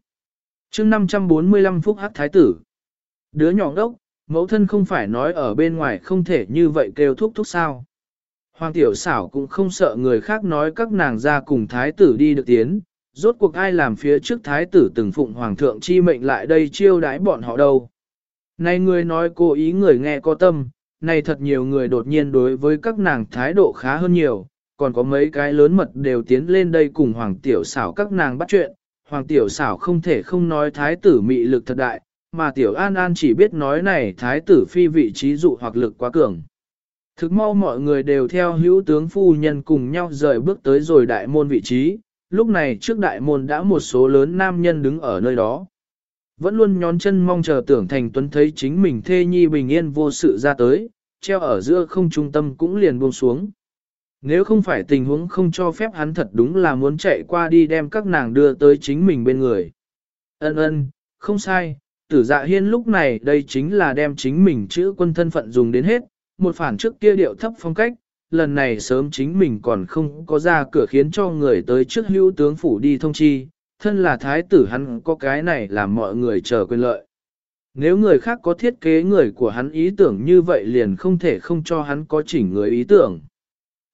chương 545 phút hắc thái tử. Đứa nhỏ đốc, mẫu thân không phải nói ở bên ngoài không thể như vậy kêu thúc thúc sao. Hoàng Tiểu xảo cũng không sợ người khác nói các nàng ra cùng thái tử đi được tiến, rốt cuộc ai làm phía trước thái tử từng phụng hoàng thượng chi mệnh lại đây chiêu đãi bọn họ đâu. Này người nói cố ý người nghe có tâm, này thật nhiều người đột nhiên đối với các nàng thái độ khá hơn nhiều, còn có mấy cái lớn mật đều tiến lên đây cùng hoàng tiểu xảo các nàng bắt chuyện, hoàng tiểu xảo không thể không nói thái tử mị lực thật đại, mà tiểu an an chỉ biết nói này thái tử phi vị trí dụ hoặc lực quá cường. Thực mau mọi người đều theo hữu tướng phu nhân cùng nhau rời bước tới rồi đại môn vị trí, lúc này trước đại môn đã một số lớn nam nhân đứng ở nơi đó. Vẫn luôn nhón chân mong chờ tưởng thành tuấn thấy chính mình thê nhi bình yên vô sự ra tới, treo ở giữa không trung tâm cũng liền buông xuống. Nếu không phải tình huống không cho phép hắn thật đúng là muốn chạy qua đi đem các nàng đưa tới chính mình bên người. Ân ân, không sai, tử dạ hiên lúc này đây chính là đem chính mình chữ quân thân phận dùng đến hết, một phản trước kia điệu thấp phong cách, lần này sớm chính mình còn không có ra cửa khiến cho người tới trước hữu tướng phủ đi thông chi, thân là thái tử hắn có cái này làm mọi người chờ quyền lợi. Nếu người khác có thiết kế người của hắn ý tưởng như vậy liền không thể không cho hắn có chỉnh người ý tưởng.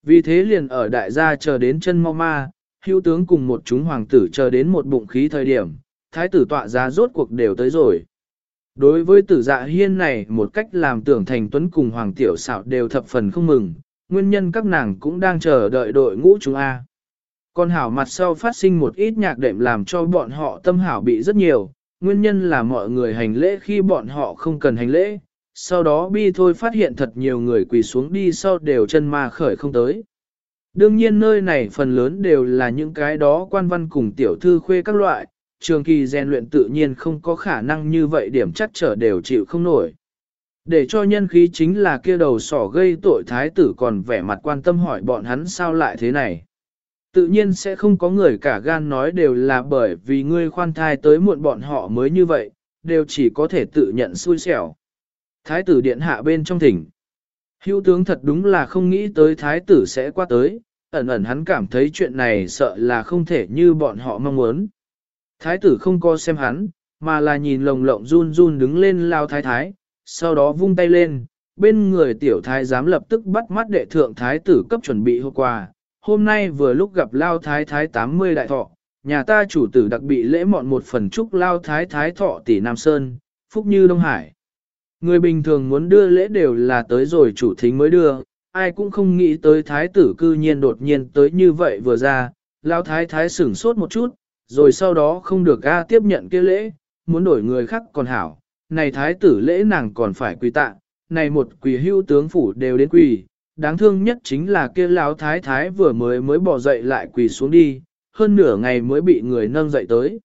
Vì thế liền ở đại gia chờ đến chân mau ma, hữu tướng cùng một chúng hoàng tử chờ đến một bụng khí thời điểm, thái tử tọa ra rốt cuộc đều tới rồi. Đối với tử dạ hiên này một cách làm tưởng thành tuấn cùng hoàng tiểu xảo đều thập phần không mừng, nguyên nhân các nàng cũng đang chờ đợi đội ngũ chúng A. Còn hảo mặt sau phát sinh một ít nhạc đệm làm cho bọn họ tâm hảo bị rất nhiều, nguyên nhân là mọi người hành lễ khi bọn họ không cần hành lễ, sau đó bi thôi phát hiện thật nhiều người quỳ xuống đi sau đều chân ma khởi không tới. Đương nhiên nơi này phần lớn đều là những cái đó quan văn cùng tiểu thư khuê các loại, trường kỳ rèn luyện tự nhiên không có khả năng như vậy điểm chắc trở đều chịu không nổi. Để cho nhân khí chính là kia đầu sỏ gây tội thái tử còn vẻ mặt quan tâm hỏi bọn hắn sao lại thế này. Tự nhiên sẽ không có người cả gan nói đều là bởi vì ngươi khoan thai tới muộn bọn họ mới như vậy, đều chỉ có thể tự nhận xui xẻo. Thái tử điện hạ bên trong thỉnh. Hữu tướng thật đúng là không nghĩ tới thái tử sẽ qua tới, ẩn ẩn hắn cảm thấy chuyện này sợ là không thể như bọn họ mong muốn. Thái tử không co xem hắn, mà là nhìn lồng lộng run run đứng lên lao thái thái, sau đó vung tay lên, bên người tiểu thái giám lập tức bắt mắt đệ thượng thái tử cấp chuẩn bị hôm qua. Hôm nay vừa lúc gặp lao thái thái 80 đại thọ, nhà ta chủ tử đặc bị lễ mọn một phần chúc lao thái thái thọ tỷ Nam Sơn, phúc như Đông Hải. Người bình thường muốn đưa lễ đều là tới rồi chủ thính mới đưa, ai cũng không nghĩ tới thái tử cư nhiên đột nhiên tới như vậy vừa ra, lao thái thái sửng sốt một chút, rồi sau đó không được ga tiếp nhận kia lễ, muốn đổi người khác còn hảo, này thái tử lễ nàng còn phải quỳ tạ, này một quỳ hưu tướng phủ đều đến quỳ, đáng thương nhất chính là kia lão thái thái vừa mới mới bỏ dậy lại quỳ xuống đi, hơn nửa ngày mới bị người nâng dậy tới.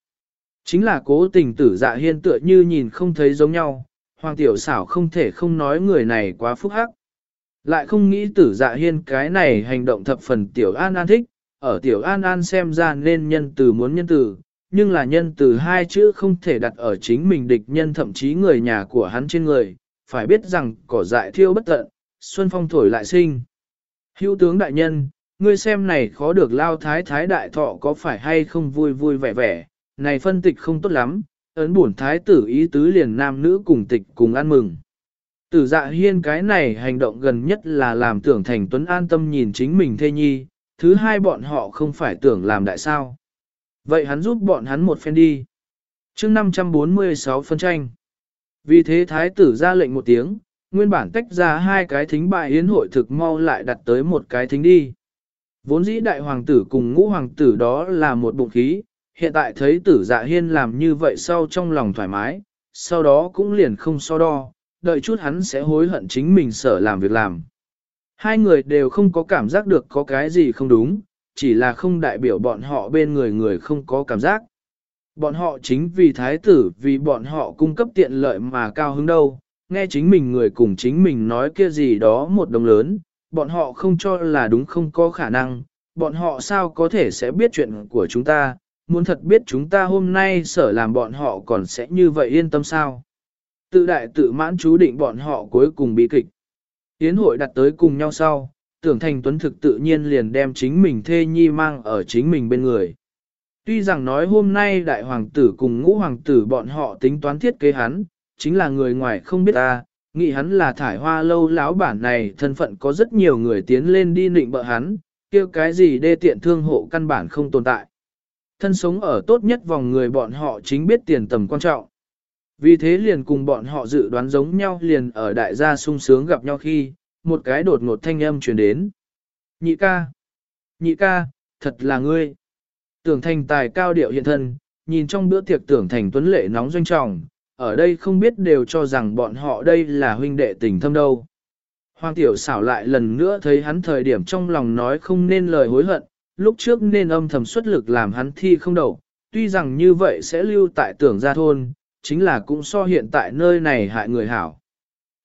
Chính là cố tình tử dạ hiên tựa như nhìn không thấy giống nhau, hoàng tiểu xảo không thể không nói người này quá phúc hắc. Lại không nghĩ tử dạ hiên cái này hành động thập phần tiểu an an thích, ở tiểu an an xem ra nên nhân từ muốn nhân từ, nhưng là nhân từ hai chữ không thể đặt ở chính mình địch nhân thậm chí người nhà của hắn trên người, phải biết rằng cỏ dại thiêu bất tận, xuân phong thổi lại sinh. Hữu tướng đại nhân, ngươi xem này khó được lao thái thái đại thọ có phải hay không vui vui vẻ vẻ, này phân tịch không tốt lắm, ấn bổn thái tử ý tứ liền nam nữ cùng tịch cùng ăn mừng. Tử dạ hiên cái này hành động gần nhất là làm tưởng thành tuấn an tâm nhìn chính mình thê nhi, thứ hai bọn họ không phải tưởng làm đại sao. Vậy hắn giúp bọn hắn một phen đi. chương 546 phân tranh. Vì thế thái tử ra lệnh một tiếng, nguyên bản tách ra hai cái thính bại hiến hội thực mau lại đặt tới một cái thính đi. Vốn dĩ đại hoàng tử cùng ngũ hoàng tử đó là một bụng khí, hiện tại thấy tử dạ hiên làm như vậy sau trong lòng thoải mái, sau đó cũng liền không so đo, đợi chút hắn sẽ hối hận chính mình sợ làm việc làm. Hai người đều không có cảm giác được có cái gì không đúng, chỉ là không đại biểu bọn họ bên người người không có cảm giác. Bọn họ chính vì thái tử vì bọn họ cung cấp tiện lợi mà cao hứng đâu, nghe chính mình người cùng chính mình nói kia gì đó một đồng lớn, bọn họ không cho là đúng không có khả năng, bọn họ sao có thể sẽ biết chuyện của chúng ta, muốn thật biết chúng ta hôm nay sở làm bọn họ còn sẽ như vậy yên tâm sao. Tự đại tự mãn chú định bọn họ cuối cùng bị kịch. Yến hội đặt tới cùng nhau sau, tưởng thành tuấn thực tự nhiên liền đem chính mình thê nhi mang ở chính mình bên người. Tuy rằng nói hôm nay đại hoàng tử cùng ngũ hoàng tử bọn họ tính toán thiết kế hắn, chính là người ngoài không biết ta, nghĩ hắn là thải hoa lâu lão bản này thân phận có rất nhiều người tiến lên đi nịnh bợ hắn, kêu cái gì đê tiện thương hộ căn bản không tồn tại. Thân sống ở tốt nhất vòng người bọn họ chính biết tiền tầm quan trọng. Vì thế liền cùng bọn họ dự đoán giống nhau liền ở đại gia sung sướng gặp nhau khi, một cái đột ngột thanh âm truyền đến. Nhị ca! Nhị ca, thật là ngươi! Tưởng thành tài cao điệu hiện thân, nhìn trong bữa tiệc tưởng thành tuấn lệ nóng doanh trọng, ở đây không biết đều cho rằng bọn họ đây là huynh đệ tình thâm đâu. Hoàng tiểu xảo lại lần nữa thấy hắn thời điểm trong lòng nói không nên lời hối hận, lúc trước nên âm thầm xuất lực làm hắn thi không đậu, tuy rằng như vậy sẽ lưu tại tưởng gia thôn, chính là cũng so hiện tại nơi này hại người hảo.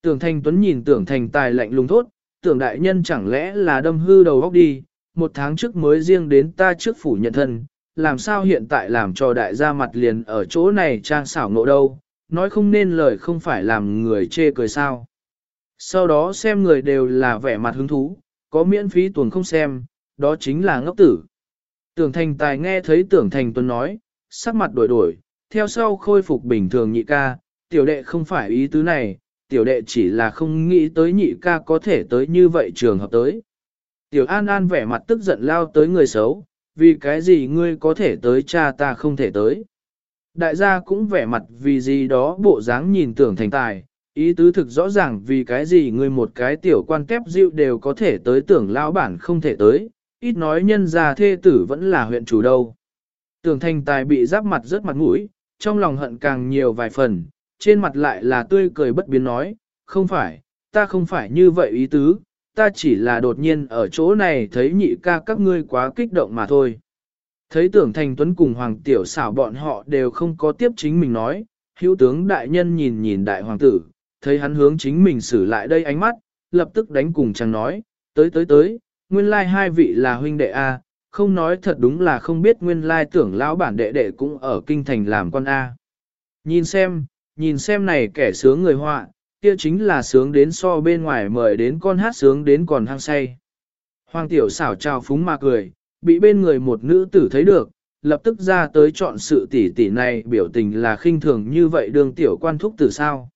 Tưởng thành tuấn nhìn tưởng thành tài lạnh lùng thốt, tưởng đại nhân chẳng lẽ là đâm hư đầu góc đi, một tháng trước mới riêng đến ta trước phủ nhận thân, làm sao hiện tại làm cho đại gia mặt liền ở chỗ này trang xảo nộ đâu, nói không nên lời không phải làm người chê cười sao. Sau đó xem người đều là vẻ mặt hứng thú, có miễn phí tuần không xem, đó chính là ngốc tử. Tưởng thành tài nghe thấy tưởng thành tuấn nói, sắc mặt đổi đổi, theo sau khôi phục bình thường nhị ca, tiểu đệ không phải ý tứ này, tiểu đệ chỉ là không nghĩ tới nhị ca có thể tới như vậy trường hợp tới. Tiểu An An vẻ mặt tức giận lao tới người xấu, vì cái gì ngươi có thể tới cha ta không thể tới. Đại gia cũng vẻ mặt vì gì đó bộ dáng nhìn tưởng thành tài, ý tứ thực rõ ràng vì cái gì ngươi một cái tiểu quan kép dịu đều có thể tới tưởng lão bản không thể tới, ít nói nhân gia thê tử vẫn là huyện chủ đâu. Tưởng thành tài bị giáp mặt rớt mặt mũi, trong lòng hận càng nhiều vài phần, trên mặt lại là tươi cười bất biến nói, không phải, ta không phải như vậy ý tứ, ta chỉ là đột nhiên ở chỗ này thấy nhị ca các ngươi quá kích động mà thôi. Thấy tưởng thành tuấn cùng hoàng tiểu xảo bọn họ đều không có tiếp chính mình nói, hữu tướng đại nhân nhìn nhìn đại hoàng tử, thấy hắn hướng chính mình xử lại đây ánh mắt, lập tức đánh cùng chàng nói, tới tới tới, nguyên lai hai vị là huynh đệ A, không nói thật đúng là không biết nguyên lai tưởng lão bản đệ đệ cũng ở kinh thành làm con A. Nhìn xem, nhìn xem này kẻ sướng người họa, kia chính là sướng đến so bên ngoài mời đến con hát sướng đến còn hăng say. Hoàng tiểu xảo trào phúng mà cười, bị bên người một nữ tử thấy được, lập tức ra tới chọn sự tỉ tỉ này biểu tình là khinh thường như vậy đường tiểu quan thúc tử sao.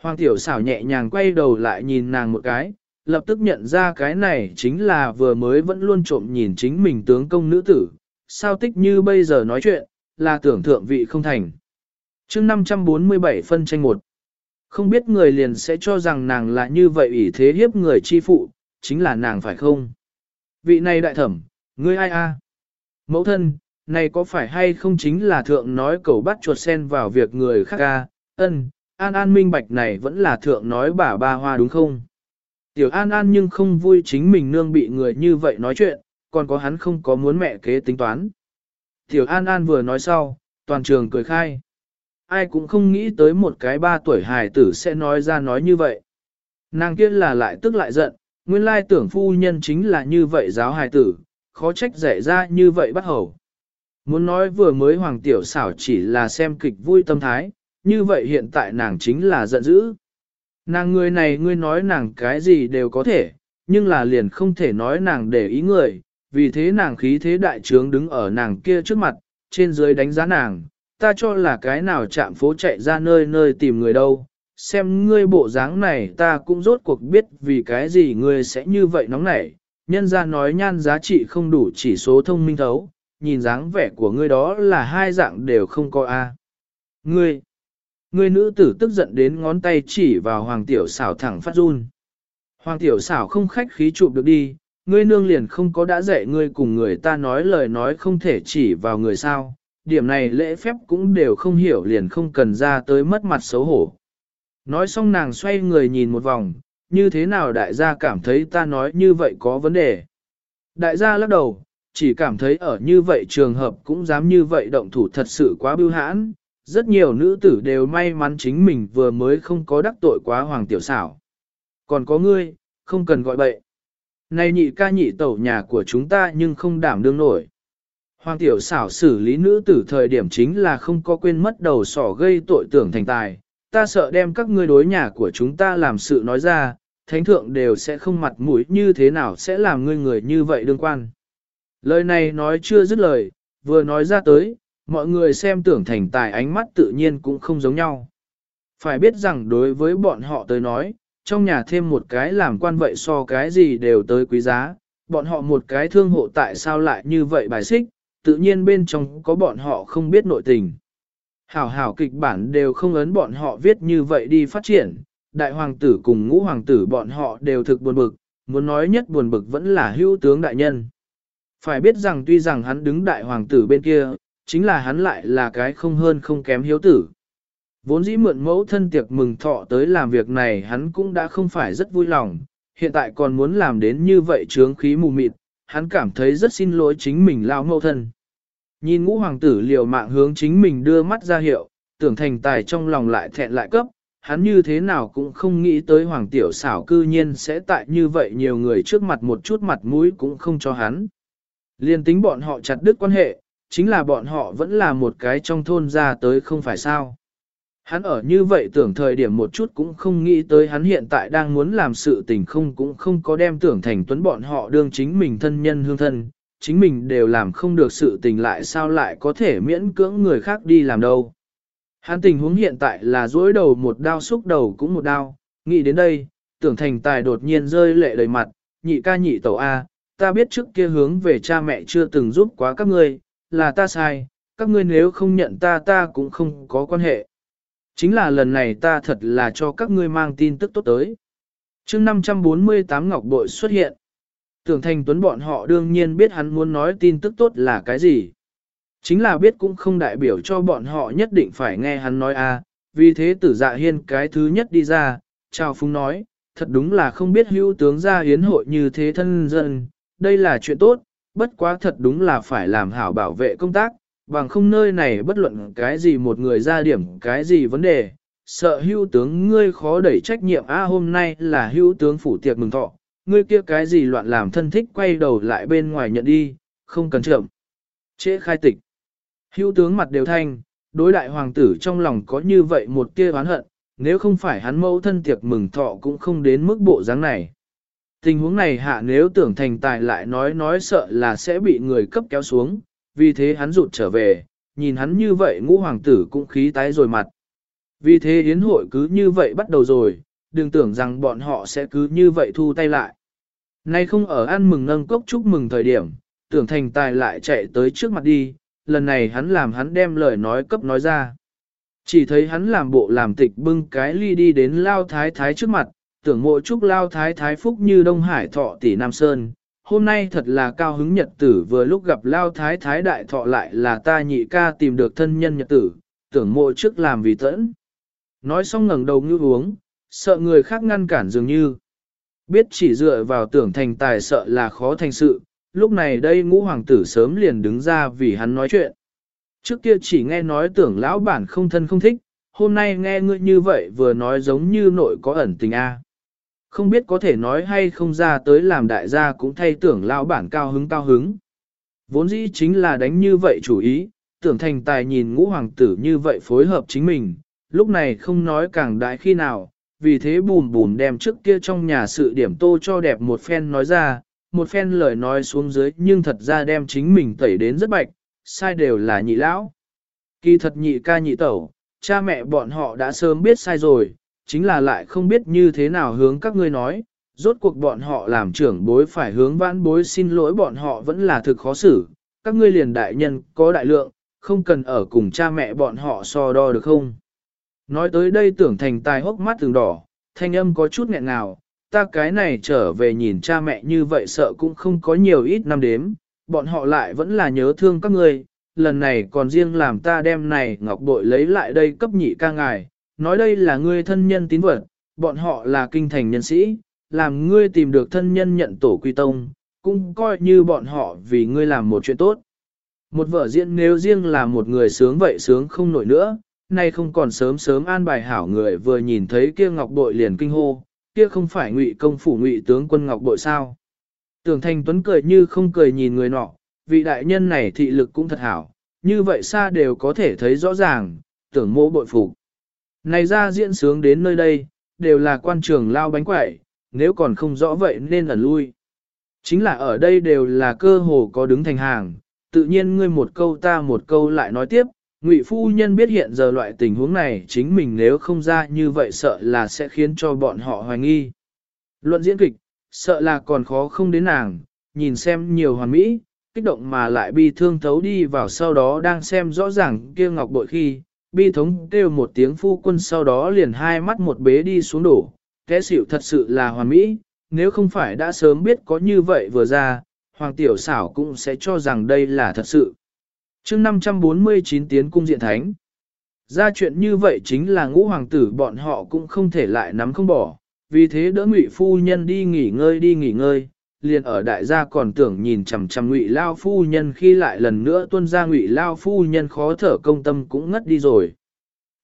Hoàng tiểu xảo nhẹ nhàng quay đầu lại nhìn nàng một cái, lập tức nhận ra cái này chính là vừa mới vẫn luôn trộm nhìn chính mình tướng công nữ tử, sao tích như bây giờ nói chuyện, là tưởng thượng vị không thành. chương 547 phân tranh một Không biết người liền sẽ cho rằng nàng là như vậy ủy thế hiếp người chi phụ, chính là nàng phải không? Vị này đại thẩm, ngươi ai a? Mẫu thân, này có phải hay không chính là thượng nói cầu bắt chuột sen vào việc người khác a? Ân, an an minh bạch này vẫn là thượng nói bà ba hoa đúng không? Tiểu An An nhưng không vui chính mình nương bị người như vậy nói chuyện, còn có hắn không có muốn mẹ kế tính toán. Tiểu An An vừa nói sau, toàn trường cười khai. Ai cũng không nghĩ tới một cái ba tuổi hài tử sẽ nói ra nói như vậy. Nàng kia là lại tức lại giận, nguyên lai tưởng phu nhân chính là như vậy giáo hài tử, khó trách dạy ra như vậy bắt hầu. Muốn nói vừa mới hoàng tiểu xảo chỉ là xem kịch vui tâm thái, như vậy hiện tại nàng chính là giận dữ. Nàng người này ngươi nói nàng cái gì đều có thể, nhưng là liền không thể nói nàng để ý người, vì thế nàng khí thế đại trướng đứng ở nàng kia trước mặt, trên dưới đánh giá nàng, ta cho là cái nào chạm phố chạy ra nơi nơi tìm người đâu, xem ngươi bộ dáng này ta cũng rốt cuộc biết vì cái gì ngươi sẽ như vậy nóng nảy, nhân ra nói nhan giá trị không đủ chỉ số thông minh thấu, nhìn dáng vẻ của ngươi đó là hai dạng đều không có a. Ngươi, Người nữ tử tức giận đến ngón tay chỉ vào hoàng tiểu xảo thẳng phát run. Hoàng tiểu xảo không khách khí chụp được đi, ngươi nương liền không có đã dạy ngươi cùng người ta nói lời nói không thể chỉ vào người sao, điểm này lễ phép cũng đều không hiểu liền không cần ra tới mất mặt xấu hổ. Nói xong nàng xoay người nhìn một vòng, như thế nào đại gia cảm thấy ta nói như vậy có vấn đề. Đại gia lắc đầu, chỉ cảm thấy ở như vậy trường hợp cũng dám như vậy động thủ thật sự quá bưu hãn, rất nhiều nữ tử đều may mắn chính mình vừa mới không có đắc tội quá hoàng tiểu xảo. Còn có ngươi, không cần gọi bậy. Này nhị ca nhị tẩu nhà của chúng ta nhưng không đảm đương nổi. Hoàng tiểu xảo xử lý nữ tử thời điểm chính là không có quên mất đầu sỏ gây tội tưởng thành tài. Ta sợ đem các ngươi đối nhà của chúng ta làm sự nói ra, thánh thượng đều sẽ không mặt mũi như thế nào sẽ làm ngươi người như vậy đương quan. Lời này nói chưa dứt lời, vừa nói ra tới, mọi người xem tưởng thành tài ánh mắt tự nhiên cũng không giống nhau. Phải biết rằng đối với bọn họ tới nói, trong nhà thêm một cái làm quan vậy so cái gì đều tới quý giá, bọn họ một cái thương hộ tại sao lại như vậy bài xích, tự nhiên bên trong có bọn họ không biết nội tình. Hảo hảo kịch bản đều không ấn bọn họ viết như vậy đi phát triển, đại hoàng tử cùng ngũ hoàng tử bọn họ đều thực buồn bực, muốn nói nhất buồn bực vẫn là hữu tướng đại nhân. Phải biết rằng tuy rằng hắn đứng đại hoàng tử bên kia, chính là hắn lại là cái không hơn không kém hiếu tử. Vốn dĩ mượn mẫu thân tiệc mừng thọ tới làm việc này hắn cũng đã không phải rất vui lòng, hiện tại còn muốn làm đến như vậy trướng khí mù mịt, hắn cảm thấy rất xin lỗi chính mình lao mẫu thân. Nhìn ngũ hoàng tử liều mạng hướng chính mình đưa mắt ra hiệu, tưởng thành tài trong lòng lại thẹn lại cấp, hắn như thế nào cũng không nghĩ tới hoàng tiểu xảo cư nhiên sẽ tại như vậy nhiều người trước mặt một chút mặt mũi cũng không cho hắn. Liên tính bọn họ chặt đứt quan hệ, chính là bọn họ vẫn là một cái trong thôn ra tới không phải sao. Hắn ở như vậy tưởng thời điểm một chút cũng không nghĩ tới hắn hiện tại đang muốn làm sự tình không cũng không có đem tưởng thành tuấn bọn họ đương chính mình thân nhân hương thân, chính mình đều làm không được sự tình lại sao lại có thể miễn cưỡng người khác đi làm đâu. Hắn tình huống hiện tại là dối đầu một đao xúc đầu cũng một đao, nghĩ đến đây, tưởng thành tài đột nhiên rơi lệ đầy mặt, nhị ca nhị tẩu A, ta biết trước kia hướng về cha mẹ chưa từng giúp quá các ngươi, là ta sai, các ngươi nếu không nhận ta ta cũng không có quan hệ. Chính là lần này ta thật là cho các ngươi mang tin tức tốt tới. chương 548 Ngọc Bội xuất hiện. Tưởng thành tuấn bọn họ đương nhiên biết hắn muốn nói tin tức tốt là cái gì. Chính là biết cũng không đại biểu cho bọn họ nhất định phải nghe hắn nói a vì thế tử dạ hiên cái thứ nhất đi ra, chào phúng nói, thật đúng là không biết hữu tướng gia hiến hội như thế thân dân, đây là chuyện tốt, bất quá thật đúng là phải làm hảo bảo vệ công tác, bằng không nơi này bất luận cái gì một người ra điểm cái gì vấn đề, sợ hưu tướng ngươi khó đẩy trách nhiệm a hôm nay là hưu tướng phủ tiệc mừng thọ, ngươi kia cái gì loạn làm thân thích quay đầu lại bên ngoài nhận đi, không cần chậm. Trễ khai tịch. Hưu tướng mặt đều thanh, đối đại hoàng tử trong lòng có như vậy một kia oán hận, nếu không phải hắn mẫu thân tiệc mừng thọ cũng không đến mức bộ dáng này. Tình huống này hạ nếu tưởng thành tài lại nói nói sợ là sẽ bị người cấp kéo xuống, vì thế hắn rụt trở về, nhìn hắn như vậy ngũ hoàng tử cũng khí tái rồi mặt. Vì thế yến hội cứ như vậy bắt đầu rồi, đừng tưởng rằng bọn họ sẽ cứ như vậy thu tay lại. Nay không ở ăn mừng nâng cốc chúc mừng thời điểm, tưởng thành tài lại chạy tới trước mặt đi, lần này hắn làm hắn đem lời nói cấp nói ra. Chỉ thấy hắn làm bộ làm tịch bưng cái ly đi đến lao thái thái trước mặt, tưởng mộ chúc lao thái thái phúc như Đông Hải thọ tỷ Nam Sơn, hôm nay thật là cao hứng nhật tử vừa lúc gặp lao thái thái đại thọ lại là ta nhị ca tìm được thân nhân nhật tử, tưởng mộ trước làm vì tẫn. Nói xong ngẩng đầu như uống, sợ người khác ngăn cản dường như. Biết chỉ dựa vào tưởng thành tài sợ là khó thành sự, lúc này đây ngũ hoàng tử sớm liền đứng ra vì hắn nói chuyện. Trước kia chỉ nghe nói tưởng lão bản không thân không thích, hôm nay nghe ngươi như vậy vừa nói giống như nội có ẩn tình a. Không biết có thể nói hay không ra tới làm đại gia cũng thay tưởng lão bản cao hứng cao hứng. Vốn dĩ chính là đánh như vậy chủ ý, tưởng thành tài nhìn ngũ hoàng tử như vậy phối hợp chính mình, lúc này không nói càng đại khi nào, vì thế bùm bùm đem trước kia trong nhà sự điểm tô cho đẹp một phen nói ra, một phen lời nói xuống dưới nhưng thật ra đem chính mình tẩy đến rất bạch, sai đều là nhị lão. Kỳ thật nhị ca nhị tẩu, cha mẹ bọn họ đã sớm biết sai rồi, chính là lại không biết như thế nào hướng các ngươi nói, rốt cuộc bọn họ làm trưởng bối phải hướng vãn bối xin lỗi bọn họ vẫn là thực khó xử, các ngươi liền đại nhân có đại lượng, không cần ở cùng cha mẹ bọn họ so đo được không. Nói tới đây tưởng thành tài hốc mắt từng đỏ, thanh âm có chút nghẹn nào, ta cái này trở về nhìn cha mẹ như vậy sợ cũng không có nhiều ít năm đếm, bọn họ lại vẫn là nhớ thương các ngươi, lần này còn riêng làm ta đem này ngọc bội lấy lại đây cấp nhị ca ngài, nói đây là ngươi thân nhân tín vật, bọn họ là kinh thành nhân sĩ, làm ngươi tìm được thân nhân nhận tổ quy tông, cũng coi như bọn họ vì ngươi làm một chuyện tốt. Một vợ diễn nếu riêng là một người sướng vậy sướng không nổi nữa, nay không còn sớm sớm an bài hảo người vừa nhìn thấy kia ngọc bội liền kinh hô, kia không phải ngụy công phủ ngụy tướng quân ngọc bội sao. Tưởng thành tuấn cười như không cười nhìn người nọ, vị đại nhân này thị lực cũng thật hảo, như vậy xa đều có thể thấy rõ ràng, tưởng mô bội phục. Này ra diễn sướng đến nơi đây, đều là quan trường lao bánh quẩy, nếu còn không rõ vậy nên ẩn lui. Chính là ở đây đều là cơ hồ có đứng thành hàng, tự nhiên ngươi một câu ta một câu lại nói tiếp, Ngụy phu nhân biết hiện giờ loại tình huống này chính mình nếu không ra như vậy sợ là sẽ khiến cho bọn họ hoài nghi. Luận diễn kịch, sợ là còn khó không đến nàng, nhìn xem nhiều hoàn mỹ, kích động mà lại bi thương thấu đi vào sau đó đang xem rõ ràng kia ngọc bội khi, bi thống kêu một tiếng phu quân sau đó liền hai mắt một bế đi xuống đổ, kẻ xỉu thật sự là hoàn mỹ, nếu không phải đã sớm biết có như vậy vừa ra, hoàng tiểu xảo cũng sẽ cho rằng đây là thật sự. Chương 549 tiến cung diện thánh. Ra chuyện như vậy chính là ngũ hoàng tử bọn họ cũng không thể lại nắm không bỏ, vì thế đỡ ngụy phu nhân đi nghỉ ngơi đi nghỉ ngơi, liền ở đại gia còn tưởng nhìn chằm chằm ngụy lao phu nhân khi lại lần nữa tuân ra ngụy lao phu nhân khó thở công tâm cũng ngất đi rồi.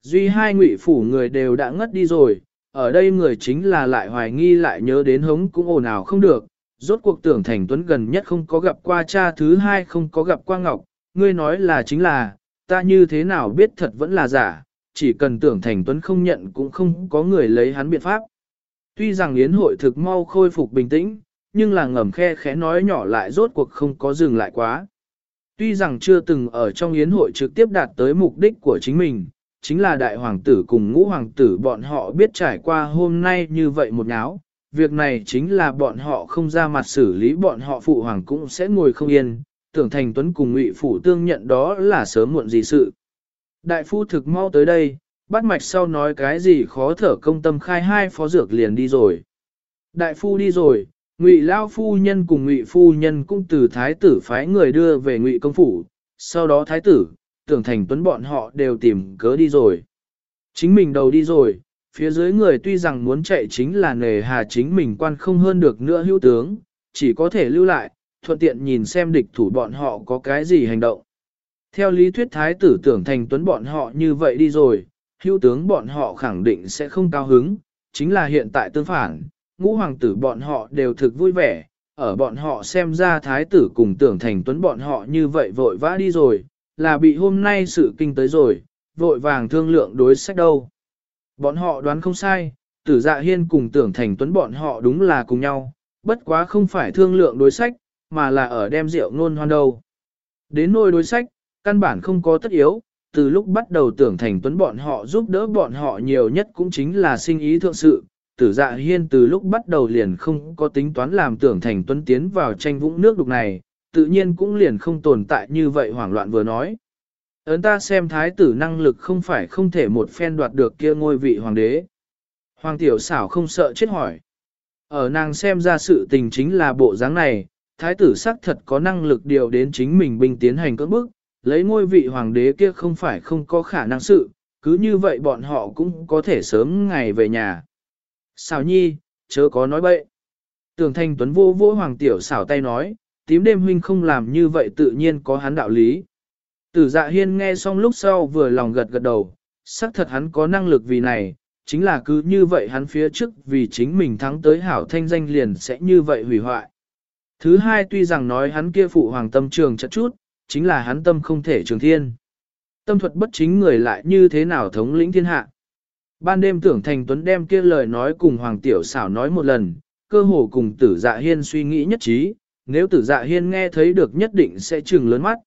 Duy hai ngụy phủ người đều đã ngất đi rồi, ở đây người chính là lại hoài nghi lại nhớ đến hống cũng ồn ào không được, rốt cuộc tưởng thành tuấn gần nhất không có gặp qua cha thứ hai không có gặp qua ngọc, ngươi nói là chính là, ta như thế nào biết thật vẫn là giả, chỉ cần tưởng thành tuấn không nhận cũng không có người lấy hắn biện pháp. Tuy rằng yến hội thực mau khôi phục bình tĩnh, nhưng là ngầm khe khẽ nói nhỏ lại rốt cuộc không có dừng lại quá. Tuy rằng chưa từng ở trong yến hội trực tiếp đạt tới mục đích của chính mình, chính là đại hoàng tử cùng ngũ hoàng tử bọn họ biết trải qua hôm nay như vậy một náo, việc này chính là bọn họ không ra mặt xử lý bọn họ phụ hoàng cũng sẽ ngồi không yên, tưởng thành tuấn cùng ngụy phủ tương nhận đó là sớm muộn gì sự. Đại phu thực mau tới đây, bắt mạch sau nói cái gì khó thở công tâm khai hai phó dược liền đi rồi. Đại phu đi rồi, ngụy lao phu nhân cùng ngụy phu nhân cũng từ thái tử phái người đưa về ngụy công phủ, sau đó thái tử, tưởng thành tuấn bọn họ đều tìm cớ đi rồi. Chính mình đầu đi rồi, phía dưới người tuy rằng muốn chạy chính là nề hà chính mình quan không hơn được nữa hữu tướng, chỉ có thể lưu lại, thuận tiện nhìn xem địch thủ bọn họ có cái gì hành động. Theo lý thuyết thái tử tưởng thành tuấn bọn họ như vậy đi rồi, hữu tướng bọn họ khẳng định sẽ không cao hứng, chính là hiện tại tương phản, ngũ hoàng tử bọn họ đều thực vui vẻ, ở bọn họ xem ra thái tử cùng tưởng thành tuấn bọn họ như vậy vội vã đi rồi, là bị hôm nay sự kinh tới rồi, vội vàng thương lượng đối sách đâu. Bọn họ đoán không sai, tử dạ hiên cùng tưởng thành tuấn bọn họ đúng là cùng nhau, bất quá không phải thương lượng đối sách, mà là ở đem rượu nôn hoan đâu. Đến nôi đối sách, căn bản không có tất yếu, từ lúc bắt đầu tưởng thành tuấn bọn họ giúp đỡ bọn họ nhiều nhất cũng chính là sinh ý thượng sự. Tử dạ hiên từ lúc bắt đầu liền không có tính toán làm tưởng thành tuấn tiến vào tranh vũng nước đục này, tự nhiên cũng liền không tồn tại như vậy hoảng loạn vừa nói. Ấn ta xem thái tử năng lực không phải không thể một phen đoạt được kia ngôi vị hoàng đế. Hoàng tiểu xảo không sợ chết hỏi. Ở nàng xem ra sự tình chính là bộ dáng này, thái tử xác thật có năng lực điều đến chính mình binh tiến hành cưỡng bức, lấy ngôi vị hoàng đế kia không phải không có khả năng sự, cứ như vậy bọn họ cũng có thể sớm ngày về nhà. Xảo nhi, chớ có nói bậy. Tưởng thanh tuấn vô vô hoàng tiểu xảo tay nói, tím đêm huynh không làm như vậy tự nhiên có hắn đạo lý. Tử dạ hiên nghe xong lúc sau vừa lòng gật gật đầu, xác thật hắn có năng lực vì này, chính là cứ như vậy hắn phía trước vì chính mình thắng tới hảo thanh danh liền sẽ như vậy hủy hoại. Thứ hai tuy rằng nói hắn kia phụ hoàng tâm trường chật chút, chính là hắn tâm không thể trường thiên. Tâm thuật bất chính người lại như thế nào thống lĩnh thiên hạ. Ban đêm tưởng thành tuấn đem kia lời nói cùng hoàng tiểu xảo nói một lần, cơ hồ cùng tử dạ hiên suy nghĩ nhất trí, nếu tử dạ hiên nghe thấy được nhất định sẽ trừng lớn mắt.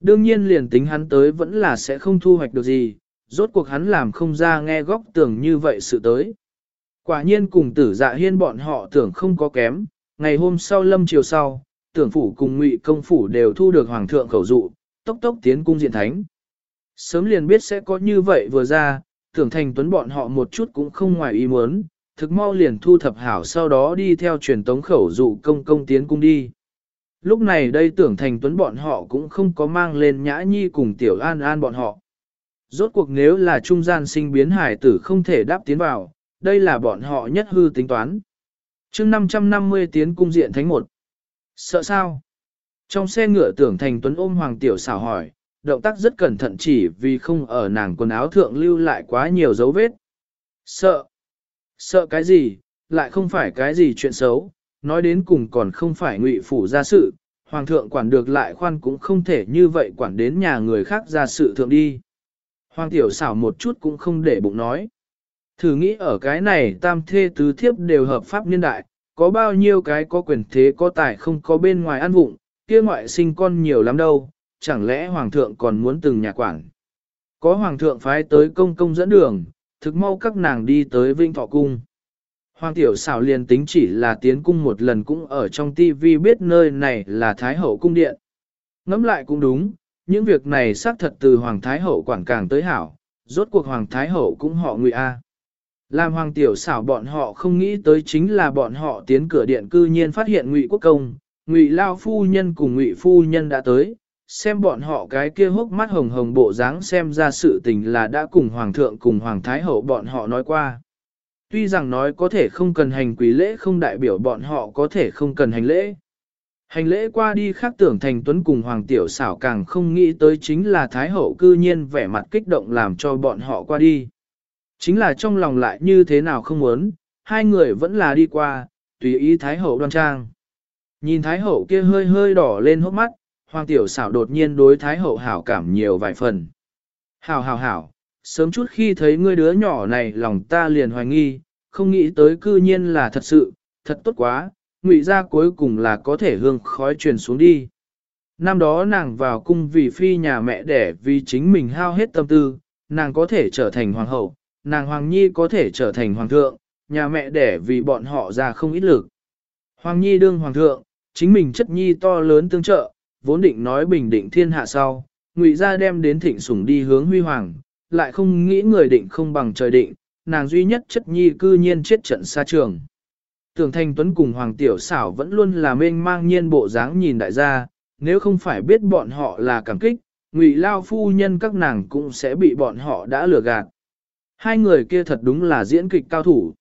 Đương nhiên liền tính hắn tới vẫn là sẽ không thu hoạch được gì, rốt cuộc hắn làm không ra nghe góc tưởng như vậy sự tới. Quả nhiên cùng tử dạ hiên bọn họ tưởng không có kém, ngày hôm sau lâm chiều sau, tưởng phủ cùng ngụy công phủ đều thu được hoàng thượng khẩu dụ, tốc tốc tiến cung diện thánh. Sớm liền biết sẽ có như vậy vừa ra, tưởng thành tuấn bọn họ một chút cũng không ngoài ý muốn, thực mau liền thu thập hảo sau đó đi theo truyền tống khẩu dụ công công tiến cung đi. Lúc này đây tưởng thành tuấn bọn họ cũng không có mang lên nhã nhi cùng tiểu an an bọn họ. Rốt cuộc nếu là trung gian sinh biến hải tử không thể đáp tiến vào, đây là bọn họ nhất hư tính toán chương 550 tiến cung diện thánh một. Sợ sao? Trong xe ngựa tưởng thành tuấn ôm hoàng tiểu xảo hỏi, động tác rất cẩn thận chỉ vì không ở nàng quần áo thượng lưu lại quá nhiều dấu vết. Sợ? Sợ cái gì? Lại không phải cái gì chuyện xấu, nói đến cùng còn không phải ngụy phủ ra sự, hoàng thượng quản được lại khoan cũng không thể như vậy quản đến nhà người khác ra sự thượng đi. Hoàng tiểu xảo một chút cũng không để bụng nói. Thử nghĩ ở cái này tam thê tứ thiếp đều hợp pháp niên đại, có bao nhiêu cái có quyền thế có tài không có bên ngoài ăn vụng, kia ngoại sinh con nhiều lắm đâu, chẳng lẽ hoàng thượng còn muốn từng nhà quản. Có hoàng thượng phái tới công công dẫn đường, thực mau các nàng đi tới Vinh Thọ Cung. Hoàng tiểu xảo liền tính chỉ là tiến cung một lần cũng ở trong tivi biết nơi này là Thái Hậu Cung Điện. Ngẫm lại cũng đúng, những việc này xác thật từ Hoàng Thái Hậu quản càng tới hảo, rốt cuộc Hoàng Thái Hậu cũng họ nguy A. Làm Hoàng tiểu xảo bọn họ không nghĩ tới chính là bọn họ tiến cửa điện cư nhiên phát hiện ngụy quốc công, ngụy lao phu nhân cùng ngụy phu nhân đã tới, xem bọn họ cái kia hốc mắt hồng hồng bộ dáng xem ra sự tình là đã cùng Hoàng thượng cùng Hoàng Thái Hậu bọn họ nói qua. Tuy rằng nói có thể không cần hành quý lễ không đại biểu bọn họ có thể không cần hành lễ. Hành lễ qua đi khác tưởng thành tuấn cùng Hoàng Tiểu xảo càng không nghĩ tới chính là Thái Hậu cư nhiên vẻ mặt kích động làm cho bọn họ qua đi. Chính là trong lòng lại như thế nào không muốn, hai người vẫn là đi qua, tùy ý Thái Hậu đoan trang. Nhìn Thái Hậu kia hơi hơi đỏ lên hốc mắt, Hoàng Tiểu xảo đột nhiên đối Thái Hậu hảo cảm nhiều vài phần. Hảo hảo hảo, sớm chút khi thấy ngươi đứa nhỏ này lòng ta liền hoài nghi, không nghĩ tới cư nhiên là thật sự, thật tốt quá, ngụy ra cuối cùng là có thể hương khói truyền xuống đi. Năm đó nàng vào cung vì phi nhà mẹ đẻ vì chính mình hao hết tâm tư, nàng có thể trở thành hoàng hậu, nàng hoàng nhi có thể trở thành hoàng thượng, nhà mẹ đẻ vì bọn họ ra không ít lực. Hoàng nhi đương hoàng thượng, chính mình chất nhi to lớn tương trợ, vốn định nói bình định thiên hạ sau, ngụy ra đem đến thịnh sủng đi hướng huy hoàng, lại không nghĩ người định không bằng trời định, nàng duy nhất chất nhi cư nhiên chết trận xa trường. Tưởng Thanh Tuấn cùng Hoàng Tiểu Xảo vẫn luôn là mênh mang nhiên bộ dáng nhìn đại gia, nếu không phải biết bọn họ là cảm kích, ngụy lao phu nhân các nàng cũng sẽ bị bọn họ đã lừa gạt. Hai người kia thật đúng là diễn kịch cao thủ.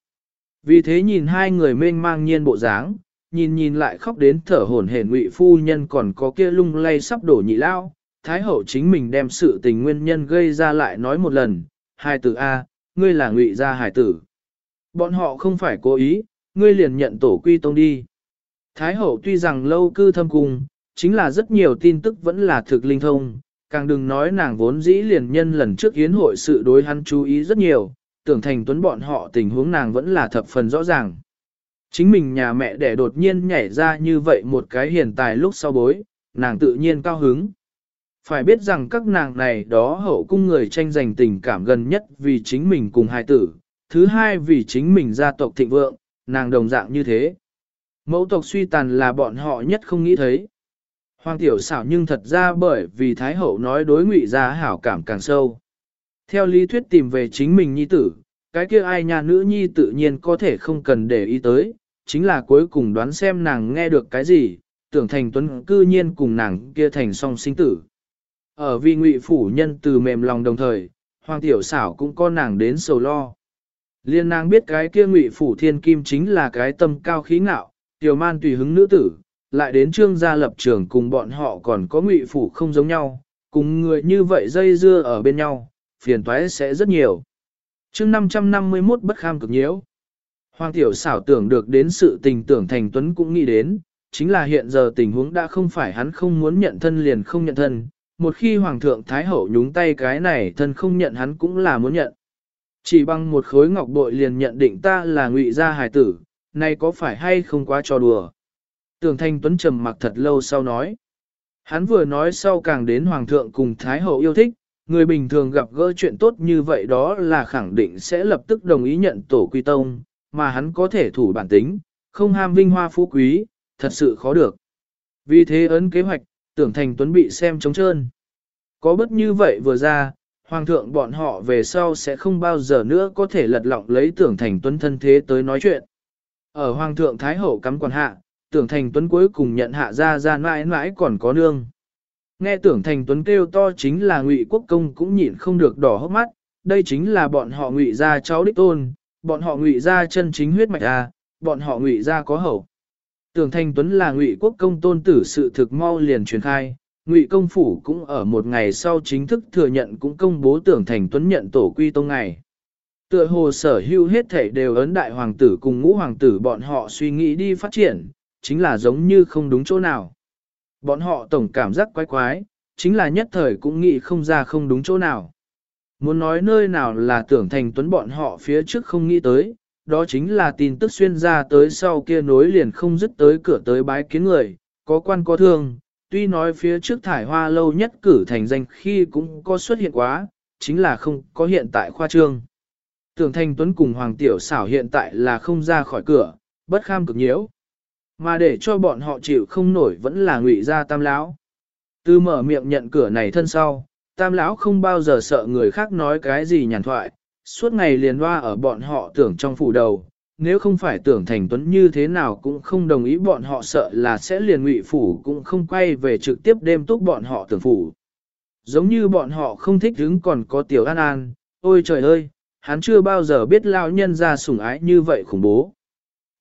Vì thế nhìn hai người mênh mang nhiên bộ dáng, nhìn nhìn lại khóc đến thở hổn hển ngụy phu nhân còn có kia lung lay sắp đổ nhị lao, thái hậu chính mình đem sự tình nguyên nhân gây ra lại nói một lần, hai từ A, ngươi là ngụy gia hải tử. Bọn họ không phải cố ý, ngươi liền nhận tổ quy tông đi. Thái hậu tuy rằng lâu cư thâm cung, chính là rất nhiều tin tức vẫn là thực linh thông, càng đừng nói nàng vốn dĩ liền nhân lần trước hiến hội sự đối hắn chú ý rất nhiều, tưởng thành tuấn bọn họ tình huống nàng vẫn là thập phần rõ ràng. Chính mình nhà mẹ đẻ đột nhiên nhảy ra như vậy một cái hiền tài lúc sau bối, nàng tự nhiên cao hứng. Phải biết rằng các nàng này đó hậu cung người tranh giành tình cảm gần nhất vì chính mình cùng hai tử, thứ hai vì chính mình gia tộc thịnh vượng, nàng đồng dạng như thế. Mẫu tộc suy tàn là bọn họ nhất không nghĩ thấy. Hoàng tiểu xảo nhưng thật ra bởi vì Thái Hậu nói đối ngụy ra hảo cảm càng sâu. Theo lý thuyết tìm về chính mình nhi tử, cái kia ai nhà nữ nhi tự nhiên có thể không cần để ý tới, chính là cuối cùng đoán xem nàng nghe được cái gì, tưởng thành tuấn cư nhiên cùng nàng kia thành song sinh tử. Ở vì ngụy phủ nhân từ mềm lòng đồng thời, hoàng tiểu xảo cũng có nàng đến sầu lo. Liên nàng biết cái kia ngụy phủ thiên kim chính là cái tâm cao khí ngạo, tiểu man tùy hứng nữ tử, lại đến trương gia lập trường cùng bọn họ còn có ngụy phủ không giống nhau, cùng người như vậy dây dưa ở bên nhau, phiền toái sẽ rất nhiều. chương 551 bất kham cực nhiễu. Hoàng tiểu xảo tưởng được đến sự tình tưởng thành tuấn cũng nghĩ đến, chính là hiện giờ tình huống đã không phải hắn không muốn nhận thân liền không nhận thân, một khi Hoàng thượng Thái Hậu nhúng tay cái này thân không nhận hắn cũng là muốn nhận. Chỉ bằng một khối ngọc bội liền nhận định ta là ngụy gia hài tử, nay có phải hay không quá trò đùa. Tưởng Thanh Tuấn trầm mặc thật lâu sau nói. Hắn vừa nói sau càng đến Hoàng thượng cùng Thái Hậu yêu thích, người bình thường gặp gỡ chuyện tốt như vậy đó là khẳng định sẽ lập tức đồng ý nhận tổ quy tông, mà hắn có thể thủ bản tính, không ham vinh hoa phú quý, thật sự khó được. Vì thế ấn kế hoạch, tưởng thành tuấn bị xem trống trơn. Có bất như vậy vừa ra, hoàng thượng bọn họ về sau sẽ không bao giờ nữa có thể lật lọng lấy tưởng thành tuấn thân thế tới nói chuyện. Ở hoàng thượng thái hậu cắm quản hạ, tưởng thành tuấn cuối cùng nhận hạ ra ra mãi mãi còn có nương. Nghe tưởng thành tuấn kêu to chính là ngụy quốc công cũng nhịn không được đỏ hốc mắt, đây chính là bọn họ ngụy ra cháu đích tôn, bọn họ ngụy ra chân chính huyết mạch à, bọn họ ngụy ra có hậu. Tưởng Thanh Tuấn là Ngụy Quốc công tôn tử sự thực mau liền truyền khai, Ngụy công phủ cũng ở một ngày sau chính thức thừa nhận cũng công bố Tưởng Thành Tuấn nhận tổ quy tông ngày. Tựa hồ sở hữu hết thể đều ấn đại hoàng tử cùng ngũ hoàng tử bọn họ suy nghĩ đi phát triển, chính là giống như không đúng chỗ nào. Bọn họ tổng cảm giác quái quái, chính là nhất thời cũng nghĩ không ra không đúng chỗ nào. Muốn nói nơi nào là tưởng thành tuấn bọn họ phía trước không nghĩ tới, đó chính là tin tức xuyên ra tới sau kia nối liền không dứt tới cửa tới bái kiến người, có quan có thương, tuy nói phía trước thải hoa lâu nhất cử thành danh khi cũng có xuất hiện quá, chính là không có hiện tại khoa trương. Tưởng Thanh Tuấn cùng Hoàng Tiểu xảo hiện tại là không ra khỏi cửa, bất kham cực nhiễu. Mà để cho bọn họ chịu không nổi vẫn là ngụy gia tam lão. Từ mở miệng nhận cửa này thân sau, tam lão không bao giờ sợ người khác nói cái gì nhàn thoại, suốt ngày liền hoa ở bọn họ tưởng trong phủ đầu. Nếu không phải tưởng thành tuấn như thế nào cũng không đồng ý bọn họ sợ là sẽ liền ngụy phủ cũng không quay về trực tiếp đêm túc bọn họ tưởng phủ. Giống như bọn họ không thích đứng còn có tiểu an an, ôi trời ơi, hắn chưa bao giờ biết lao nhân ra sủng ái như vậy khủng bố.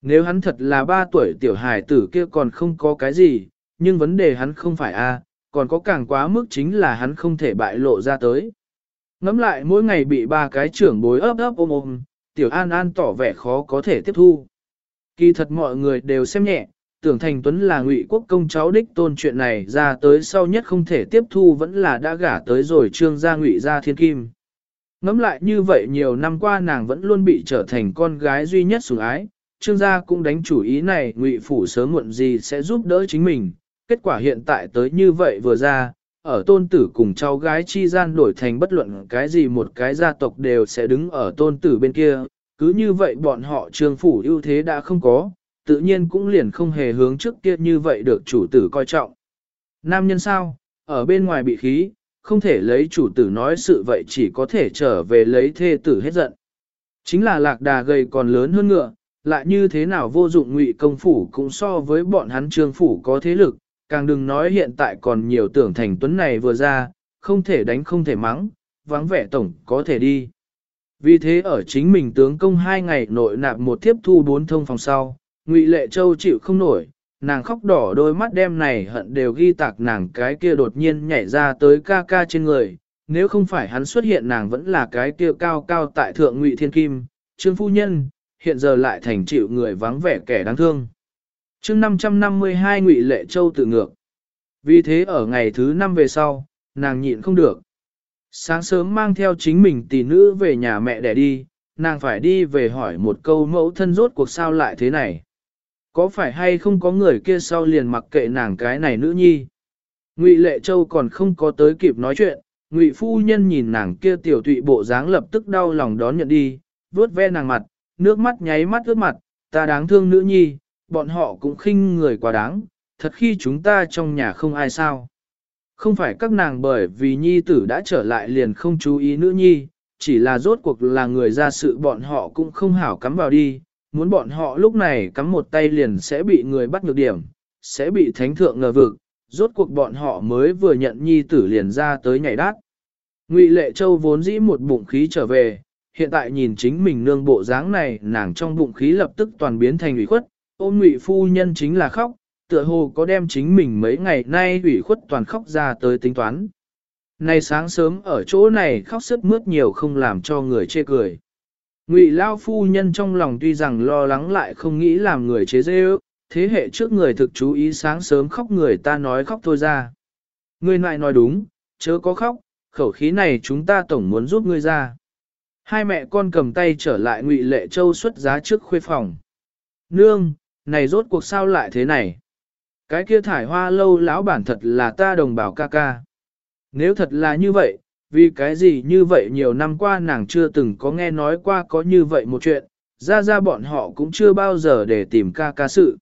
Nếu hắn thật là ba tuổi tiểu hài tử kia còn không có cái gì, nhưng vấn đề hắn không phải a, còn có càng quá mức chính là hắn không thể bại lộ ra tới. Ngắm lại mỗi ngày bị ba cái trưởng bối ấp ấp ôm ôm, tiểu an an tỏ vẻ khó có thể tiếp thu. Kỳ thật mọi người đều xem nhẹ, tưởng thành tuấn là ngụy quốc công cháu đích tôn chuyện này ra tới sau nhất không thể tiếp thu vẫn là đã gả tới rồi trương gia ngụy gia thiên kim. Ngắm lại như vậy nhiều năm qua nàng vẫn luôn bị trở thành con gái duy nhất sủng ái, trương gia cũng đánh chủ ý này ngụy phủ sớm muộn gì sẽ giúp đỡ chính mình, kết quả hiện tại tới như vậy vừa ra, ở tôn tử cùng cháu gái chi gian đổi thành bất luận cái gì một cái gia tộc đều sẽ đứng ở tôn tử bên kia, cứ như vậy bọn họ trương phủ ưu thế đã không có, tự nhiên cũng liền không hề hướng trước kia như vậy được chủ tử coi trọng. Nam nhân sao, ở bên ngoài bị khí, không thể lấy chủ tử nói sự vậy chỉ có thể trở về lấy thê tử hết giận. Chính là lạc đà gầy còn lớn hơn ngựa, lại như thế nào vô dụng ngụy công phủ cũng so với bọn hắn trương phủ có thế lực, càng đừng nói hiện tại còn nhiều tưởng thành tuấn này vừa ra, không thể đánh không thể mắng, vắng vẻ tổng có thể đi. Vì thế ở chính mình tướng công hai ngày nội nạp một tiếp thu bốn thông phòng sau, Ngụy Lệ Châu chịu không nổi, nàng khóc đỏ đôi mắt đem này hận đều ghi tạc nàng cái kia đột nhiên nhảy ra tới ca ca trên người, nếu không phải hắn xuất hiện nàng vẫn là cái kia cao cao tại thượng Ngụy Thiên Kim, Trương Phu Nhân, hiện giờ lại thành chịu người vắng vẻ kẻ đáng thương chương 552 Ngụy Lệ Châu tự ngược. Vì thế ở ngày thứ năm về sau, nàng nhịn không được. Sáng sớm mang theo chính mình tỷ nữ về nhà mẹ để đi, nàng phải đi về hỏi một câu mẫu thân rốt cuộc sao lại thế này. Có phải hay không có người kia sau liền mặc kệ nàng cái này nữ nhi? Ngụy Lệ Châu còn không có tới kịp nói chuyện, Ngụy phu nhân nhìn nàng kia tiểu tụy bộ dáng lập tức đau lòng đón nhận đi, vuốt ve nàng mặt, nước mắt nháy mắt ướt mặt, ta đáng thương nữ nhi, bọn họ cũng khinh người quá đáng, thật khi chúng ta trong nhà không ai sao. Không phải các nàng bởi vì nhi tử đã trở lại liền không chú ý nữ nhi, chỉ là rốt cuộc là người ra sự bọn họ cũng không hảo cắm vào đi, muốn bọn họ lúc này cắm một tay liền sẽ bị người bắt nhược điểm, sẽ bị thánh thượng ngờ vực, rốt cuộc bọn họ mới vừa nhận nhi tử liền ra tới nhảy đát. Ngụy Lệ Châu vốn dĩ một bụng khí trở về, hiện tại nhìn chính mình nương bộ dáng này, nàng trong bụng khí lập tức toàn biến thành ủy khuất, ôm Ngụy phu nhân chính là khóc, tựa hồ có đem chính mình mấy ngày nay ủy khuất toàn khóc ra tới tính toán. Nay sáng sớm ở chỗ này khóc sức mướt nhiều không làm cho người chê cười. Ngụy Lao phu nhân trong lòng tuy rằng lo lắng lại không nghĩ làm người chế dê ước, thế hệ trước người thực chú ý sáng sớm khóc người ta nói khóc thôi ra. Ngươi lại nói đúng, chớ có khóc, khẩu khí này chúng ta tổng muốn giúp ngươi ra. Hai mẹ con cầm tay trở lại Ngụy Lệ Châu xuất giá trước khuê phòng. Nương, này rốt cuộc sao lại thế này? Cái kia thải hoa lâu lão bản thật là ta đồng bào ca ca. Nếu thật là như vậy, vì cái gì như vậy nhiều năm qua nàng chưa từng có nghe nói qua có như vậy một chuyện, ra ra bọn họ cũng chưa bao giờ để tìm ca ca sự.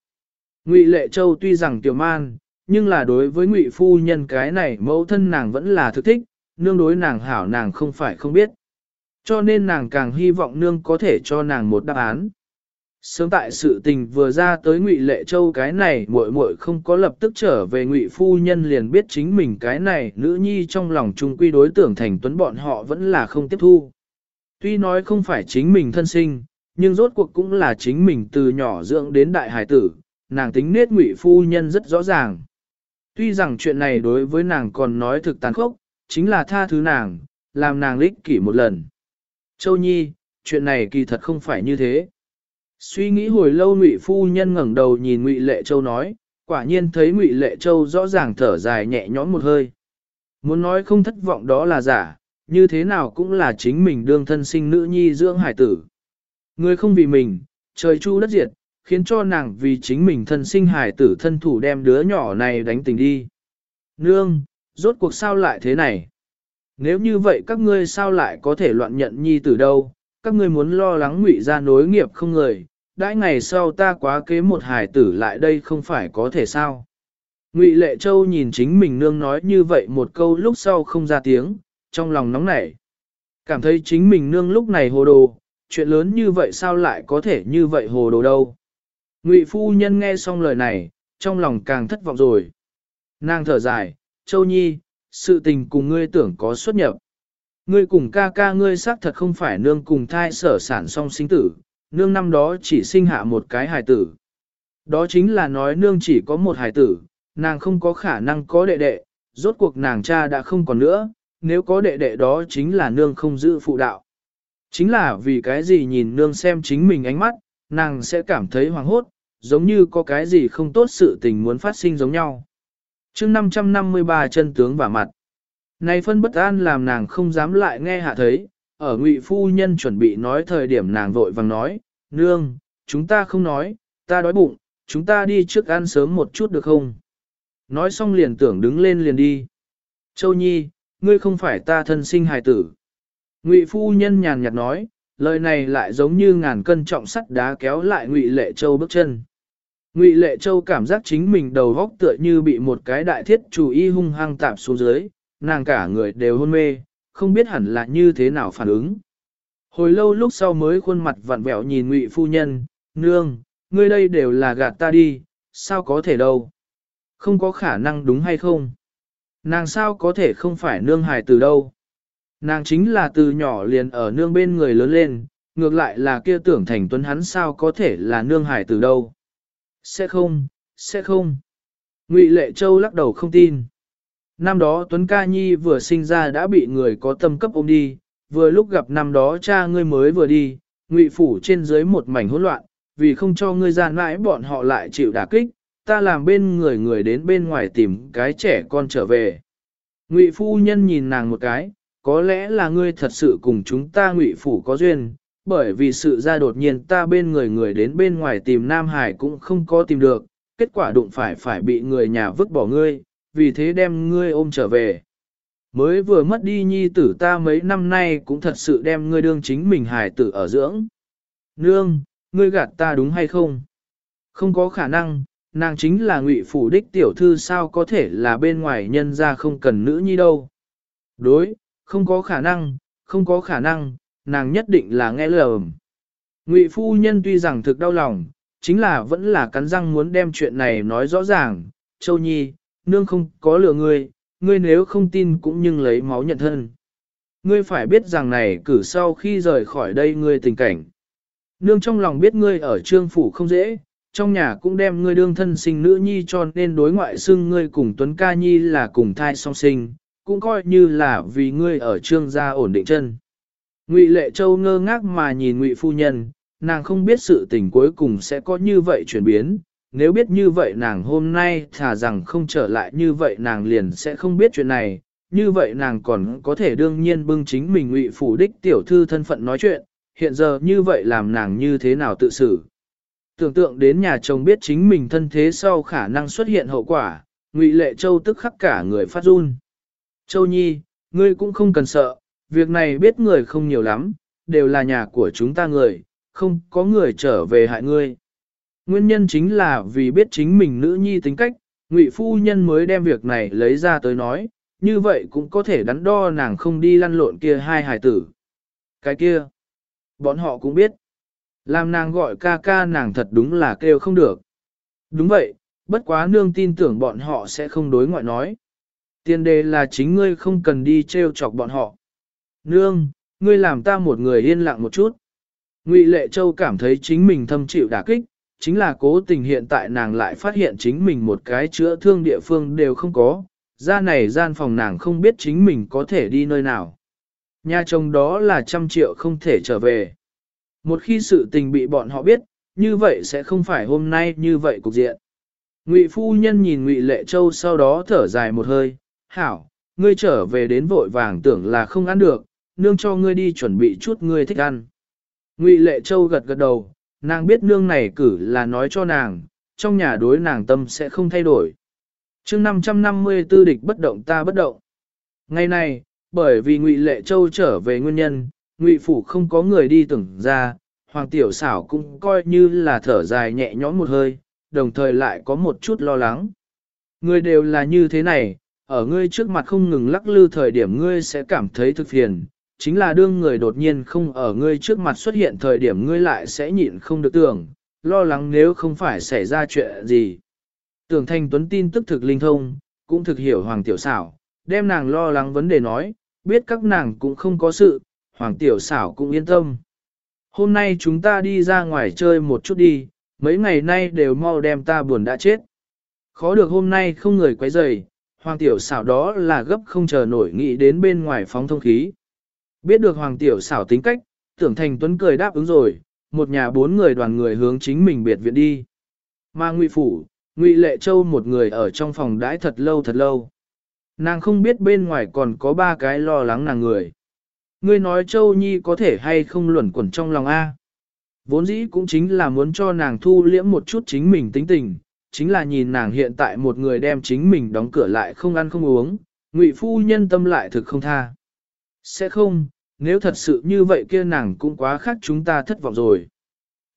Ngụy Lệ Châu tuy rằng tiểu man, nhưng là đối với Ngụy phu nhân cái này mẫu thân nàng vẫn là thực thích, nương đối nàng hảo nàng không phải không biết. Cho nên nàng càng hy vọng nương có thể cho nàng một đáp án. Sớm tại sự tình vừa ra tới Ngụy Lệ Châu cái này muội muội không có lập tức trở về Ngụy phu nhân liền biết chính mình cái này nữ nhi trong lòng trung quy đối tưởng thành tuấn bọn họ vẫn là không tiếp thu. Tuy nói không phải chính mình thân sinh, nhưng rốt cuộc cũng là chính mình từ nhỏ dưỡng đến đại hải tử, nàng tính nết Ngụy phu nhân rất rõ ràng. Tuy rằng chuyện này đối với nàng còn nói thực tàn khốc, chính là tha thứ nàng, làm nàng lích kỷ một lần. Châu Nhi, chuyện này kỳ thật không phải như thế. Suy nghĩ hồi lâu Ngụy phu nhân ngẩng đầu nhìn Ngụy Lệ Châu nói, quả nhiên thấy Ngụy Lệ Châu rõ ràng thở dài nhẹ nhõm một hơi. Muốn nói không thất vọng đó là giả, như thế nào cũng là chính mình đương thân sinh nữ nhi dưỡng hải tử. Người không vì mình, trời chu đất diệt, khiến cho nàng vì chính mình thân sinh hải tử thân thủ đem đứa nhỏ này đánh tình đi. Nương, rốt cuộc sao lại thế này? Nếu như vậy các ngươi sao lại có thể loạn nhận nhi tử đâu? Các ngươi muốn lo lắng ngụy ra nối nghiệp không người, đãi ngày sau ta quá kế một hài tử lại đây không phải có thể sao? Ngụy Lệ Châu nhìn chính mình nương nói như vậy một câu lúc sau không ra tiếng, trong lòng nóng nảy. Cảm thấy chính mình nương lúc này hồ đồ, chuyện lớn như vậy sao lại có thể như vậy hồ đồ đâu. Ngụy phu nhân nghe xong lời này, trong lòng càng thất vọng rồi. Nàng thở dài, Châu Nhi, sự tình cùng ngươi tưởng có xuất nhập. Ngươi cùng ca ca ngươi xác thật không phải nương cùng thai sở sản song sinh tử, nương năm đó chỉ sinh hạ một cái hài tử. Đó chính là nói nương chỉ có một hài tử, nàng không có khả năng có đệ đệ, rốt cuộc nàng cha đã không còn nữa, nếu có đệ đệ đó chính là nương không giữ phụ đạo. Chính là vì cái gì nhìn nương xem chính mình ánh mắt, nàng sẽ cảm thấy hoàng hốt, giống như có cái gì không tốt sự tình muốn phát sinh giống nhau. chương 553 chân tướng và mặt. Này phân bất an làm nàng không dám lại nghe hạ thấy, ở ngụy phu nhân chuẩn bị nói thời điểm nàng vội vàng nói, nương, chúng ta không nói, ta đói bụng, chúng ta đi trước ăn sớm một chút được không? Nói xong liền tưởng đứng lên liền đi. Châu Nhi, ngươi không phải ta thân sinh hài tử. Ngụy phu nhân nhàn nhạt nói, lời này lại giống như ngàn cân trọng sắt đá kéo lại Ngụy Lệ Châu bước chân. Ngụy Lệ Châu cảm giác chính mình đầu góc tựa như bị một cái đại thiết chủ y hung hăng tạp xuống dưới, nàng cả người đều hôn mê, không biết hẳn là như thế nào phản ứng. Hồi lâu lúc sau mới khuôn mặt vặn vẹo nhìn Ngụy phu nhân, nương, ngươi đây đều là gạt ta đi, sao có thể đâu. Không có khả năng đúng hay không? Nàng sao có thể không phải nương hài từ đâu? Nàng chính là từ nhỏ liền ở nương bên người lớn lên, ngược lại là kia tưởng thành tuấn hắn sao có thể là nương hài từ đâu? Sẽ không, sẽ không. Ngụy Lệ Châu lắc đầu không tin. Năm đó Tuấn Ca Nhi vừa sinh ra đã bị người có tâm cấp ôm đi, vừa lúc gặp năm đó cha ngươi mới vừa đi, Ngụy phủ trên dưới một mảnh hỗn loạn, vì không cho ngươi ra mãi bọn họ lại chịu đả kích, ta làm bên người người đến bên ngoài tìm cái trẻ con trở về. Ngụy phu nhân nhìn nàng một cái, có lẽ là ngươi thật sự cùng chúng ta ngụy phủ có duyên, bởi vì sự ra đột nhiên ta bên người người đến bên ngoài tìm Nam Hải cũng không có tìm được, kết quả đụng phải phải bị người nhà vứt bỏ ngươi, vì thế đem ngươi ôm trở về. Mới vừa mất đi nhi tử ta mấy năm nay cũng thật sự đem ngươi đương chính mình hài tử ở dưỡng. Nương, ngươi gạt ta đúng hay không? Không có khả năng, nàng chính là ngụy phủ đích tiểu thư sao có thể là bên ngoài nhân ra không cần nữ nhi đâu. Đối, không có khả năng, không có khả năng, nàng nhất định là nghe lầm. Ngụy phu nhân tuy rằng thực đau lòng, chính là vẫn là cắn răng muốn đem chuyện này nói rõ ràng. Châu Nhi, nương không có lừa ngươi, ngươi nếu không tin cũng nhưng lấy máu nhận thân. Ngươi phải biết rằng này cử sau khi rời khỏi đây ngươi tình cảnh. Nương trong lòng biết ngươi ở trương phủ không dễ, trong nhà cũng đem ngươi đương thân sinh nữ nhi cho nên đối ngoại xưng ngươi cùng Tuấn Ca Nhi là cùng thai song sinh, cũng coi như là vì ngươi ở trương gia ổn định chân. Ngụy Lệ Châu ngơ ngác mà nhìn Ngụy phu nhân, nàng không biết sự tình cuối cùng sẽ có như vậy chuyển biến, nếu biết như vậy nàng hôm nay thà rằng không trở lại như vậy nàng liền sẽ không biết chuyện này, như vậy nàng còn có thể đương nhiên bưng chính mình Ngụy phủ đích tiểu thư thân phận nói chuyện, hiện giờ như vậy làm nàng như thế nào tự xử. Tưởng tượng đến nhà chồng biết chính mình thân thế sau khả năng xuất hiện hậu quả, Ngụy Lệ Châu tức khắc cả người phát run. Châu Nhi, ngươi cũng không cần sợ, việc này biết người không nhiều lắm, đều là nhà của chúng ta người, không có người trở về hại ngươi. Nguyên nhân chính là vì biết chính mình nữ nhi tính cách, Ngụy phu nhân mới đem việc này lấy ra tới nói, như vậy cũng có thể đắn đo nàng không đi lăn lộn kia hai hài tử. Cái kia, bọn họ cũng biết. Làm nàng gọi ca ca nàng thật đúng là kêu không được. Đúng vậy, bất quá nương tin tưởng bọn họ sẽ không đối ngoại nói. Tiền đề là chính ngươi không cần đi treo chọc bọn họ. Nương, ngươi làm ta một người yên lặng một chút. Ngụy Lệ Châu cảm thấy chính mình thâm chịu đả kích, chính là cố tình hiện tại nàng lại phát hiện chính mình một cái chữa thương địa phương đều không có, ra này gian phòng nàng không biết chính mình có thể đi nơi nào. Nhà chồng đó là trăm triệu không thể trở về. Một khi sự tình bị bọn họ biết, như vậy sẽ không phải hôm nay như vậy cục diện. Ngụy phu nhân nhìn Ngụy Lệ Châu sau đó thở dài một hơi, hảo, ngươi trở về đến vội vàng tưởng là không ăn được, nương cho ngươi đi chuẩn bị chút ngươi thích ăn. Ngụy Lệ Châu gật gật đầu, nàng biết nương này cử là nói cho nàng, trong nhà đối nàng tâm sẽ không thay đổi. chương 554 địch bất động ta bất động. Ngày nay, bởi vì Ngụy Lệ Châu trở về nguyên nhân, Ngụy Phủ không có người đi tưởng ra, Hoàng Tiểu xảo cũng coi như là thở dài nhẹ nhõm một hơi, đồng thời lại có một chút lo lắng. Người đều là như thế này, ở ngươi trước mặt không ngừng lắc lư thời điểm ngươi sẽ cảm thấy thực phiền, chính là đương người đột nhiên không ở ngươi trước mặt xuất hiện thời điểm ngươi lại sẽ nhịn không được tưởng, lo lắng nếu không phải xảy ra chuyện gì. Tưởng Thanh Tuấn tin tức thực linh thông, cũng thực hiểu Hoàng Tiểu xảo, đem nàng lo lắng vấn đề nói, biết các nàng cũng không có sự, Hoàng Tiểu xảo cũng yên tâm. Hôm nay chúng ta đi ra ngoài chơi một chút đi, mấy ngày nay đều mau đem ta buồn đã chết. Khó được hôm nay không người quấy rầy, Hoàng Tiểu xảo đó là gấp không chờ nổi nghĩ đến bên ngoài phóng thông khí. Biết được Hoàng Tiểu xảo tính cách, tưởng thành tuấn cười đáp ứng rồi, một nhà bốn người đoàn người hướng chính mình biệt viện đi. Mà Ngụy Phủ, Ngụy Lệ Châu một người ở trong phòng đãi thật lâu thật lâu. Nàng không biết bên ngoài còn có ba cái lo lắng nàng người. Ngươi nói Châu Nhi có thể hay không luẩn quẩn trong lòng A. Vốn dĩ cũng chính là muốn cho nàng thu liễm một chút chính mình tính tình, chính là nhìn nàng hiện tại một người đem chính mình đóng cửa lại không ăn không uống, ngụy phu nhân tâm lại thực không tha. Sẽ không, nếu thật sự như vậy kia nàng cũng quá khác chúng ta thất vọng rồi.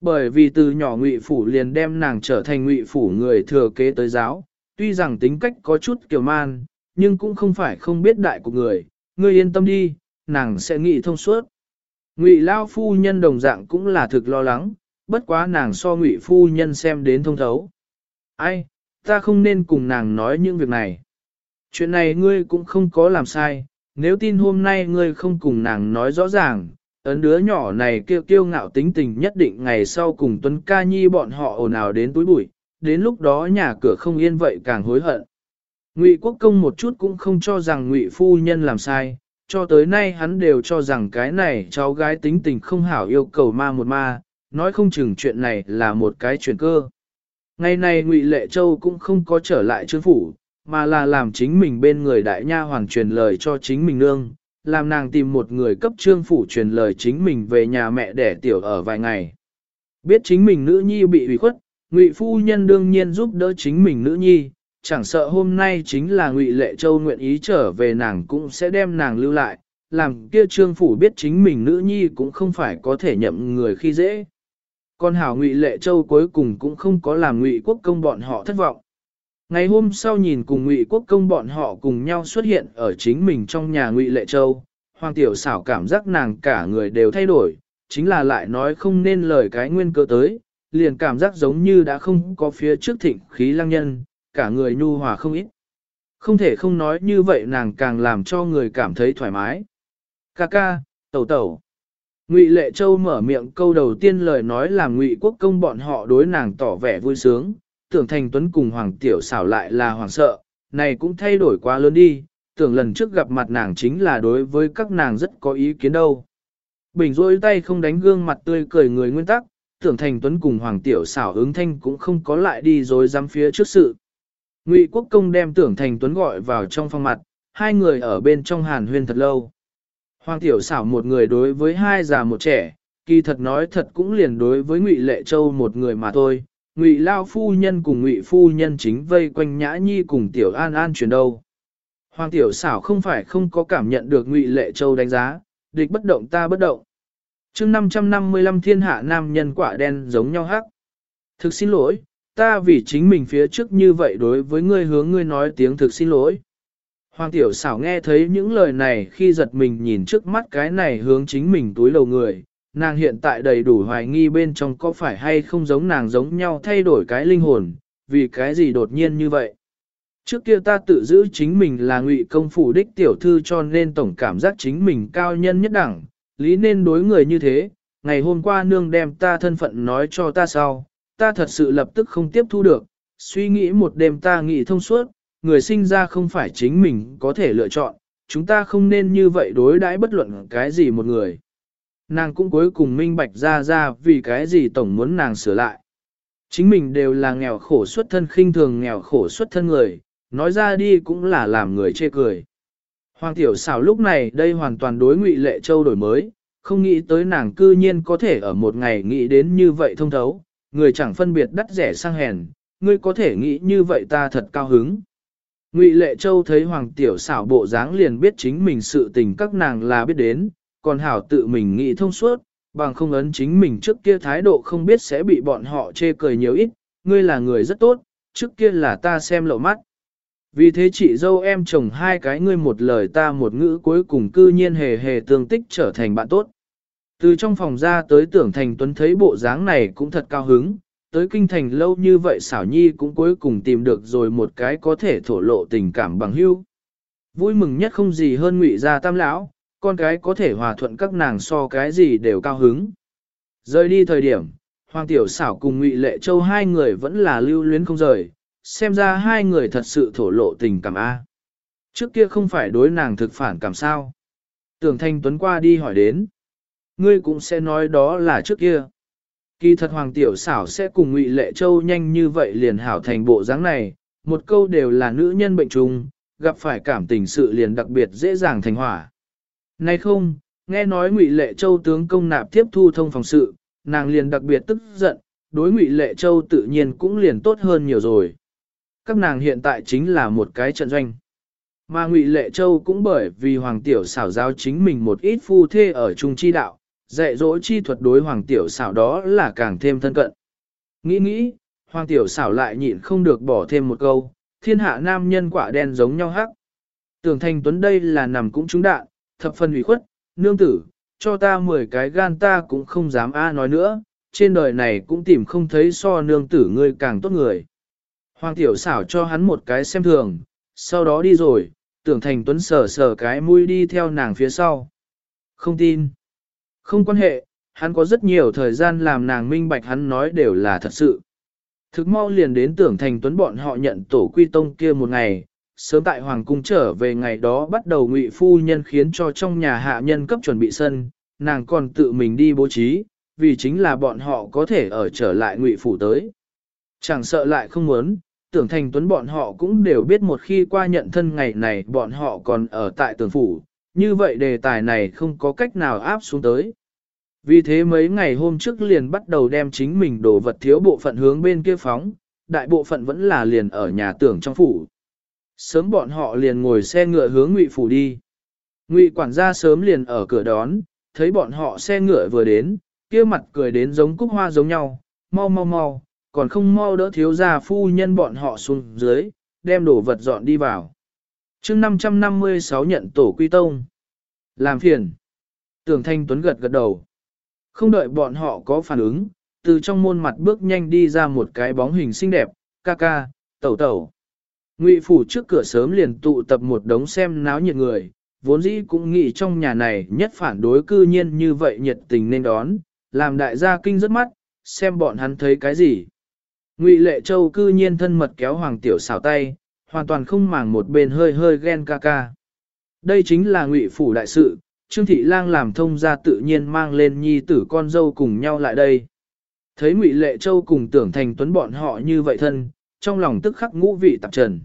Bởi vì từ nhỏ ngụy phủ liền đem nàng trở thành ngụy phủ người thừa kế tới giáo, tuy rằng tính cách có chút kiểu man, nhưng cũng không phải không biết đại của người, ngươi yên tâm đi, nàng sẽ nghĩ thông suốt. Ngụy Lao phu nhân đồng dạng cũng là thực lo lắng, bất quá nàng so Ngụy phu nhân xem đến thông thấu. Ai, ta không nên cùng nàng nói những việc này. Chuyện này ngươi cũng không có làm sai, nếu tin hôm nay ngươi không cùng nàng nói rõ ràng, ấn đứa nhỏ này kêu kiêu ngạo tính tình nhất định ngày sau cùng Tuấn Ca Nhi bọn họ ồn ào đến túi bụi, đến lúc đó nhà cửa không yên vậy càng hối hận. Ngụy Quốc Công một chút cũng không cho rằng Ngụy phu nhân làm sai, cho tới nay hắn đều cho rằng cái này cháu gái tính tình không hảo yêu cầu ma một ma, nói không chừng chuyện này là một cái chuyện cơ. Ngày này Ngụy Lệ Châu cũng không có trở lại trương phủ, mà là làm chính mình bên người đại nha hoàng truyền lời cho chính mình nương, làm nàng tìm một người cấp trương phủ truyền lời chính mình về nhà mẹ đẻ tiểu ở vài ngày. Biết chính mình nữ nhi bị ủy khuất, Ngụy phu nhân đương nhiên giúp đỡ chính mình nữ nhi, chẳng sợ hôm nay chính là Ngụy Lệ Châu nguyện ý trở về nàng cũng sẽ đem nàng lưu lại, làm kia trương phủ biết chính mình nữ nhi cũng không phải có thể nhậm người khi dễ. Con hảo Ngụy Lệ Châu cuối cùng cũng không có làm Ngụy Quốc công bọn họ thất vọng. Ngày hôm sau nhìn cùng Ngụy Quốc công bọn họ cùng nhau xuất hiện ở chính mình trong nhà Ngụy Lệ Châu, Hoàng Tiểu xảo cảm giác nàng cả người đều thay đổi, chính là lại nói không nên lời cái nguyên cơ tới, liền cảm giác giống như đã không có phía trước thịnh khí lăng nhân, cả người nhu hòa không ít. Không thể không nói như vậy nàng càng làm cho người cảm thấy thoải mái. Ca ca, tẩu tẩu. Ngụy Lệ Châu mở miệng câu đầu tiên lời nói là Ngụy Quốc công bọn họ đối nàng tỏ vẻ vui sướng, tưởng Thành Tuấn cùng Hoàng Tiểu xảo lại là hoàng sợ, này cũng thay đổi quá lớn đi, tưởng lần trước gặp mặt nàng chính là đối với các nàng rất có ý kiến đâu. Bình rôi tay không đánh gương mặt tươi cười người nguyên tắc, tưởng Thành Tuấn cùng Hoàng Tiểu xảo ứng thanh cũng không có lại đi rồi dám phía trước sự. Ngụy Quốc công đem tưởng Thành Tuấn gọi vào trong phòng mặt, hai người ở bên trong hàn huyên thật lâu. Hoàng tiểu xảo một người đối với hai già một trẻ, kỳ thật nói thật cũng liền đối với Ngụy Lệ Châu một người mà thôi. Ngụy Lao phu nhân cùng Ngụy phu nhân chính vây quanh Nhã Nhi cùng Tiểu An An chuyển đâu. Hoàng tiểu xảo không phải không có cảm nhận được Ngụy Lệ Châu đánh giá, địch bất động ta bất động. chương 555 thiên hạ nam nhân quả đen giống nhau hắc. Thực xin lỗi, ta vì chính mình phía trước như vậy đối với ngươi hướng ngươi nói tiếng thực xin lỗi. Hoàng tiểu xảo nghe thấy những lời này khi giật mình nhìn trước mắt cái này hướng chính mình túi lầu người, nàng hiện tại đầy đủ hoài nghi bên trong có phải hay không giống nàng giống nhau thay đổi cái linh hồn, vì cái gì đột nhiên như vậy. Trước kia ta tự giữ chính mình là ngụy công phủ đích tiểu thư cho nên tổng cảm giác chính mình cao nhân nhất đẳng, lý nên đối người như thế, ngày hôm qua nương đem ta thân phận nói cho ta sau, ta thật sự lập tức không tiếp thu được, suy nghĩ một đêm ta nghĩ thông suốt, người sinh ra không phải chính mình có thể lựa chọn, chúng ta không nên như vậy đối đãi bất luận cái gì một người. Nàng cũng cuối cùng minh bạch ra ra vì cái gì tổng muốn nàng sửa lại. Chính mình đều là nghèo khổ xuất thân khinh thường nghèo khổ xuất thân người, nói ra đi cũng là làm người chê cười. Hoàng tiểu xảo lúc này đây hoàn toàn đối ngụy lệ châu đổi mới, không nghĩ tới nàng cư nhiên có thể ở một ngày nghĩ đến như vậy thông thấu, người chẳng phân biệt đắt rẻ sang hèn, ngươi có thể nghĩ như vậy ta thật cao hứng. Ngụy Lệ Châu thấy Hoàng Tiểu xảo bộ dáng liền biết chính mình sự tình các nàng là biết đến, còn Hảo tự mình nghĩ thông suốt, bằng không ấn chính mình trước kia thái độ không biết sẽ bị bọn họ chê cười nhiều ít, ngươi là người rất tốt, trước kia là ta xem lộ mắt. Vì thế chị dâu em chồng hai cái ngươi một lời ta một ngữ cuối cùng cư nhiên hề hề tương tích trở thành bạn tốt. Từ trong phòng ra tới tưởng thành tuấn thấy bộ dáng này cũng thật cao hứng, tới kinh thành lâu như vậy xảo nhi cũng cuối cùng tìm được rồi một cái có thể thổ lộ tình cảm bằng hữu. Vui mừng nhất không gì hơn ngụy gia tam lão, con cái có thể hòa thuận các nàng so cái gì đều cao hứng. Rời đi thời điểm, Hoàng Tiểu xảo cùng ngụy Lệ Châu hai người vẫn là lưu luyến không rời, xem ra hai người thật sự thổ lộ tình cảm A. Trước kia không phải đối nàng thực phản cảm sao. Tưởng Thanh Tuấn qua đi hỏi đến. Ngươi cũng sẽ nói đó là trước kia. Kỳ thật Hoàng Tiểu xảo sẽ cùng ngụy Lệ Châu nhanh như vậy liền hảo thành bộ dáng này, một câu đều là nữ nhân bệnh trùng, gặp phải cảm tình sự liền đặc biệt dễ dàng thành hỏa. Nay không, nghe nói ngụy Lệ Châu tướng công nạp tiếp thu thông phòng sự, nàng liền đặc biệt tức giận, đối ngụy Lệ Châu tự nhiên cũng liền tốt hơn nhiều rồi các nàng hiện tại chính là một cái trận doanh. Mà Ngụy Lệ Châu cũng bởi vì Hoàng Tiểu xảo giáo chính mình một ít phu thê ở trung chi đạo, dạy dỗ chi thuật đối Hoàng Tiểu xảo đó là càng thêm thân cận. Nghĩ nghĩ, Hoàng Tiểu xảo lại nhịn không được bỏ thêm một câu, thiên hạ nam nhân quả đen giống nhau hắc. Tưởng Thành Tuấn đây là nằm cũng trúng đạn, thập phần ủy khuất, nương tử, cho ta 10 cái gan ta cũng không dám a nói nữa, trên đời này cũng tìm không thấy so nương tử ngươi càng tốt người. Hoàng tiểu xảo cho hắn một cái xem thường, sau đó đi rồi, tưởng thành tuấn sờ sờ cái mũi đi theo nàng phía sau. Không tin. Không quan hệ, hắn có rất nhiều thời gian làm nàng minh bạch hắn nói đều là thật sự. Thực mau liền đến tưởng thành tuấn bọn họ nhận tổ quy tông kia một ngày, sớm tại Hoàng cung trở về ngày đó bắt đầu ngụy phu nhân khiến cho trong nhà hạ nhân cấp chuẩn bị sân, nàng còn tự mình đi bố trí, vì chính là bọn họ có thể ở trở lại ngụy phủ tới. Chẳng sợ lại không muốn, tưởng thành tuấn bọn họ cũng đều biết một khi qua nhận thân ngày này bọn họ còn ở tại tường phủ, như vậy đề tài này không có cách nào áp xuống tới. Vì thế mấy ngày hôm trước liền bắt đầu đem chính mình đồ vật thiếu bộ phận hướng bên kia phóng, đại bộ phận vẫn là liền ở nhà tưởng trong phủ. Sớm bọn họ liền ngồi xe ngựa hướng ngụy phủ đi. Ngụy quản gia sớm liền ở cửa đón, thấy bọn họ xe ngựa vừa đến, kia mặt cười đến giống cúc hoa giống nhau, mau mau mau, còn không mau đỡ thiếu gia phu nhân bọn họ xuống dưới, đem đồ vật dọn đi vào. chương 556 nhận tổ quy tông. Làm phiền. Tưởng Thanh Tuấn gật gật đầu. Không đợi bọn họ có phản ứng, từ trong môn mặt bước nhanh đi ra một cái bóng hình xinh đẹp, ca ca, tẩu tẩu. Ngụy phủ trước cửa sớm liền tụ tập một đống xem náo nhiệt người, vốn dĩ cũng nghĩ trong nhà này nhất phản đối cư nhiên như vậy nhiệt tình nên đón, làm đại gia kinh rất mắt, xem bọn hắn thấy cái gì. Ngụy Lệ Châu cư nhiên thân mật kéo Hoàng Tiểu xảo tay, hoàn toàn không màng một bên hơi hơi ghen ca ca. Đây chính là Ngụy phủ đại sự, Trương Thị Lang làm thông gia tự nhiên mang lên nhi tử con dâu cùng nhau lại đây. Thấy Ngụy Lệ Châu cùng tưởng thành tuấn bọn họ như vậy thân, trong lòng tức khắc ngũ vị tạp trần.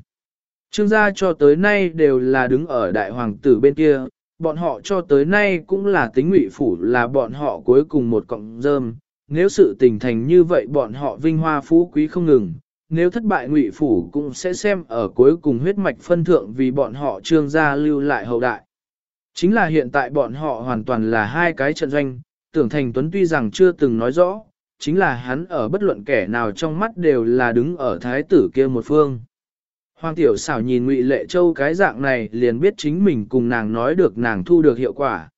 Trương gia cho tới nay đều là đứng ở đại hoàng tử bên kia, bọn họ cho tới nay cũng là tính ngụy phủ là bọn họ cuối cùng một cọng rơm, nếu sự tình thành như vậy bọn họ vinh hoa phú quý không ngừng, nếu thất bại ngụy phủ cũng sẽ xem ở cuối cùng huyết mạch phân thượng vì bọn họ trương gia lưu lại hậu đại. Chính là hiện tại bọn họ hoàn toàn là hai cái trận doanh, tưởng thành tuấn tuy rằng chưa từng nói rõ, chính là hắn ở bất luận kẻ nào trong mắt đều là đứng ở thái tử kia một phương. Hoàng tiểu xảo nhìn ngụy lệ châu cái dạng này liền biết chính mình cùng nàng nói được nàng thu được hiệu quả.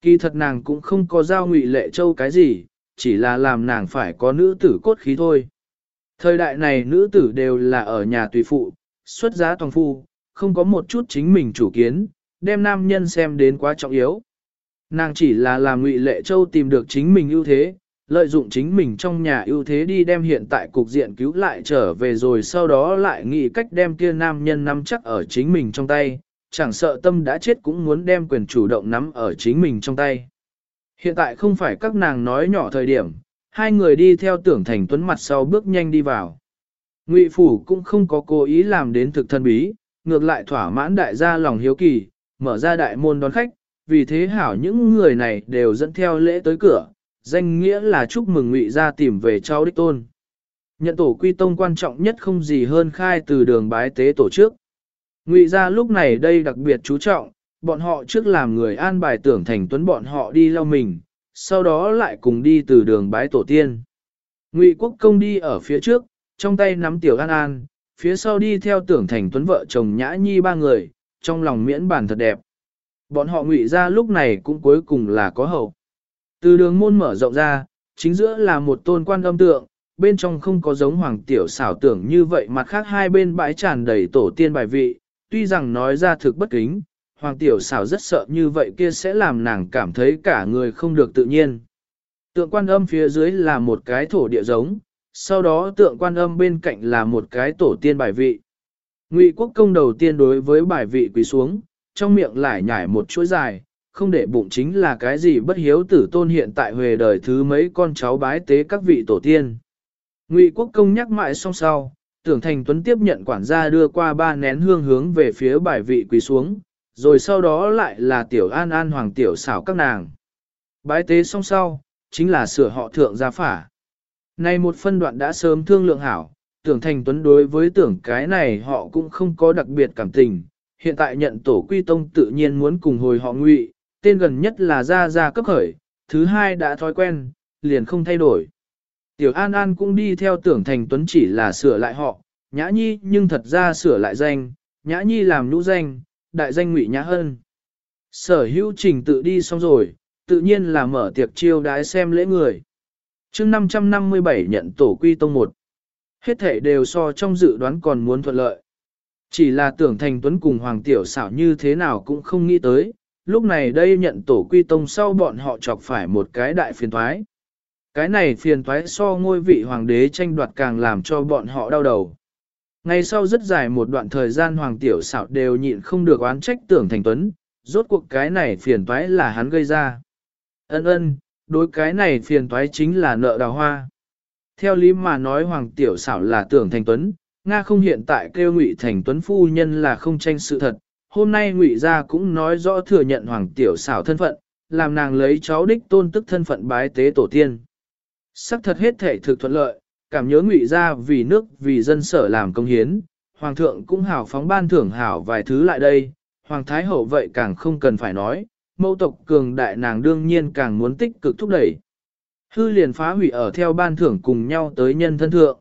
Kỳ thật nàng cũng không có giao ngụy lệ châu cái gì, chỉ là làm nàng phải có nữ tử cốt khí thôi. Thời đại này nữ tử đều là ở nhà tùy phụ, xuất giá toàn phu, không có một chút chính mình chủ kiến, đem nam nhân xem đến quá trọng yếu. Nàng chỉ là làm ngụy lệ châu tìm được chính mình ưu thế, lợi dụng chính mình trong nhà ưu thế đi đem hiện tại cục diện cứu lại trở về rồi sau đó lại nghĩ cách đem kia nam nhân nắm chắc ở chính mình trong tay, chẳng sợ tâm đã chết cũng muốn đem quyền chủ động nắm ở chính mình trong tay. Hiện tại không phải các nàng nói nhỏ thời điểm, hai người đi theo tưởng thành tuấn mặt sau bước nhanh đi vào. Ngụy phủ cũng không có cố ý làm đến thực thân bí, ngược lại thỏa mãn đại gia lòng hiếu kỳ, mở ra đại môn đón khách, vì thế hảo những người này đều dẫn theo lễ tới cửa, danh nghĩa là chúc mừng Ngụy gia tìm về cháu đích tôn. Nhận tổ quy tông quan trọng nhất không gì hơn khai từ đường bái tế tổ chức. Ngụy ra lúc này đây đặc biệt chú trọng, bọn họ trước làm người an bài tưởng thành tuấn bọn họ đi lau mình, sau đó lại cùng đi từ đường bái tổ tiên. Ngụy quốc công đi ở phía trước, trong tay nắm tiểu an an, phía sau đi theo tưởng thành tuấn vợ chồng nhã nhi ba người, trong lòng miễn bản thật đẹp. Bọn họ ngụy ra lúc này cũng cuối cùng là có hậu. Từ đường môn mở rộng ra, chính giữa là một tôn quan âm tượng, bên trong không có giống hoàng tiểu xảo tưởng như vậy mặt khác hai bên bãi tràn đầy tổ tiên bài vị, tuy rằng nói ra thực bất kính, hoàng tiểu xảo rất sợ như vậy kia sẽ làm nàng cảm thấy cả người không được tự nhiên. Tượng quan âm phía dưới là một cái thổ địa giống, sau đó tượng quan âm bên cạnh là một cái tổ tiên bài vị. Ngụy quốc công đầu tiên đối với bài vị quỳ xuống, trong miệng lại nhảy một chuỗi dài, không để bụng chính là cái gì bất hiếu tử tôn hiện tại huề đời thứ mấy con cháu bái tế các vị tổ tiên. Ngụy quốc công nhắc mãi xong sau, tưởng thành tuấn tiếp nhận quản gia đưa qua ba nén hương hướng về phía bài vị quỳ xuống, rồi sau đó lại là tiểu an an hoàng tiểu xảo các nàng. Bái tế xong sau, chính là sửa họ thượng gia phả. Này một phân đoạn đã sớm thương lượng hảo, tưởng thành tuấn đối với tưởng cái này họ cũng không có đặc biệt cảm tình, hiện tại nhận tổ quy tông tự nhiên muốn cùng hồi họ ngụy, tên gần nhất là gia gia cấp khởi, thứ hai đã thói quen, liền không thay đổi. Tiểu An An cũng đi theo tưởng thành tuấn chỉ là sửa lại họ, nhã nhi nhưng thật ra sửa lại danh, nhã nhi làm nhũ danh, đại danh ngụy nhã hơn. Sở hữu trình tự đi xong rồi, tự nhiên là mở tiệc chiêu đái xem lễ người. chương 557 nhận tổ quy tông 1. Hết thể đều so trong dự đoán còn muốn thuận lợi. Chỉ là tưởng thành tuấn cùng hoàng tiểu xảo như thế nào cũng không nghĩ tới, lúc này đây nhận tổ quy tông sau bọn họ chọc phải một cái đại phiền thoái. Cái này phiền thoái so ngôi vị hoàng đế tranh đoạt càng làm cho bọn họ đau đầu. Ngày sau rất dài một đoạn thời gian hoàng tiểu xảo đều nhịn không được oán trách tưởng thành tuấn, rốt cuộc cái này phiền toái là hắn gây ra. Ân ân, đối cái này phiền toái chính là nợ đào hoa. Theo lý mà nói hoàng tiểu xảo là tưởng thành tuấn, Nga không hiện tại kêu ngụy thành tuấn phu nhân là không tranh sự thật. Hôm nay ngụy gia cũng nói rõ thừa nhận hoàng tiểu xảo thân phận, làm nàng lấy cháu đích tôn tức thân phận bái tế tổ tiên. Sắc thật hết thể thực thuận lợi, cảm nhớ ngụy gia vì nước vì dân sở làm công hiến, hoàng thượng cũng hảo phóng ban thưởng hảo vài thứ lại đây, hoàng thái hậu vậy càng không cần phải nói, mẫu tộc cường đại nàng đương nhiên càng muốn tích cực thúc đẩy. Hư liền phá hủy ở theo ban thưởng cùng nhau tới nhân thân thượng.